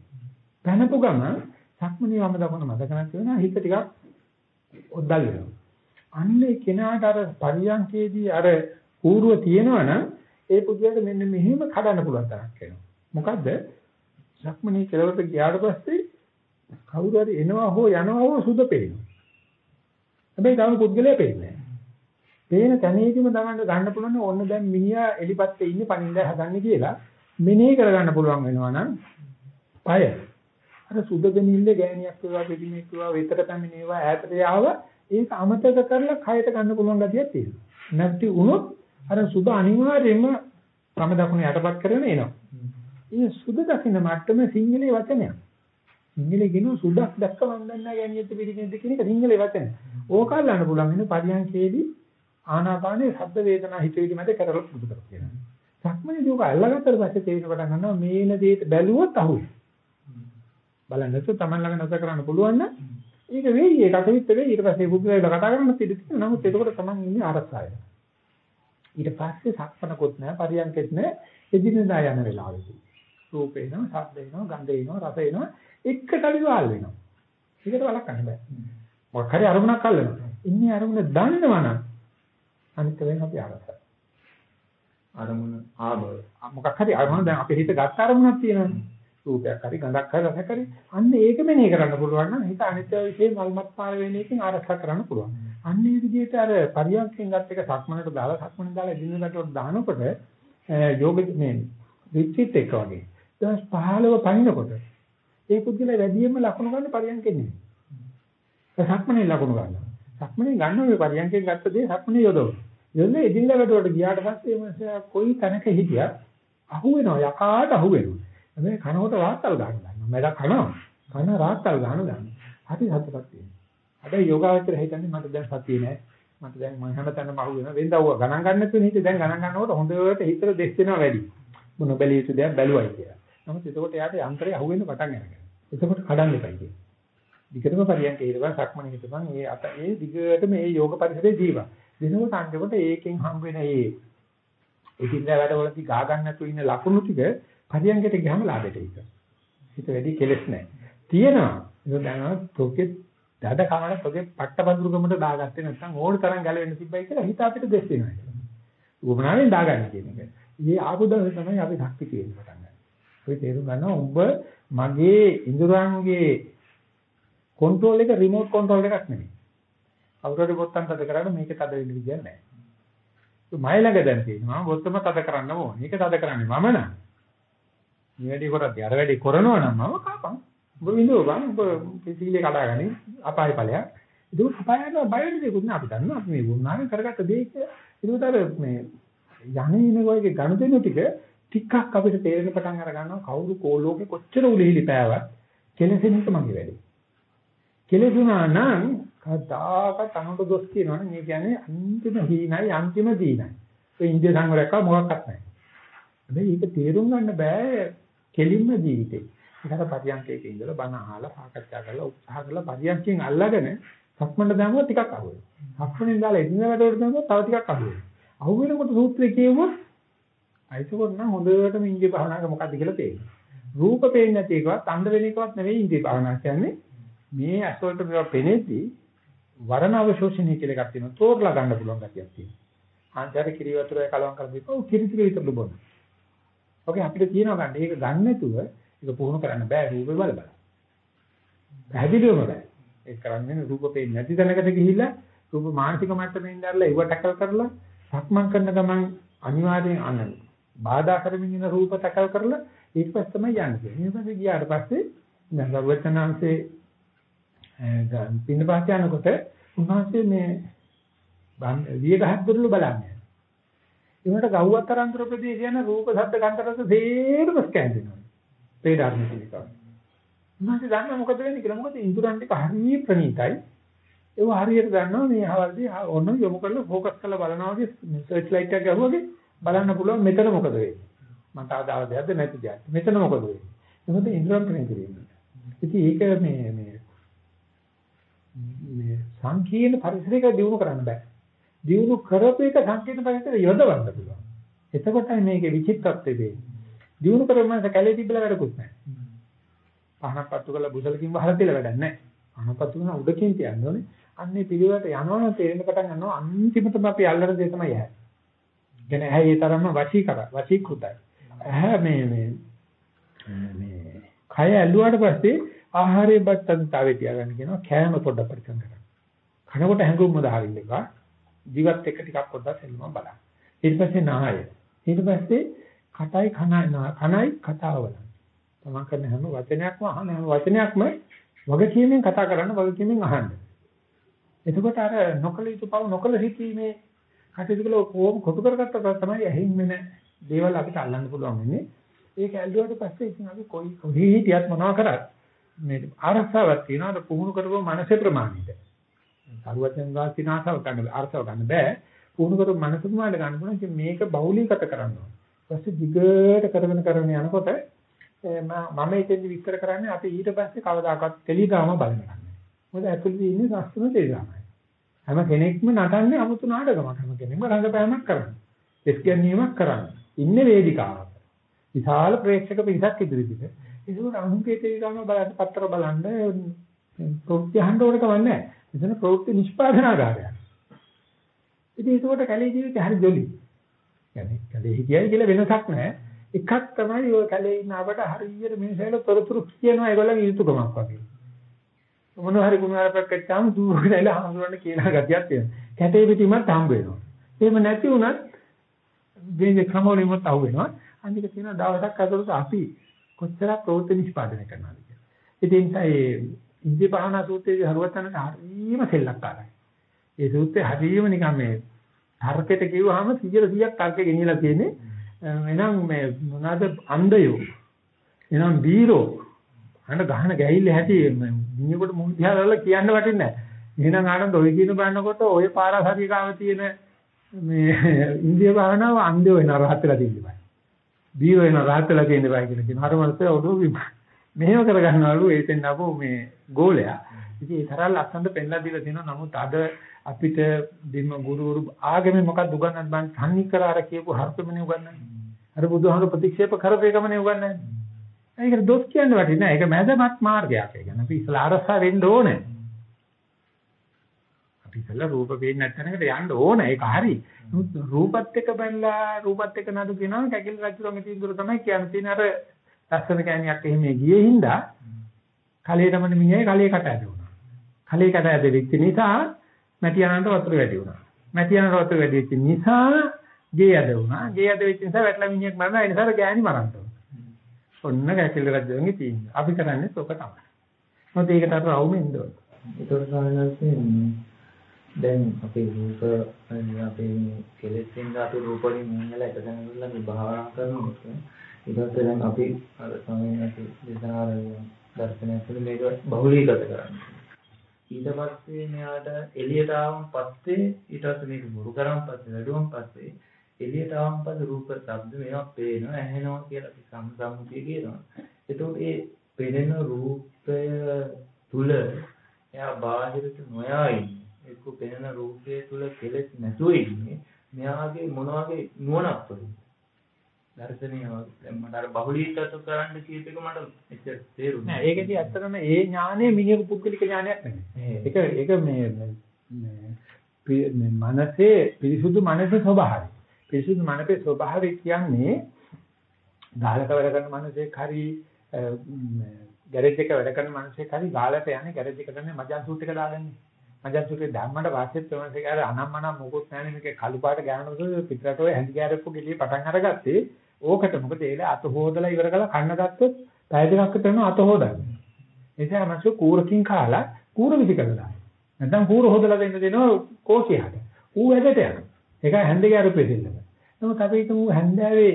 පැනපු ගමන් සක්මනේ වම දකුණ මතක නැති වෙනවා හිත ටිකක් ඔද්දල් වෙනවා. අන්නේ කෙනාට අර පරියන්කේදී අර ඌරුව තියෙනවනම් ඒ පුද්ගලයාට මෙන්න මෙහෙම කඩන්න පුළුවන් තරක් වෙනවා. මොකද්ද? සක්මනේ කෙලවරට ගියාට පස්සේ කවුරු හරි එනවා හෝ යනවා හෝ සුද පේනවා. හැබැයි තව පුද්ගලයා පේන්නේ නැහැ. පේන තැනේදීම තමන්ට ගන්න පුළුවන් ඕන්න දැන් මිනිහා එලිපත්තේ ඉන්නේ පණින්දා හදන්නේ කියලා මෙනෙහි කරගන්න පුළුවන් වෙනවා නම් පය අර සුදගෙනිල්ල ගෑණියක් වේවා පිටිමෙක් වේවා වෙතට පැමිණේවා ඈතට යාව ඒක අමතක කරලා කයට ගන්න පුළුවන් ගතියක් තියෙනවා. නැත්ති වුණොත් අර සුද අනිවාර්යයෙන්ම වම දකුණ යටපත් කරගෙන එනවා. මේ සුද දකින්න මට්ටම සිංහලේ වචනයක්. සිංහලේ කියන සුදක් දැක්ක මන් දන්නා ගැණියෙත් පිළිගෙනද කියන එක සිංහලේ වචන. ඕක අල්ලන්න පුළුවන් වෙන පරියන්කේදී ආනාපානයේ ශබ්ද වේදනා හිතවිලි මැද කරලා පුදු කර කියනවා. සක්මණේදී ඕක අල්ලගත්තට පස්සේ තේරෙන පටන් ගන්නවා මේන දේට බැලුවොත් අහුයි. බලන්න නැත්නම් Taman ළඟ නැස කරන්න පුළුවන් නම් ඒක වෙයි ඒක අතවිත් වෙයි ඊට පස්සේ බුද්ධයලා කතා කරන්න ඉඩ තියෙනවා. නමුත් එතකොට Taman ඉන්නේ ආරක්ෂාවේ. ඊට පස්සේ සක්මනකොත් නැහැ පරියන්කෙත් නැහැ එදිනෙදා යන වෙලාවෙදී. රූපේ එනවා ශබ්ද එනවා ගන්ධ එනවා රස එනවා එක්කටලි වාල් වෙනවා. ඒකට වළක්වන්න බෑ. මොකක් හරි අරමුණක් අල්ලනවා. ඉන්නේ අරමුණ දන්නවනම් අනිත් වෙන අපි අරසයි. අරමුණ ආව මොකක් හරි අරමුණ දැන් අපේ හිත ගත්ත අරමුණක් තියෙනවානේ රූපයක් හරි ගඳක් හරි රසක් හරි. අන්න ඒක මෙනෙහි කරන්න පුළුවන් නම් හිත අනිත්‍ය විශේෂ මල්මත් පාර වෙන එකෙන් ආරක්ෂා කරන්න පුළුවන් අන්නේ විදිහට අර පරියන්කෙන් ගත්ත එක සක්මනට දාලා සක්මනේ දාලා එදිනෙකට දානකොට යෝග මේ රිට්‍රීට් එක වගේ දවස් 15 පනිනකොට ඒ පුදුල වැඩියෙන්ම ලකුණු ගන්න පරියන්කෙන් නෙමෙයි. සක්මනේ ලකුණු ගන්නවා. සක්මනේ ගන්න ඔය පරියන්කෙන් ගත්ත දේ සක්මනේ යොදවන. යන්නේ එදින්දා වැඩවලට ගියාට පස්සේ මනුස්සයා කොයි තැනක හිටියත් අහු වෙනවා යකාට අහු වෙනවා. හැබැයි කනකොට රාත්තල් ගන්න ගන්නවා. මම කනවා. කන රාත්තල් ගන්න ගන්නවා. හරි සතුටක් තියෙනවා. හැබැයි යෝගාවචර හිතන්නේ මට දැන් සතිය නෑ. මට දැන් මම හැමතැනම අහු වෙනවා. වෙනදා ඌව ගණන් ගන්න නැතුව හිතේ දැන් ගණන් ගන්නකොට හොඳට හිතට දෙස් වෙනවා වැඩි. මොන බැලිය යුතු දෙයක් බැලුවයි කියලා. නමුත් එතකොට යාට යන්ත්‍රය අහු වෙන්න පටන් අරගන්නවා. එතකොට කඩන්න එපයි කියන්නේ. දිගටම පරියන්ක ඉරවා සක්මණ හිටපන් ඒ අත ඒ දිගටම මේ යෝග පරිසරයේ ජීවා. දිනකට අන්තිමට ඒකෙන් හම් වෙන ඒ එකින්දා වැඩවලදී ගා ගන්න නැතුව ඉන්න ලකුණු ටික පරියන්කට ගියාම ලාභෙට ඒක. හිත වැඩි කෙලස් නැහැ. තියෙනවා. ඒක දැනනවා තෝකේ දඩ කමන තෝකේ පට්ටපඳුරුකමට දාගත්තේ නැත්නම් ඕන තරම් ගැලවෙන්න තිබ්බයි කියලා හිත අපිට දෙස් වෙනවා ඒක. උපනාවෙන් දාගන්න කියන එක. මේ ආපුදම තමයි අපි ශක්ති කියන පටන් ගන්න. ඔය තේරුම් ගන්නවා උඹ මගේ ඉඳුරන්ගේ කන්ට්‍රෝල් එක රිමෝට් කන්ට්‍රෝල් එකක් නෙමෙයි. අවුරුදු බොත්තම් තද කරාට මේක තද වෙන්න විදියක් නැහැ. ඒ මයි ළඟ දැන් තියෙනවා බොත්තම තද කරන්න ඕනේ. මේක තද කරන්නේ මම නෑ. මේ වැඩි කරද්දී අර වැඩි කරනවා නම් මම කාපන්. ඔබ විඳවපන්. ඔබ සීලේ කඩාගනි අපාය ඵලයක්. ඒක අපායට බය වෙන දෙයක් නෑ අපි දන්නවා. අපි මේ වුණානේ කරගත්ත දෙයක. ඒකට අර මේ යන්නේ වගේ ගනුදෙනු ටික ටිකක් අපිට තේරෙන පටන් අර ගන්නවා කවුරු කෝලෝකේ කොච්චර උලිහිලි පෑවත් කෙලෙසෙන එක මගේ වැඩේ. කෙලෙසුනා නම් කවදාකවත් අනුන්ට දොස් කියනවනේ මේ කියන්නේ අන්තිම හීනයි අන්තිම දීනයි. ඒ ඉන්දිය සංවරයක් මොකක්වත් නැහැ. හැබැයි ඒක තේරුම් ගන්න බෑ කෙලින්ම ජීවිතේ. ඒකට පරියන්කයක ඉඳලා බණ අහලා සාකච්ඡා කරලා උත්සාහ කරලා පරියන්කෙන් අල්ලගෙන සක්මණට දාමුවා ටිකක් අහුවෙයි. සක්මණෙන් දාලා එදින වැඩවලට දාමුවා තව ටිකක් අහුවෙයි. අහුවෙනකොට සූත්‍රය කියවුවොත් අයිසකොට නම් හොඳටම ඉන්දිය භාවනාවක මොකද්ද කියලා තේරෙනවා. රූප පේන්නේ නැති එකවත් අන්ධ වෙන එකවත් නෙවෙයි ඉන්දිය භාවනාව කියන්නේ. මේ ඇස්වලට මේවා පෙනෙද්දී වරණ අවශෝෂණය කියලා එකක් තියෙනවා. තෝරලා ගන්න පුළුවන් ගැතියක් තියෙනවා. ආන්තර කිරි වතුරේ කලවම් කරලා දීපුවා ඔව් කිරි ටික විතරලු බොන්න. ඔකේ අපිට තියෙනවා ගන්න. ඒක ගන්න නැතුව ඒක පුහුණු කරන්න බෑ රූපේ බල බල. පැහැදිලිවම බෑ. ඒක කරන්නේ රූප පේන්නේ නැති තැනකට ගිහිල්ලා රූප මානසික මට්ටමේ ඉඳලා ඉව ටැකල් කරලා සක්මන් කරන ගමන් අනිවාර්යෙන් අනන. බාධා කරමින් ඉන්න රූප ටැකල් කරලා ඊට පස්සේ තමයි යන්නේ. ඊට පස්සේ ගියාට පස්සේ දැන් සර්වචනාංශේ පින්නපාත යනකොට උන්වහන්සේ මේ වියගහක් දුරල බලන්නේ. ඒකට ගව්වතරන්තර ප්‍රදේශ යන රූප ශබ්ද ගන්ධ රස සේරම ස්කෑන් දෙනවා. ඒ ධර්ම පිළිකාව. උන්වහන්සේ දන්නා මොකද වෙන්නේ කියලා. මොකද ඉන්ද්‍රයන් ටික හරිය ප්‍රණීතයි. ඒව හරියට දන්නවා මේ හවල්දී ඔන්න යොමු කරලා ફોකස් කරලා බලනවා වගේ සර්ච් ලයිට් එකක් ගහුවාගේ බලන්න පුළුවන් මෙතන මොකද වෙන්නේ. මට ආදාව දෙයක්ද නැති දෙයක්ද. මෙතන මොකද වෙන්නේ. මොකද ඉන්ද්‍රයන් ප්‍රණීත වෙන්නේ. ඉතින් ඒක මේ මේ මේ සංකීර්ණ පරිසරයක දිනු කරන්න බෑ. දිනු කරපු එක සංකීර්ණ පරිසරය යොදවන්න පුළුවන්. එතකොටයි මේකේ විචිත්තත්වය වෙන්නේ. දිනු කරපුවම කැලේ තිබ්බලා වැඩකුත් නැහැ. පහනක් පත්තු කරලා බුසලකින් වහලා තියලා වැඩක් නැහැ. පහනක් පත්තු කරන උඩකින් තියන්න ඕනේ. අන්නේ පිළිවෙලට යනවනම් තේරෙන්න පටන් ගන්නවා අන්තිමටම අපි අල්ලන දේ තමයි ඇහැ. කියන්නේ ඇහැ ඒ තරම්ම වශී කර වශීකృతයි. ඇහැ මේ මේ මේ කය ඇල්ලුවාට පස්සේ ආහාරයේ බත්තන්තාවේ තියාගන්න කියනවා කෑම පොඩ්ඩක් පරිසම් කරන්න. කනකොට හැඟුම්ම දාරින්න එපා. ජීවත් එක ටිකක් පොඩ්ඩක් සෙල්ලම බලන්න. ඊට පස්සේ නාය. ඊට පස්සේ කටයි කනයි කනයි කතාව බලන්න. තමන් කරන හැම වචනයක්ම අහන හැම වචනයක්ම වගකීමෙන් කතා කරන්න වගකීමෙන් අහන්න. එතකොට අර නොකල යුතු පව නොකල හිතීමේ කටයුතු කළ කොහොම කොටු කරගත්තා තමයි ඇහින් වෙන දේවල් අපිට අල්ලන්න පුළුවන් වෙන්නේ. ඒක ඇල්ලුවාට පස්සේ ඉතින් අපි කොයි කොහේ හිටියත් මොනවා කරත් මේ ආරක්ෂාවක් තියෙනවා අර පුහුණු කරපුව මනසේ ප්‍රමාණයට. සරුවචන් වාසින ආසාව ගන්න ආරක්ෂාව ගන්න බෑ. පුහුණු කරපුව මනස ප්‍රමාණයට ගන්න පුළුවන් මේක බහුලීගත කරන්න ඕනේ. ඊපස්සේ දිගට කරගෙන කරගෙන යනකොට මම ඉතින් විස්තර කරන්නේ අපි ඊට පස්සේ කවදාකවත් ටෙලිග්‍රාම බලන්නේ. මොකද ඇතුළේ ඉන්නේ රස්තුන ටෙලිග්‍රාමයි. හැම කෙනෙක්ම නටන්නේ 아무තු නාටකමක් හැම කෙනෙක්ම රංගපෑමක් කරන්නේ. එස් ගැනීමක් කරන්නේ. ඉන්නේ වේදිකාවක. විශාල ප්‍රේක්ෂක පිරිසක් ඉදිරිපිට. ඒක අනුන්ගේ ටෙලිග්‍රාම බලන්න පත්‍ර බලන්න ප්‍රවෘත්ති අහන්න ඕන කමක් නැහැ. එතන ප්‍රවෘත්ති නිෂ්පාදනාගාරයක්. ඉතින් ඒකට කැලේ ජීවිතය හරි ජොලි. يعني කැලේ හිටියයි කියලා වෙනසක් නැහැ. එකක් තමයි ඔය කැලේ ඉන්න අපට හරියට මිනිස්සුල තොරතුරු කියනවා ඒගොල්ලන්ගේ යුතුයකමක් වගේ. මොන හරි ගුණාරපක් කච්චාම දුරගෙන ඉලා හඳුනන්න කියලා ගතියක් තියෙනවා. කැටේ පිටිමත් හම්බ වෙනවා. එහෙම නැති වුණත් මේ ක්‍රමවලින්මත් අහු වෙනවා. අනික තියෙන දවසක් අතලට අපි කොච්චරක් ප්‍රවෘත්ති නිෂ්පාදනය කරනවද කියලා. ඉතින් ඒ ඉන්දිය භාවනා සූත්‍රයේ හරුවතනට හරීම සෙල්ලක්කාරයි. ඒ සූත්‍රය හරීම නිකන් මේ තර්කයට කිව්වහම 100%ක් තර්කෙ ගෙනියලා තියෙන්නේ. එහෙනම් මේ මොනවාද අන්ධයෝ. එහෙනම් බීරෝ. අන්න ගහන ගැහිල්ල හැටි මිනිහෙකුට මුහුණ දිහා බලලා කියන්න වටින්නේ නැහැ. එහෙනම් ආනන්ද ඔය කියන බannකොට ඔය පාරාසරිකාව තියෙන මේ ඉන්දිය භාවනාව අන්ධයෝ වෙන රහත් වෙලා තියෙනවා. බීරෝ වෙන රහත් වෙලා තියෙනවා කියලා කියනවා. අර මනසේ ඔළුව මෙහෙම කරගන්නවලු ඒතෙන් අපෝ මේ ගෝලයා. ඉතින් ඒ තරම් ලස්සනට පෙන්ලා දීලා තියෙනවා. නමුත් අද අපිට දෙම ගුරුවරු ආගමේ මොකක්ද උගන්වන්නේ බං තන්නේ කර අර කියපු හර්ථමනේ උගන්වන්නේ. අර බුදුහාමුදුර ප්‍රතික්ෂේප කරපේකමනේ උගන්වන්නේ. ඒකට දොස් කියන්න වටින්නේ නැහැ. ඒක මැදමත් මාර්ගයක්. ඒ කියන්නේ අපි ඉස්සලා අරසා වෙන්න ඕනේ. අපි ඉස්සලා රූප පේන්නේ නැත්නම්කට යන්න ඕනේ. ඒක හරි. නමුත් රූපත් එක්ක බැලලා රූපත් එක්ක නඩු කියනවා කැකිල රජුගේ තීන්දුව තමයි කියන්නේ. තියෙන අර ලස්සන කෑනියක් එහෙම ගියේ හින්දා කලේටම මිනිහයි කලේ කට ඇදුණා. කලේ කට ඇදෙච්ච නිසා මැටි යනට වතුර වැඩි වුණා. මැටි යනට වතුර වැඩි වෙච්ච නිසා ගේ ඇද වුණා. ගේ ඇද වෙච්ච නිසා වැටලා මිනිහෙක් මරනවා. ඒ නිසා ගෑණි මරන්න ඔන්න කැකිල රජුගේ තීන්දුව. අපි කරන්නේ ඔක තමයි. මොකද ඒකට අර රවුම ඉන්න ඕනේ. ඒතකොට සාමාන්‍යයෙන් දැන් අපේ රූප අපේ කෙලෙස්ෙන් අපි රූප වලින් මුංගල එක දැනගලා මේ භාවනා කරනකොට ඊට දැන් අපි අර සමයෙන් අපි දේශනාර දර්ශනය තුළ මේක බහුලීගත කරන්නේ. ඊට පස්සේ මෙයාට එළියට ආවම පස්සේ ඊට පස්සේ මේක මුරු කරන් පස්සේ වැඩුවම් පස්සේ එළියට ආවම පස්සේ රූප, ශබ්ද මේවා පේනවා, ඇහෙනවා කියලා අපි සම්සම්මුතිය කියනවා. එතකොට ඒ පෙනෙන රූපය තුල එයා බාහිරට නොයා ඉන්නේ. එක්ක පෙනෙන රූපය තුල කෙලෙස් නැතුව ඉන්නේ. මෙයාගේ මොන වගේ නුවණක් වලින්ද? දර්ශනීය දැන් මට අර බහුලීකృత කරන්න කියප එක මට එච්චර තේරුන්නේ නෑ ඒකදී ඇත්තටම ඒ ඥානය මිනිහෙකු පුද්ගලික ඥානයක් නෙමෙයි. ඒක ඒක මේ මේ මනසේ පිරිසුදු මනසේ ස්වභාවය. පිරිසුදු මනසේ ස්වභාවය කියන්නේ ගාලක වැඩ කරන මනසෙක් හරි ගෑරේජ් එක වැඩ කරන මනසෙක් හරි ගාලට යන්නේ ගෑරේජ් එකට යන්නේ මජන් සූට් එක දාගන්නේ. මජන් සූට් එක දැම්මට පස්සේ තමයි ඒක අනම්මනම් මොකුත් නැහැ මේක කළු පාට ගෑනකොට පිටරට ඔය හැඳි ගෑරෙප්පු ගෙලිය පටන් අරගත්තේ ඕකට මොකද ඒල අත හොදලා ඉවර කරලා කන්න ගත්තොත් පැය දෙකක් විතර අත හොදන්නේ. ඒ නිසා මනස කූරකින් කාලා කූර විදි කරලා. නැත්නම් කූර හොදලා දෙන්න දෙනවා කෝසියට. ඌ වැඩට යනවා. ඒක හැන්දේ අරුපේ දෙන්න. නමුත් අපි හිතමු හැන්දෑවේ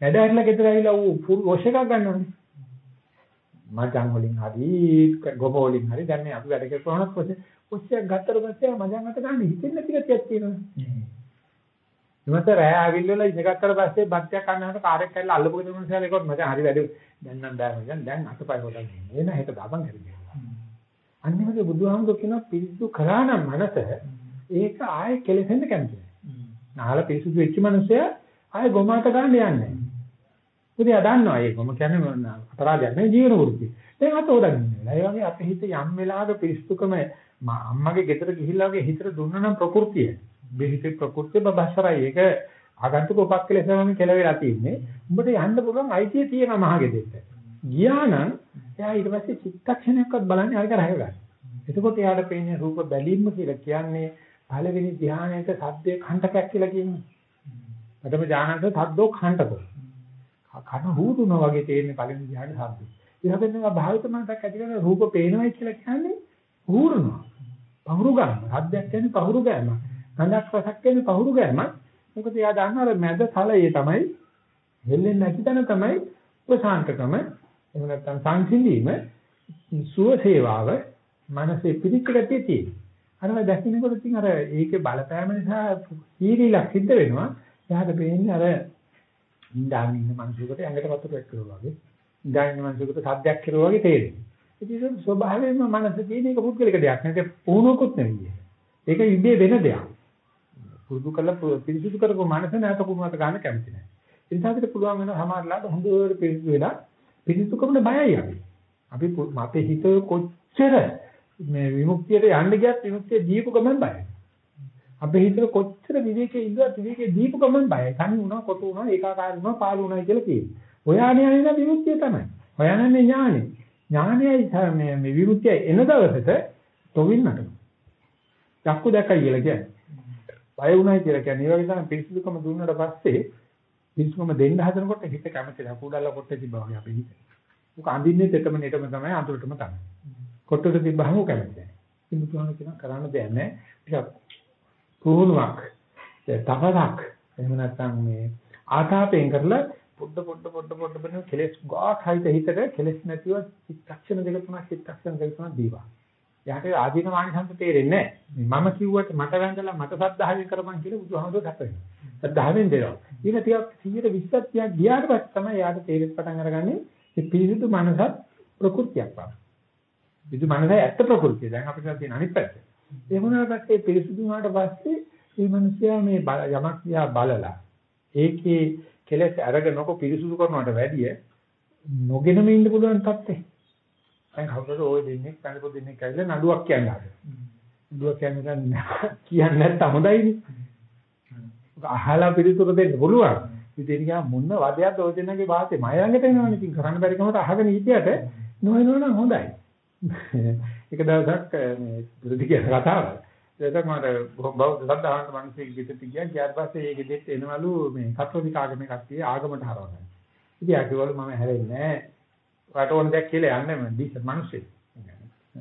වැඩ ඇරලා ගෙදර ඇවිල්ලා ඌ වොෂ් එකක් ගන්නවනේ. මචං වලින් හරි ගොම වලින් හරි දැන් මේ අපි වැඩ කරපුවාම වොෂ් එකක් ගත්තට පස්සේ මචං අත ගන්න හිතෙන්නේ නැති ගතියක් තියෙනවා. ඉමත රෑ ආවිල්ලා ඉඳගත්තට පස්සේ බත්යක් කන්නහට කාර්යයක් කරලා අල්ලපු ගෙදර මිනිස්සුන්ට ඒකත් මචං හරි වැඩි දැන් නම් බෑ මචං. දැන් අතපය හොදන්නේ එන හෙට දාපන් කරගෙන අනිවාර්ය බුදුහාමුදුර කියන පිරිසුදු කරා නම් මනස ඒක ආයේ කෙලෙසෙන්න කැමති නෑ. නාල පිරිසුදු වෙච්ච මනුස්සයා ආයේ ගොමාට ගන්න යන්නේ නෑ. උදේ දන්නවා ඒක මොම කියන්නේ අපරාධයක් නෙවෙයි ජීවන වෘත්තිය දැන් අත හොදන්නේ නෑ ඒ වගේ අපේ හිත යම් වෙලාවක පිරිසුදුකම අම්මගේ ගෙදර ගිහිල්ලා වගේ හිතට දුන්නා නම් ප්‍රകൃතිය. බෙහිතේ ප්‍රകൃතිය බබස්සරයි. ඒක ආගන්තුක උපක්ලේශයෙන් කෙලවෙලා තියෙන්නේ. උඹට යන්න පුළුවන් අයිතිය තියෙනවා මහගෙදෙට. ගියා නම් එයා ඊට පස්සේ චිත්තක්ෂණයක්වත් බලන්නේ අරක රහ ගන්න. එතකොට එයාට පේන්නේ රූප බැලීම කියලා කියන්නේ පළවෙනි ධානයේට සද්දේ කණ්ඩකයක් කියලා කියන්නේ. ප්‍රථම ධානයට සද්දෝ කණ්ඩක. කන හූදුනා වගේ තේරෙන පළවෙනි ධානයේ සද්ද. ඊට පස්සේ භාවිත මනසක් ඇති කරන රූප පේනවයි කියලා කියන්නේ හූරනවා. පහුරු ගන්න. සද්දයක් කියන්නේ පහුරු ගෑමක්. ගඳක් රසක් කියන්නේ පහුරු ගෑමක්. මොකද එයා දන්නවා මැද තලයේ තමයි හෙල්ලෙන්නේ නැති තැන තමයි ප්‍රසාන්තකම එහෙම නැත්නම් සංසිඳීම සුව සේවාව මනසේ පිළිච්ච ගතිය තියෙනවා. අරම දැකිනකොට ඉතින් අර ඒකේ බලපෑම නිසා සීරීලක් සිද්ධ වෙනවා. එයාට පේන්නේ අර ඉඳන් ඉන්න මිනිසෙකුට ඇඟට වතුර එක්කනවා වගේ. ඉඳන් ඉන්න මිනිසෙකුට සද්දයක් කෙරුවා වගේ තේරෙනවා. ඉතින් ස්වභාවයෙන්ම මනස තියෙන එක පුද්ගලික දෙයක් නෙවෙයි. පුහුණුවකුත් නෙවෙයි. ඒක ඉබේ වෙන දෙයක්. පුරුදු කරලා පිරිසිදු කරපු මනස නැවත කුණුවට ගන්න කැමති නැහැ. ඒ නිසා අපිට පුළුවන් වෙනවා සමහරලාට හොඳට පිරිසිදු වෙලා පිරිසිදුකමට බයයි අපි. අපි අපේ හිත කොච්චර මේ විමුක්තියට යන්න ගියත් විමුක්තිය දීපු ගමන් බයයි. අපේ හිතේ කොච්චර විවේකයේ ඉඳලා විවේකයේ දීපු ගමන් බයයි. තනි වුණා, කොටු වුණා, ඒකාකාර වුණා, පාළු වුණා කියලා කියනවා. ඔයානේ යන්නේ විමුක්තිය තමයි. ඔයානන්නේ ඥානෙ. ඥානයයි මේ මේ විමුක්තිය එන දවසට තොවින්නට. චක්කු දැකයි කියලා කියන්නේ. බය වුණයි කියලා කියන්නේ ඒ වගේ තමයි පිරිසිදුකම දුන්නට පස්සේ පිරිසිදුකම දෙන්න හදනකොට හිත කැමති නැහැ. කුඩල්ල කොටේ තිබ්බා වගේ අපේ හිත. උක අඳින්නේ තෙතම නෙටම තමයි අඳුරටම තමයි. කොට්ටට තිබ්බහම කැමති නැහැ. ඉතින් බුදුහාම කියන කරන්න දෙයක් නැහැ. ටිකක් පුහුණුවක් තවරක් එහෙම නැත්නම් මේ ආතාපයෙන් කරලා පොඩ පොඩ පොඩ පොඩ පොඩ කෙලස් ගාක් හිත හිතට කෙලස් නැතිව චිත්තක්ෂණ දෙක තුනක් චිත්තක්ෂණ දෙක තුනක් දීවා. යාට ආදීන මානසන්ත තේරෙන්නේ නැහැ. මම කිව්වට මට වැඳලා මට සද්ධාවෙන් කරපන් කියලා බුදුහාමුදුරුවෝ කතා වෙනවා. සද්ධාවෙන් දෙනවා. ඊට ටිකක් 120ක් ටිකක් ගියාට පස්සේ තමයි යාට තේරෙත් පටන් අරගන්නේ මේ පිරිසිදු මනසත් ප්‍රകൃතියක් බව. පිරිසිදු මනසයි ඇත්ත ප්‍රകൃතිය. දැන් අපිට තියෙන අනිත් පැත්ත. ඒ වුණාට පස්සේ පිරිසිදු වුණාට පස්සේ මේ මිනිස්සයා මේ යමක් දිහා බලලා ඒකේ කෙලෙස් අරගෙන නොකො පිරිසුදු කරනවට වැඩිය නොගෙනම ඉන්න පුළුවන් තත්ත්වේ. දැන් කවුරුද ওই දෙන්නේ කනකො දෙන්නේ කියලා නඩුවක් කියන්නේ ආද. නඩුවක් කියන්නේ කියන්නේ නැත්තම් හොඳයිනේ. අහලා පිළිතුරු දෙන්න පුළුවන්. ඉතින් ගියා මොන වදයක්ද ඔය දෙන්නගේ වාසේ මය ළඟට එනවනේ. ඉතින් කරන්න බැරි කමට අහගෙන හිටියට නොවෙනවනම් හොඳයි. එක දවසක් මේ පුරුදු කියන කතාවක්. ඒක මට බෞද්ධ සද්ධාන්ත මිනිස්සෙක් ගෙදරට ගියා. ගියාට පස්සේ ඒ ගෙදරට එනවලු මේ කතෝලික ආගමේ කට්ටිය ආගමට හරවනවා. ඉතින් ආකිවල මම හැරෙන්නේ නැහැ. රට ඕන දෙයක් කියලා යන්නේ මම දීස මිනිස්සෙක්.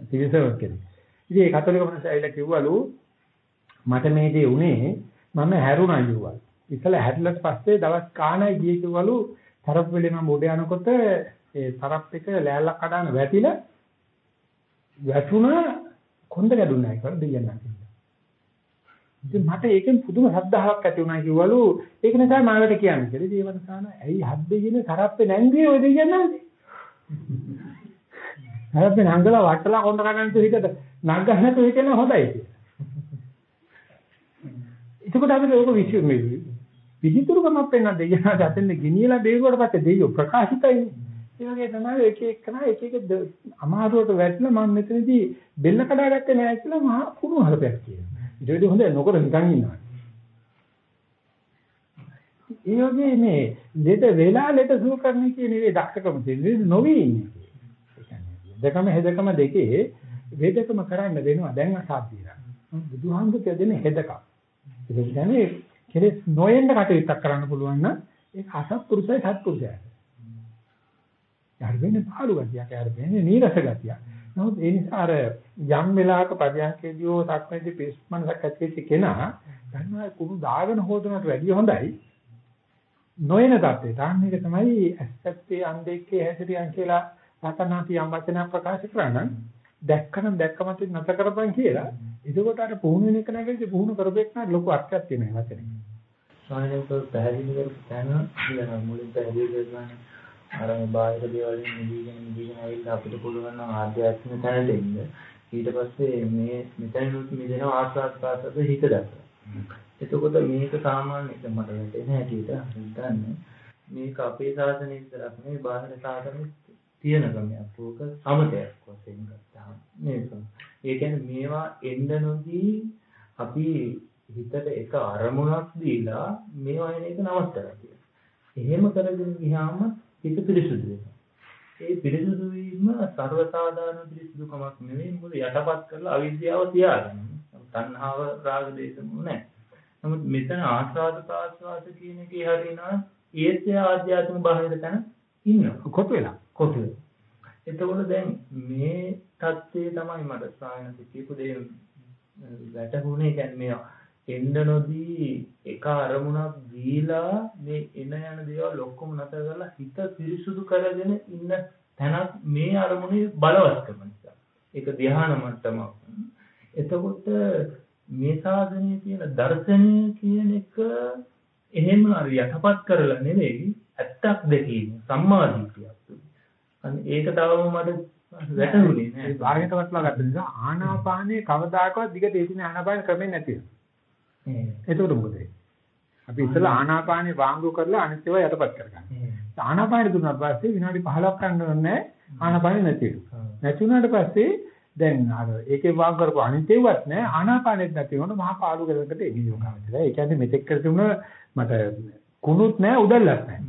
තිරසවක් කෙනෙක්. ඉතින් ඒ කතෝලික මිනිස්සු ඇවිල්ලා කිව්වලු මට මේ දේ උනේ මම හැරුණා කිව්වා. ඉතල හැරිලට පස්සේ දවස් කාණයි ගියේ කිව්වලු තරප් වෙලේ මම උඩ යනකොට ඒ තරප් එක ලෑල්ලක් කඩාන වැටිලා වැටුණා කොන්ද ගැදුණා කියලා දෙයයන්ා කිව්වා. ඉතින් මට ඒකෙන් පුදුම ශ්‍රද්ධාවක් ඇති වුණා කිව්වලු ඒක නිසා මාවට කියන්නේ කියලා. ඉතින් ඒ වන්සාන ඇයි හත් දෙයිනේ තරප්පේ නැංගියේ ඔය දෙයයන්ානේ. තරප්පේ නංගලා වටලා කොන්ද කඩන තු හිතට නංගන්න නැතුව හිතෙන හොඳයි කියලා. එතකොට අපිට ඕක විශ්ව මේ විහිතුරුකමක් වෙන දෙයයන්ට අතෙන් ගෙනියලා බේරුවට පස්සේ දෙයියෝ ප්‍රකාශිතයිනේ. ඒ වගේ තමයි එක එකනා එක එක අමාරුවට වැටලා මම මෙතනදී බෙල්ල කඩාගත්තේ නැහැ කියලා මහා කුණු හරපයක් කියනවා. ඊට වඩා හොඳ නොකර නිකන් ඉන්නවා. ඒ වගේ මේ ලෙඩ වෙලා ලෙඩ සුව කරන්න කියන මේ දක්ෂකම තියෙන නොවි ඉන්නේ. දෙකම හෙදකම දෙකේ වේදකම කරන්න වෙනවා දැන් අසාධ්‍යයි. බුදුහාමුදුරුවෝ දෙන හෙදකම්. ඒ කියන්නේ කෙලෙස් නොයෙන්න කටයුත්තක් කරන්න පුළුවන් නම් ඒක අසත්පුරුෂයි සත්පුරුෂයි. යාර වෙන්නේ පාළු ගතියක් යාර වෙන්නේ නීරස ගතියක්. නමුත් ඒ නිසා අර යම් වෙලාවක පරියන්කේදී හෝ සක්මේදී පිස්මනසක් ඇතිවෙච්ච කෙනා ගන්නවා කුණු දාගෙන හොදනට වැඩිය හොඳයි. නොයන தත්ත්වය. තාන්න එක තමයි ඇස්සත්තේ අන්දෙක්කේ හැසිරියන් කියලා රතනාති යම් වචන ප්‍රකාශ කරා නම් දැක්කනම් දැක්කම තින් නැත කරපන් කියලා. එතකොට අර පුහුණු වෙන එක නැගෙන්නේ පුහුණු කරපෙන්න ලොකු අර්ථයක් තියෙනවා වචනේ. ස්වාමීන් වහන්සේ පැහැදිලි කරපු තැන මුලින් පැහැදිලි කරගන්න අර මේ බාහිර දේවල් වලින් නිදීගෙන නිදීගෙන ඇවිල්ලා අපිට පුළුවන් නම් ආධ්‍යාත්මික තැනට එන්න. ඊට පස්සේ මේ මෙතනනුත් මිදෙන ආස්වාද ප්‍රාසද හිත දැක්කා. එතකොට මේක සාමාන්‍ය එක මට වැටෙන හැටියට හිතන්න මේක අපේ සාසනයේ විතරක් නෙවෙයි බාහිර සාසනෙත් තියෙන ක්‍රමයක්. ඕක සමතයක් වශයෙන් ගත්තාම මේක. ඒ කියන්නේ මේවා එන්න නොදී අපි හිතට එක අරමුණක් දීලා මේවා එන එක නවත්තලා තියෙනවා. එහෙම කරගෙන ගියාම හිත පිරිසුදු වෙනවා. ඒ පිරිසුදු වීම ਸਰවසාධාරණ පිරිසුදුකමක් නෙවෙයි මොකද යටපත් කරලා අවිද්‍යාව තියාගන්න. තණ්හාව රාග දේශම නැහැ. නමුත් මෙතන ආස්වාද ප්‍රාස්වාද කියන එකේ හරිනවා ඒත්‍ය ආධ්‍යාත්මික බාහිර තැන ඉන්නවා. කොට වෙලා. කොට වෙලා. එතකොට දැන් මේ தත්ත්වය තමයි මට සායනක කියපු දේ වැටහුනේ කියන්නේ මේ එන්න නොදී එක අරමුණක් දීලා මේ එන යන දේවල් ඔක්කොම නැතර කරලා හිත පිරිසුදු කරගෙන ඉන්න තැනක් මේ අරමුණේ බලවත්කම නිසා. ඒක ධ්‍යාන මට්ටමක්. එතකොට මේ සාධනයේ තියෙන දර්ශනය කියන එක එහෙම අර යටපත් කරලා නෙවෙයි ඇත්තක් දෙකීම සම්මාදිටියක්. අන්න ඒක තවම මට වැටහුනේ නෑ. භාගයට වටලා ගත්ත නිසා ආනාපානයේ කවදාකවත් දිගට ඒ තියෙන ආනාපාන ක්‍රමෙන් නැති වෙනවා. එතකොට මොකද අපි ඉතලා ආනාපානේ වාංගු කරලා අනිත් ඒවා යටපත් කරගන්න. ආනාපානේ දුන්නාට පස්සේ විනාඩි 15ක් ගන්න ඕනේ ආනාපානේ නැති වෙනවා. නැති වුණාට පස්සේ දැන් අර ඒකේ වාංග කරපු අනිත් ඒවාත් නෑ ආනාපානෙත් නැති වුණොත් මහා පාළු කරකට එන්නේ යෝගාවචරය. ඒ කියන්නේ මෙතෙක් කර තිබුණ මට කුණුත් නෑ උදැල්ලත් නෑ.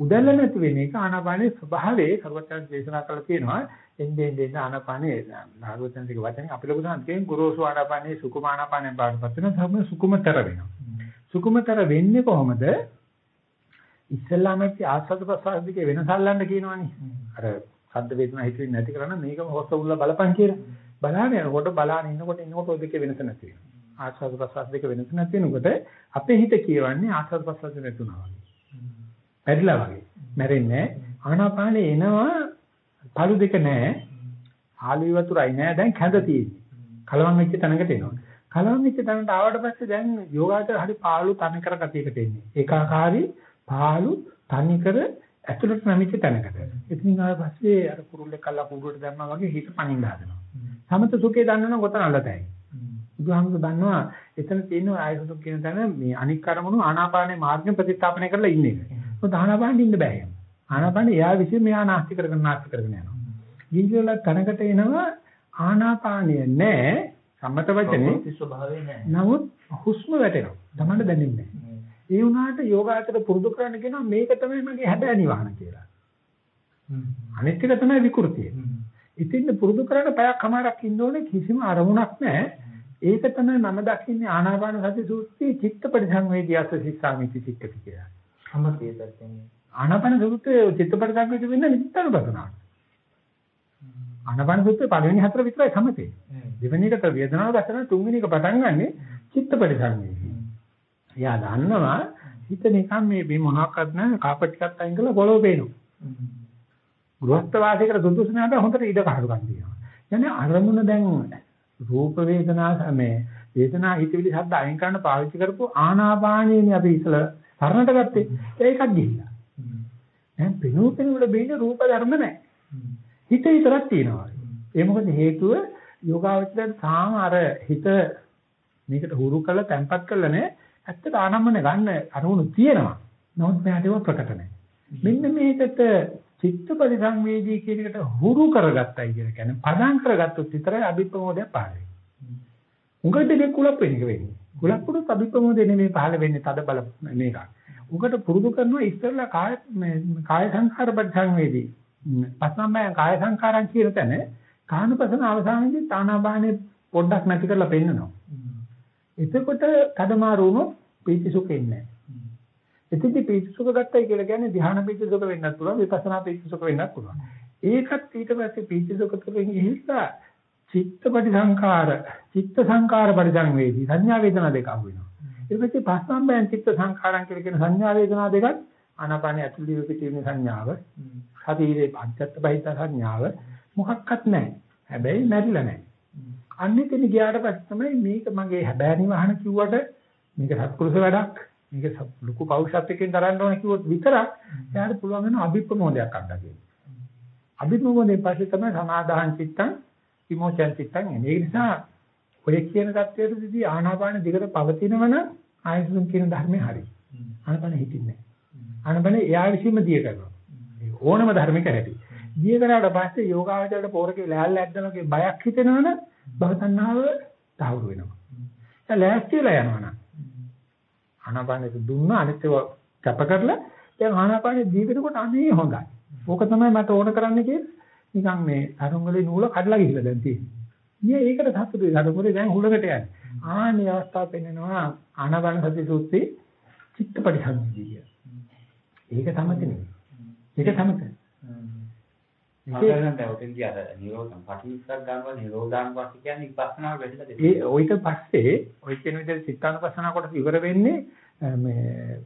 උදැල්ල නැති වෙන එක ආනාපානේ ස්වභාවයේ සර්වචන් දේශනා කරලා තියෙනවා. එන්නේ එන්නේ ආනාපානේ නාගවචන්තික වචනේ අපි ලොකු සංකේන් ගුරුසු ආනාපානේ සුකුම ආනාපානේ බාටපත් වෙන ධර්ම සුකුමතර වෙනවා. සුකුමතර වෙන්නේ කොහොමද? ඉස්සල්ලාම අපි ආස්වාද ප්‍රසආස දෙකේ වෙනස අල්ලන්න කියනවනේ. අර ශබ්ද වේදනා හිතෙන්නේ නැති කරන මේකම හොස්ස උල්ල බලපන් කියලා. බලාගෙන යනකොට බලාගෙන ඉන්නකොට ඉන්නකොට ඔය දෙකේ වෙනස නැති වෙනවා. ආස්වාද ප්‍රසවාස දෙක වෙනස නැති වෙනකොට අපේ හිත කියවන්නේ ආස්වාද ප්‍රසවාස නැතුණා වගේ. පැරිලා වගේ. මැරෙන්නේ ආනාපානේ එනවා පළු දෙක නැහැ. ආලි වතුරයි නැහැ දැන් කැඳ තියෙන්නේ. කලවම් වෙච්ච තැනකට එනවා. කලවම් වෙච්ච තැනට ආවට පස්සේ දැන් යෝගාචර හරි පාළු තනි කර ගතියකට එන්නේ. ඒකාකාරී පාළු තනි කර ඇතුළට නැමිච්ච තැනකට. ඉතින් ආව පස්සේ අර කුරුල්ලෙක් කල්ලා කුඩුවට දැම්මා වගේ හිත පනින්න හදනවා. සමත සුඛේ දන්නවනම් ගොතන අල්ලතයි. බුදුහාමුදුරු දන්නවා එතන තියෙන ආයතන කියන තැන මේ අනික් කරමුණු ආනාපානේ මාර්ගයෙන් ප්‍රතිස්ථාපනය කරලා ඉන්නේ. මොකද ආනාපානෙ ඉන්න බෑ. ආනාපානෙ එයා විසින් මෙයා නාස්ති කරගෙන නාස්ති කරගෙන යනවා. ජීවිතවල තනකට එනවා ආනාපානය නෑ සම්මත වචනේ ස්වභාවය නෑ. නමුත් හුස්ම වැටෙනවා. තමන්ට දැනෙන්නේ නෑ. ඒ වුණාට යෝගාචර පුරුදු කරන්න කියනවා මේක තමයි මගේ හැබෑ නිවහන කියලා. අනිත් එක තමයි විකෘතිය. ඉතින් පුරුදු කරන්න පැයක් කමාරක් ඉන්න ඕනේ කිසිම අරමුණක් නැහැ. ඒක තමයි මම දකින්නේ ආනාපාන සති සූත්‍රයේ චිත්ත පරිසංවේදී අස සිස්සාමිති චිත්තති කියලා. සම්මතිය පැත්තෙන්. ආනාපාන සූත්‍රයේ චිත්ත පරිසංවේදී වෙන්නේ නිත්තනපතනාට. ආනාපාන සූත්‍රයේ පළවෙනි හතර විතරයි සමතේ. දෙවෙනි එකට වේදනාව දැකන තුන්වෙනි එක පටන් ගන්නෙ චිත්ත පරිසංවේදී. එයා දන්නවා හිත නිකන් මේ මේ මොනවාක්වත් නැහැ කාපට් ටිකක් අයින් කරලා පොළොව පේනවා. ගෘහස්ත වාසයකට සුදුසු නැහැ හොඳට ඉඩ කඩුකම් තියෙනවා. කියන්නේ අරමුණ දැන් රූප වේදනා මේ වේදනා හිතවිලි ශබ්ද අයින් කරන්න පාවිච්චි කරපු ආනාපානයනේ අපි ඉතල සරණට ගත්තේ. ඒකක් ගිහිල්ලා. දැන් පිනු පිනු වල බේන රූප ධර්ම නැහැ. හිත විතරක් තියෙනවා. ඒ මොකද හේතුව යෝගාවචරයට තාම අර හිත මේකට හුරු කරලා තැම්පත් කරලා නැහැ. ඇත්තට ආනම්මන ගන්න අරමුණු තියෙනවා. නමුත් මෙයාට ඒවා ප්‍රකට නැහැ. මෙන්න මේකට චිත්ත පරිසංවේදී කියන එකට හුරු කරගත්තයි කියලා කියන්නේ පදම් කරගත්තොත් විතරයි අභිප්‍රමෝදය පහළ වෙන්නේ. උඟට දෙක කුලප් වෙන එක වෙන්නේ. කුලප් උඩ අභිප්‍රමෝදය නෙමෙයි පහළ වෙන්නේ තද බල මේක. උඟට පුරුදු කරනවා ඉස්සෙල්ලා කාය කාය සංඛාර පරිසංවේදී. පස්සම්බයන් කාය සංඛාරම් කියන තැන කානුපසන අවසානයේදී තානාබාහනේ පොඩ්ඩක් නැති කරලා පෙන්නනවා. එතකොට කඩමාරු වුණොත් පීති සුඛ එන්නේ නැහැ. එතෙදි පීති සුඛ ගත්තයි කියලා කියන්නේ ධ්‍යාන පීති සුඛ වෙන්නත් පුළුවන් විපස්සනා පීති සුඛ වෙන්නත් පුළුවන්. ඒකත් ඊට පස්සේ පීති සුඛ තුළින් ගිහිල්ලා චිත්ත පරිසංඛාර චිත්ත සංඛාර පරිසංවේදී සංඥා වේදනා දෙක අහු වෙනවා. ඊට පස්සේ පස්සම්බයන් චිත්ත සංඛාරම් කියලා කියන සංඥා වේදනා දෙකත් ආනාපානිය ඇතුළේ පිටින සංඥාව ශරීරයේ පංචත්ත බහිත සංඥාව මොකක්වත් නැහැ. හැබැයි මැරිලා නැහැ. අන්නේ තෙන ගියාට පස්සේ තමයි මේක මගේ හැබෑ නිවහන කිව්වට මේක සත්පුරුෂ වැඩක් මේක ලොකු පෞරුෂත්වයෙන් දරන්න ඕන කිව්වොත් විතරක් එයාට පුළුවන් වෙන අභිප්‍රමෝදයක් අත්දකින්න. අභිප්‍රමෝදයෙන් පස්සේ තමයි සමාදාහං චිත්තං විමෝචන චිත්තං එන්නේ. ඒ නිසා ඔය කියන தත්ත්වයටදී ආනාපාන දිගට පවතිනවන ආයතන කියන ධර්මේ හරි. ආනාපාන හිතින්නේ නැහැ. ආනාපාන එයා විසින්ම දිය කරනවා. ඕනම ධර්මික හැටි. දිය කරාට පස්සේ යෝගාවචරයට පෝරකේ ලෑල්ල ඇද්දනකේ බයක් හිතෙනවනේ භවතණ්හාව තහවුරු වෙනවා. දැන් ලෑස්තිලා යනවනම් ආනාපානෙ දුන්න අනිත් ඒවා කැප කරලා දැන් ආනාපානෙ දීගෙනකොට අනේ හොඳයි. ඕක තමයි මට ඕන කරන්න කියලා නිකන් මේ අරුංගලේ නූල කඩලා ගිහිල්ලා දැන් තියෙන්නේ. මේ ඒකට සතුටුයි. සතුටුයි දැන් හුලකට යන්නේ. ආනේ අවස්ථාව පෙන්නනවා ආනාපාන සති සූත්‍රයේ චිත්තපටි සම්පූර්ණිය. ඒක තමයි නෙමෙයි. ඒක තමයි. මම දැන් අර නිරෝධම් පටිච්චසක් ගන්නවා නිරෝධාන් වාසි කියන්නේ විපස්සනා වෙන්න දෙන්නේ. ඒ ඔයිට පස්සේ ඔය කියන විදිහට චිත්තානුපස්සනා කොටස ඉවර වෙන්නේ මේ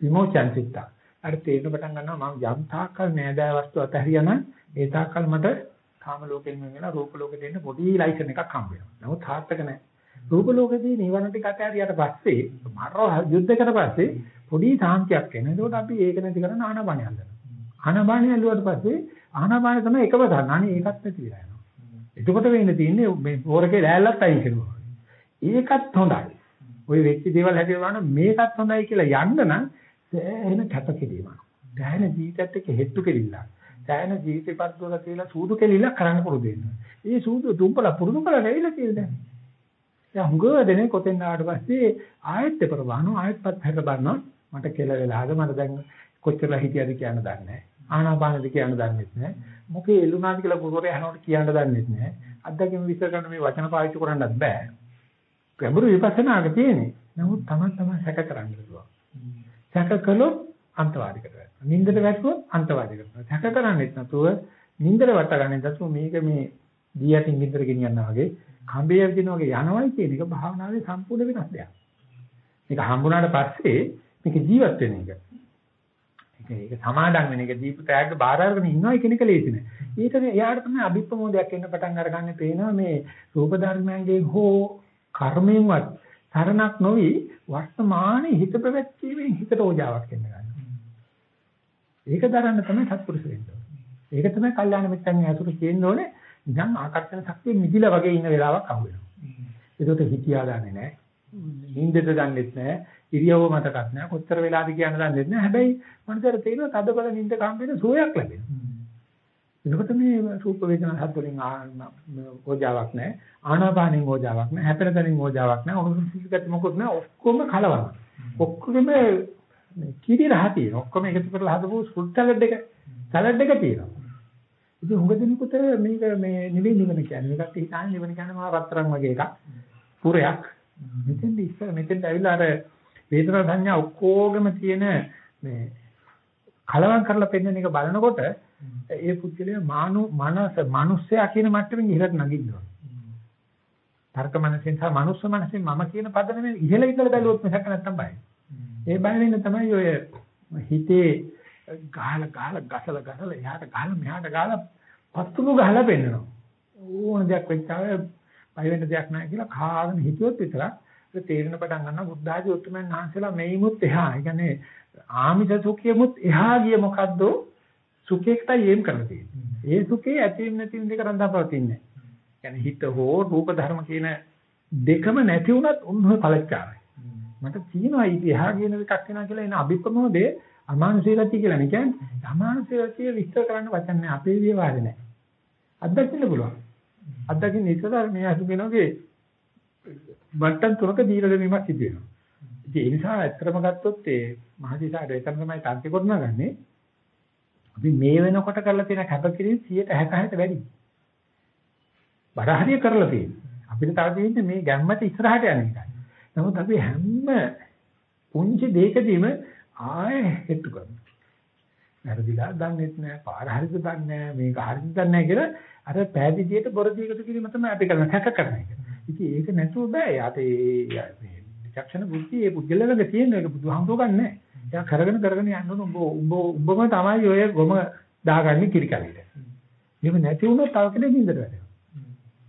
විමෝචන චිත්ත. අර තේරෙන පටන් ගන්නවා මම යම් තාක්කල් නෑදෑ වස්තු අතහැරියා නම් ඒ තාක්කල් මට කාම ලෝකෙන් වෙන රූප ලෝකෙ දෙන්න පොඩි ලයිසන් එකක් හම්බ වෙනවා. නමුත් තාත්තක නෑ. රූප ලෝකෙදී නිවන ටික අතහැරියට පස්සේ මරව යුද්ධයකට පස්සේ පොඩි සාන්තියක් එනවා. ඒකෝට අපි ඒක නැති කරන ආනපානිය හදනවා. ආනපානිය ඇල්ලුවට පස්සේ ආනාපාන තමයි එකම ගන්න. අනේ ඒකත් නැති වෙලා යනවා. එතකොට වෙන්න තියෙන්නේ මේ පෝරකේ ලෑල්ලත් අයින් කරනවා. ඒකත් හොඳයි. ওই වෙච්ච දේවල් හැටියට බලන මේකත් හොඳයි කියලා යන්න නම් සෑහෙන කැපකිරීමක්. සෑහෙන ජීවිතයත් එක්ක හෙට්ටු කෙලිල්ල. සෑහෙන ජීවිතපත් වල කියලා සූදු කෙලිල්ල කරන්න පුරුදු වෙන්න. ඒ සූදු දුම්බල පුරුදු කරලා නැවිලා කියලා දැන්. දැන් හුඟ දෙනේ කොතෙන් ආවට පස්සේ ආයෙත් දෙපර වහනවා ආයෙත්පත් හැර බලනවා. මට කෙල වෙලාද මට දැන් කොච්චර හිටියද කියන්න දන්නේ නැහැ. ආනාපානද කියන්න දන්නෙත් නැහැ. මොකේ එළුණාද කියලා ගුරුවරයා අහනකොට කියන්න දන්නෙත් නැහැ. අත්දැකීම් විස්තර කරන මේ වචන පාවිච්චි කරන්නත් බෑ. ගැඹුරු විපස්සනාක තියෙන්නේ. නමුත් තමයි තමයි සැක කරන්න පුළුවන්. සැක කළොත් අන්තවාදයකට වැටෙනවා. නින්දට වැටුවොත් අන්තවාදයකට වැටෙනවා. සැක කරන්නේත් නැතුව නින්දට වට ගන්නෙත් නැතුව මේක මේ දී යටින් නින්දට ගෙනියනවා වගේ කඹේ ඇවිදින වගේ යනවයි කියන එක භාවනාවේ සම්පූර්ණ වෙනස් දෙයක්. මේක හම්බුනාට පස්සේ මේක ජීවත් වෙන එක. ඒක සමාදම් වෙන එක දීපු තෑග්ග බාර අරගෙන ඉන්නවා කියන එක ලේසි නෑ. ඊට එයාට තමයි අභිප්‍රමෝදයක් එන්න පටන් අරගන්නේ පේනවා මේ රූප ධර්මයන්ගේ හෝ කර්මයෙන්වත් තරණක් නොවි වර්තමානයේ හිත පැවැත්වීමෙන් හිතට ඕජාවක් එන්න ගන්නවා. ඒක දරන්න තමයි සත්පුරුෂ වෙන්න ඕනේ. ඒක තමයි කල්යාණ මිත්‍රන් ඇසුරු තියෙන්න ඕනේ. නිකන් ආකර්ෂණ ශක්තිය මිදිලා වගේ ඉන්න වෙලාවක් අහු වෙනවා. ඒකට හිතියා ගන්නෙ නෑ. නිින්දට දන්නෙත් නෑ. ඉරියව්ව මතකත් නෑ. කොච්චර වෙලාද කියන්න දන්නෙත් නෑ. හැබැයි මනසට තේරෙනවා තද බල නිින්ද කම් වෙන සෝයක් ලැබෙනවා. එතකොට මේ රූප වේදනා හත් වලින් ඕජාවක් නැහැ. ආනාපානෙන් ඕජාවක් නැහැ. හැපෙන තැනින් ඕජාවක් නැහැ. උණුසුම් සිසිගත මොකොත් නැහැ. ඔක්කොම කලවනවා ඔක්කොගෙම කිරි රහ තියෙනවා. ඔක්කොම එකතු කරලා හදපු ෆුඩ් සලාඩ් එක. සලාඩ් එක තියෙනවා. ඉතින් හුඟ දෙනෙකුට මේක මේ නෙවෙයි නිවන කියන්නේ. මේකට හිතාන්නේ නිවන කියන්නේ මහා රත්තරන් වගේ එකක්. පුරයක්. මෙතෙන්ද ඉස්සර මෙතෙන්ද ඇවිල්ලා අර වේදනා සංඥා ඔක්කොගෙම තියෙන මේ කලවම් කරලා පෙන්වන එක බලනකොට ඒ පුද්ගලයා මානු මනස මිනිස්සයා කියන මට්ටමින් ඉහළට නගින්නවා. තර්ක මනසෙන් සහ මනුස්ස මනසෙන් මම කියන පදනමේ ඉහළ ඉඳලා බැලුවොත් මිසක නැත්තම් බයයි. ඒ බය වෙන්න තමයි ඔය හිතේ ගහලා ගහලා ගසලා ගසලා එහාට ගහලා මෙහාට ගහලා පත්තුණු ගහලා පෙන්නනවා. ඕන දෙයක් වෙච්චාම බය වෙන්න දෙයක් නැහැ කියලා කාගෙන හිතුවොත් විතරක් තේරෙන පටන් ගන්නවා බුද්ධ ආදී උතුම්යන් වහන්සේලා මේමුත් එහා. ඒ කියන්නේ ආමිෂ සුඛියමුත් එහා ගිය මොකද්ද සුඛයකටයි එම් කරලා තියෙන්නේ. ඒ සුඛේ ඇතිවෙන්නේ නැතිවෙන්නේ දෙක රඳා පවතින්නේ. يعني හිත හෝ රූප ධර්ම කියන දෙකම නැති වුණත් උන්ව පළච්චාරයි. මට තියෙනවා ඊට එහා කියන එකක් වෙනවා කියලා එන අභිප්‍රමෝදේ අමානුෂී ගතිය කියලා නේ කියන්නේ. අමානුෂී ගතිය විස්තර කරන්න වචන නැහැ. අපේ විවරේ නැහැ. අත්දකින්න පුළුවන්. අත්දකින්න ඉස්සරහ මේ අසු වෙනෝගේ වට්ටම් තුනක දීර්ඝ වීමක් සිදු වෙනවා. ඉතින් ඒ නිසා ඇත්තටම ගත්තොත් ඒ මහදිසාට එතන තමයි තර්ක කරනගන්නේ. අපි මේ වෙනකොට කරලා තියෙන කැපකිරීම 160ට වැඩි. බඩ හරිය කරලා තියෙන්නේ. අපිට තව තියෙන්නේ මේ ගැම්මට ඉස්සරහට යන එකයි. නමුත් අපි හැම පුංචි දෙයකදීම ආයෙ හෙට්ටු කරනවා. වැරදිලා දන්නෙත් නෑ, පාර හරිද දන්නේ නෑ, මේක හරිද දන්නේ නෑ කියලා අර පෑදීදියට බොරදීකට කිරීම තමයි අපි කරන හැක කරන එක. ඉතින් ඒක නැතුව බෑ. යාට මේ විචක්ෂණ බුද්ධිය ඒ පුද්ගලයාගේ තියෙන එක බුදුහාමුදුරුවෝ ගන්නෑ. එයා කරගෙන කරගෙන යන්න ඕන උඹ උඹ උඹම තමයි ඔය ගොම දාගන්නේ කිරිකලිට. එහෙම නැති වුණොත් තව කෙනෙක් නින්දට වැටෙනවා.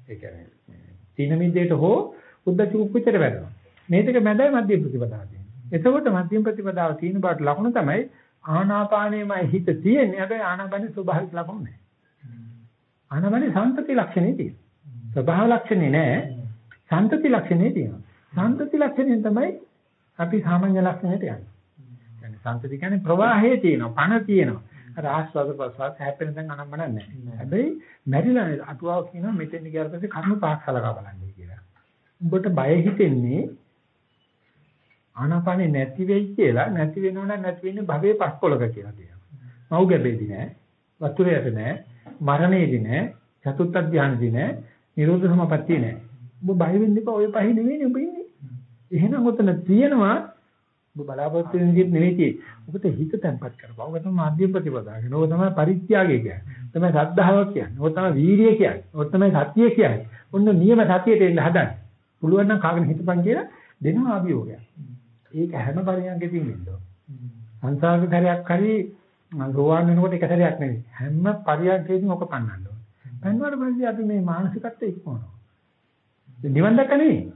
ඒ කියන්නේ තීන මිද්දේට හෝ උද්දච්ච කුක්කුච්චට වැටෙනවා. මේ දෙක මැදයි මධ්‍ය ප්‍රතිපදාව තියෙන්නේ. එතකොට මධ්‍යම ප්‍රතිපදාව තියෙන බාට ලකුණු තමයි ආනාපානයේමයි හිත තියෙන්නේ. හැබැයි ආනාපානයේ ස්වභාවික ලකුණු නැහැ. ආනාපානයේ සම්පති ලක්ෂණේ තියෙනවා. ස්වභාව ලක්ෂණේ නැහැ. සම්පති ලක්ෂණේ තියෙනවා. සම්පති ලක්ෂණයෙන් තමයි අපි සාමාන්‍ය ලක්ෂණයට යන්නේ. කියන්නේ සම්පති කියන්නේ ප්‍රවාහයේ තියෙනවා, පණ තියෙනවා. අර ආස්වාද ප්‍රසවාස හැපෙන දැන් අනම්මන නැහැ. හැබැයි මැරිලා අටුවාව කියනවා මෙතෙන් ගියාට පස්සේ කර්ම පහක් සලකා බලන්නේ කියලා. උඹට බය හිතෙන්නේ ආනාපානෙ නැති වෙයි කියලා නැති වෙනව නම් නැති වෙන්නේ භවයේ පස්කොලක කියලා කියනවා. මව් ගැබේදී නෑ, වතුරේට නෑ, මරණයේදී නෑ, චතුත්ථ ධානයේදී නෑ, නිරෝධ සමාපත්තියේ නෑ. උඹ බය වෙන්න එපා ඔය පහේ නෙවෙයි උඹ ඉන්නේ. එහෙනම් ඔතන තියෙනවා ඔබ බලාපොරොත්තු වෙන විදිහට නෙවෙයි තියෙන්නේ. ඔබට හිත තැම්පත් කරපුවා. ඔබ තමයි මාධ්‍යම ප්‍රතිපදාව කියන්නේ. ඔබ තමයි පරිත්‍යාගය කියන්නේ. තමයි ශ්‍රද්ධාව කියන්නේ. ඔබ තමයි වීරිය කියන්නේ. ඔබ තමයි සතිය කියන්නේ. ඔන්න නියම සතියට එන්න හදන්න. පුළුවන් නම් කාගෙන හිතපන් කියලා දෙනවා අභියෝගයක්. ඒක හැම පරියන්කෙදීම වෙනවා. සංසාරක ධරයක් හරි රෝවාන් වෙනකොට එක සැරයක් නෙවෙයි. හැම පරියන්කෙදීම ඔක පන්නන්න ඕනේ. පන්නවට පස්සේ අපි මේ මානසිකත්වයේ ඉක්මවනවා. නිවන් දැක නෙවෙයි.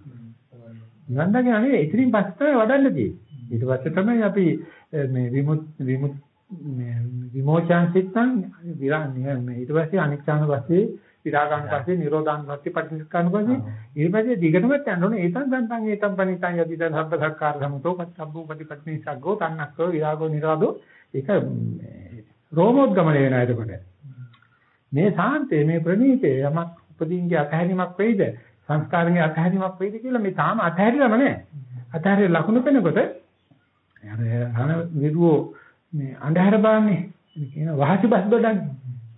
නිවන් දැක නෙවෙයි. ඉතින් පස්සේ තමයි වඩන්න තියෙන්නේ. ඊට පස්සේ තමයි අපි මේ විමුත් විමුත් මේ විමෝචන සිත්තන් විරාණ්‍ය මේ ඊට පස්සේ අනිච්චාන පස්සේ විරාගාන පස්සේ නිරෝධාන පස්සේ පටිච්චසමුප්පාන පස්සේ ඊට පස්සේ දිගටම යන්න ඕනේ ඒතන් සම්පං ඒතම් පනිතං යදිදන් සබ්බ සක්කාර සමුතෝ පස්සබ්බු පටිපට්ඨි සග්ගෝ තන්නක්කෝ විරාගෝ නිරෝධෝ ඒක රෝමෝද්ගමණය වෙනවා එතකොට මේ සාන්තේ මේ ප්‍රණීතේ යමක් උපදීන්ගේ අතහැරීමක් වෙයිද සංස්කාරයේ අතහැරීමක් වෙයිද කියලා මේ තාම අතහැරියම නැහැ අතහැරිය ලකුණු පෙනකොට අර රණ විරුවෝ මේ අන්ධහර බාන්නේ කියන වහසි බස් දොඩන්නේ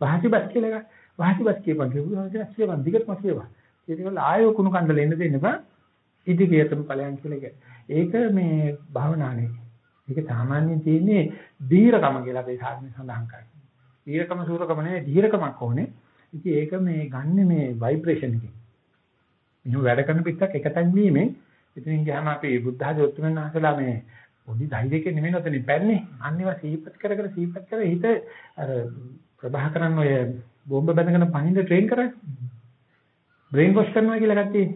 වහසි බස් කියලා එක වහසි බස් කියපන් කියලා කියපන් දිගටම කියපන් ඒකවල ආයෝ කුණු කණ්ඩල එන්න දෙන්න බා ඉදිරියටම ඵලයන් කියලා ඒක මේ භාවනානේ ඒක සාමාන්‍යයෙන් තියෙන්නේ ධීරකම කියලා අපේ සාධනෙ සඳහන් කරන්නේ ධීරකම සූරකම නෙවෙයි ධීරකමක් ඕනේ. ඉතින් ඒක මේ ගන්න මේ ভাইබ්‍රේෂන් එකකින් මෙහෙම වැඩ කරන පිටක් එකතෙන් වීමෙන් ඉතින් ගියාම අපි බුද්ධ ආදී උත්තරමන් අහලා මේ පොඩි ධෛර්යයෙන් නෙමෙයි ඔතන පැන්නේ. අන්නේවා සීපත් කර කර සීපත් කර හිත අර ප්‍රභාකරන් ඔය බෝම්බ බැඳගෙන පහින්ද ට්‍රේන් කරන්නේ. බ්‍රේන් වොෂ් කරනවා කියලා ගත්තේ.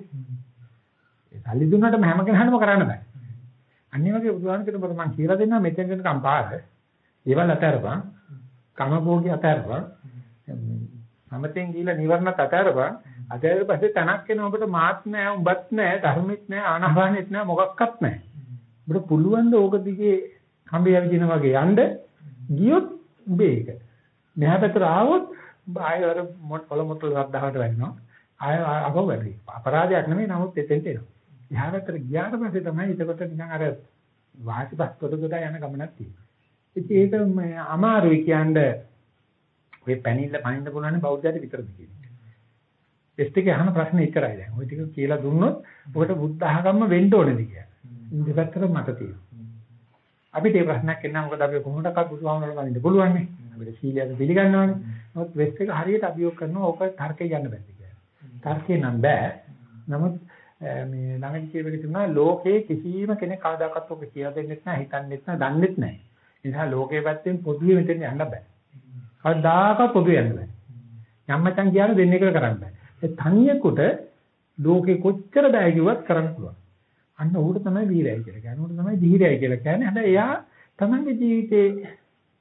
ඒ සල්ලි දුන්නාට හැම කෙනාටම කරන්න බෑ. අනිත් වගේ බුදුහාම කියනකොට මම කියලා දෙන්නා මෙතෙන් යනකම් පාර. ඒවල් අතරපන්. කමභෝගී අතරපන්. සමතෙන් ගිහිලා නිවර්ණත් අතරපන්. අතර පස්සේ තනක් එන ඔබට මාත් නෑ උඹත් නෑ ධර්මෙත් නෑ ආනහානෙත් නෑ මොකක්වත් නෑ. ඔබට පුළුවන් ද ඕක දිගේ කඹේ යවිදින වගේ යන්න ගියොත් උඹේ ඒක. මෙහා පැත්තට ආවොත් ආයෙ අර මොළ මොට්ටල ශ්‍රද්ධාවට වැටෙනවා. ආයෙ අහව වැඩි. අපරාධයක් නෙමෙයි නමුත් එතෙන්ට එනවා. එහා පැත්තට ගියාට පස්සේ තමයි එතකොට නිකන් අර වාසිපත් කොට කොට යන ගමනක් තියෙන්නේ. ඉතින් ඒක අමාරුයි කියන්නේ ඔය පැනිල්ල පනින්න පුළුවන් බෞද්ධයට විතරද කියන්නේ. ටෙස්ට් එකේ අහන ප්‍රශ්නේ ඉතරයි දැන්. ওই ටික කියලා දුන්නොත් ඔකට බුද්ධ ආගම වෙන්න ඕනේද කියලා. දෙපැත්තට මට තියෙනවා. අපිට මේ ප්‍රශ්නයක් එන්න මොකද අපි කොහොමදක්වත් බුදුහාමුදුරුවෝ වලින්ද පුළුවන් නේ. අපිට සීලයට පිළිගන්නවනේ. නමුත් වෙස් එක හරියට අභියෝග කරනවා ඕක තර්කේ යන්න බැහැ කියලා. තර්කේ නම් බෑ. නමුත් මේ ළඟදි කියවෙක තිබුණා ලෝකේ කිසිම කෙනෙක් කවදාකවත් ඔක කියලා දෙන්නෙත් නැහැ, හිතන්නෙත් නැහැ, දන්නෙත් නැහැ. ඒ නිසා ලෝකේ පැත්තෙන් පොදුවේ මෙතෙන් යන්න බෑ. කවදාකවත් පොදුවේ යන්න බෑ. යම්මචන් කියන දෙන්නේ කියලා කරන්න බෑ. ඒ තනියෙකුට ලෝකේ කොච්චර බෑ කිව්වත් කරන්න පුළුවන්. අන්න ඌට තමයි වීරයයි කියලා කියන්නේ. ඌට තමයි ධීරයයි කියලා කියන්නේ. හැබැයි එයා තමන්ගේ ජීවිතේ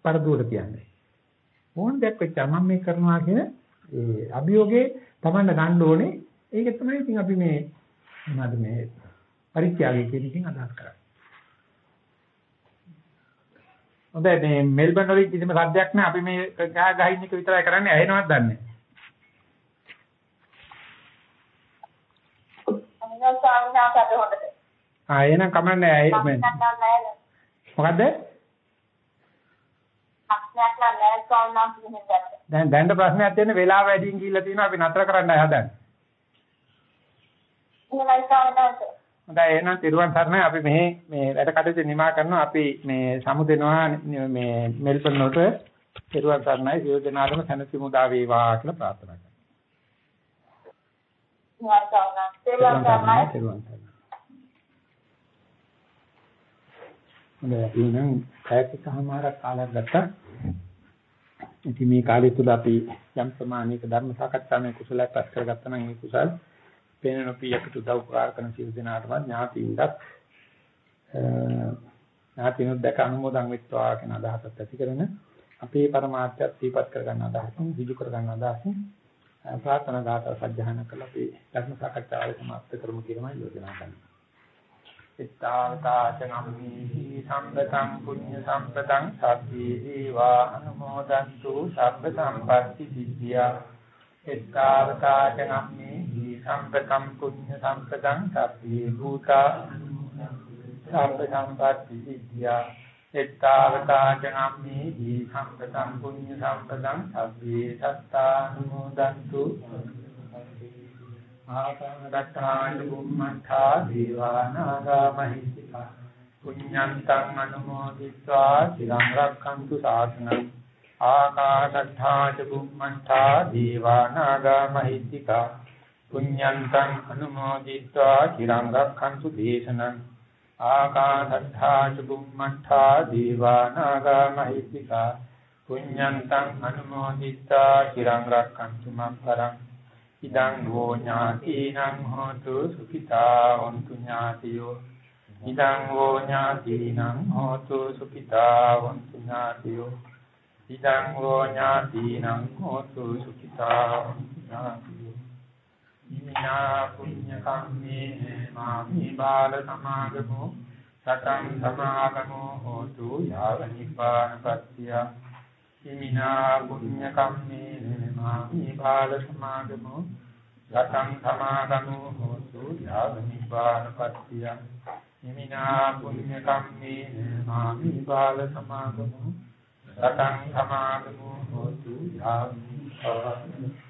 පරදුවට කියන්නේ. ඕන දෙයක් වෙච්ච මම මේ කරනවා කියන ඒ අභියෝගේ තමන්ට ගන්න ඕනේ. ඒක තමයි ඉතින් අපි මේ මොනවද මේ පරිත්‍යාගය කියන එකෙන් අදහස් කරන්නේ. හොඳයි මේ මෙල්බන් වලින් කිසිම සද්දයක් නැහැ. අපි මේ ගහ ගහින් එක විතරයි කරන්නේ. ඇහෙනවද දන්නේ නැහැ. ආ එහෙනම් කමන්නේ ඇයි මොකද්ද? දැන් දැන් ප්‍රශ්නයක් තියෙන වෙලාව වැඩියෙන් ගිහිල්ලා තියෙනවා අපි නතර කරන්නයි හදන්නේ. හොඳයි එහෙනම් තිරුවන් සරණයි. අපි මෙහි මේ වැඩ කටයුතු නිමා කරනවා. අපි මේ සමු දෙනවා මේ මෙල්බන් වලට තිරුවන් සරණයි. සියලු දෙනාටම සැනසීම උදා වේවා කියලා ප්‍රාර්ථනා කරනවා. තිරුවන් සරණයි හොඳයි අපි නම් පැයකමාරක් කාලයක් ගත්තා. ඉතින් මේ කාලය තුල අපි යම් ප්‍රමාණයක ධර්ම සාකච්ඡාවේ කුසලයක් පස් කරගත්තා නම් ඒ කුසල් පේන අපි අපිට උදව් උපකාර කරන සියලු දෙනාටම ඥාතියින්දත් ඥාතිනුත් දැක අනුමෝදන් වෙත්වා කියන අදහසත් ඇති කරගෙන අපේ પરමාර්ථයත් දීපත් කරගන්න අදහසින් විජු කරගන්න අදහසින් ප්‍රාර්ථනා දාත සජ්ජහන කළ අපි ධර්ම සාකච්ඡාව සමාප්ත කරමු කියලා මම යෝජනා කරනවා ඉත්තාවතාචනම්මේහි සම්පතං පුඤ්ඤ සම්පතං සබ්බේ දීවා අනුමෝදන්තු සබ්බ සම්පatti සිද්ධියා ඉත්තාවතාචනම්මේහි සම්පතං පුඤ්ඤ සම්පතං සබ්බේ භූතා සබ්බ සම්පatti සිද්ධියා ඉත්තාවතාචනම්මේහි සම්පතං පුඤ්ඤ සම්පතං සබ්බේ සත්තානුමෝදන්තු ආකාශගතාන බුම්මඨා දීවානාගා මහිත්‍තිකා පුඤ්ඤන්තං අනුමෝදිत्वा চিරං රක්ඛන්තු සාසනං ආකාශගතා ච බුම්මඨා දීවානාගා මහිත්‍තිකා පුඤ්ඤන්තං අනුමෝදිत्वा চিරං රක්ඛන්තු දේශනං ආකාශගතා ච බුම්මඨා දීවානාගා මහිත්‍තිකා පුඤ්ඤන්තං අනුමෝදිत्वा চিරං රක්ඛන්තු මම් පරං ඉදං හෝ ඥාතිනං හෝතු සුඛිතා හොන්තු ඥාතියෝ. ඉදං හෝ ඥාතිනං හෝතු සුඛිතා හොන්තු ඥාතියෝ. ඉදං හෝ ඥාතිනං හෝතු සුඛිතා හොන්තු ඥාතියෝ. ඉමිනා පුඤ්ඤ කම්මේ මාමි බාල සමාගමෝ. සතං සමාගමෝ හෝතු යාව නිපානපත්තිය ඉමිනා පුඤ්ඤ කම්මේ මාමි බාල සමාගමෝ සතං සමාගමෝ හෝතු යාව නිපානපත්තිය ඉමිනා පුඤ්ඤ කම්මේ මාමි බාල සමාගමෝ සතං සමාගමෝ හෝතු යාව නිපානපත්තිය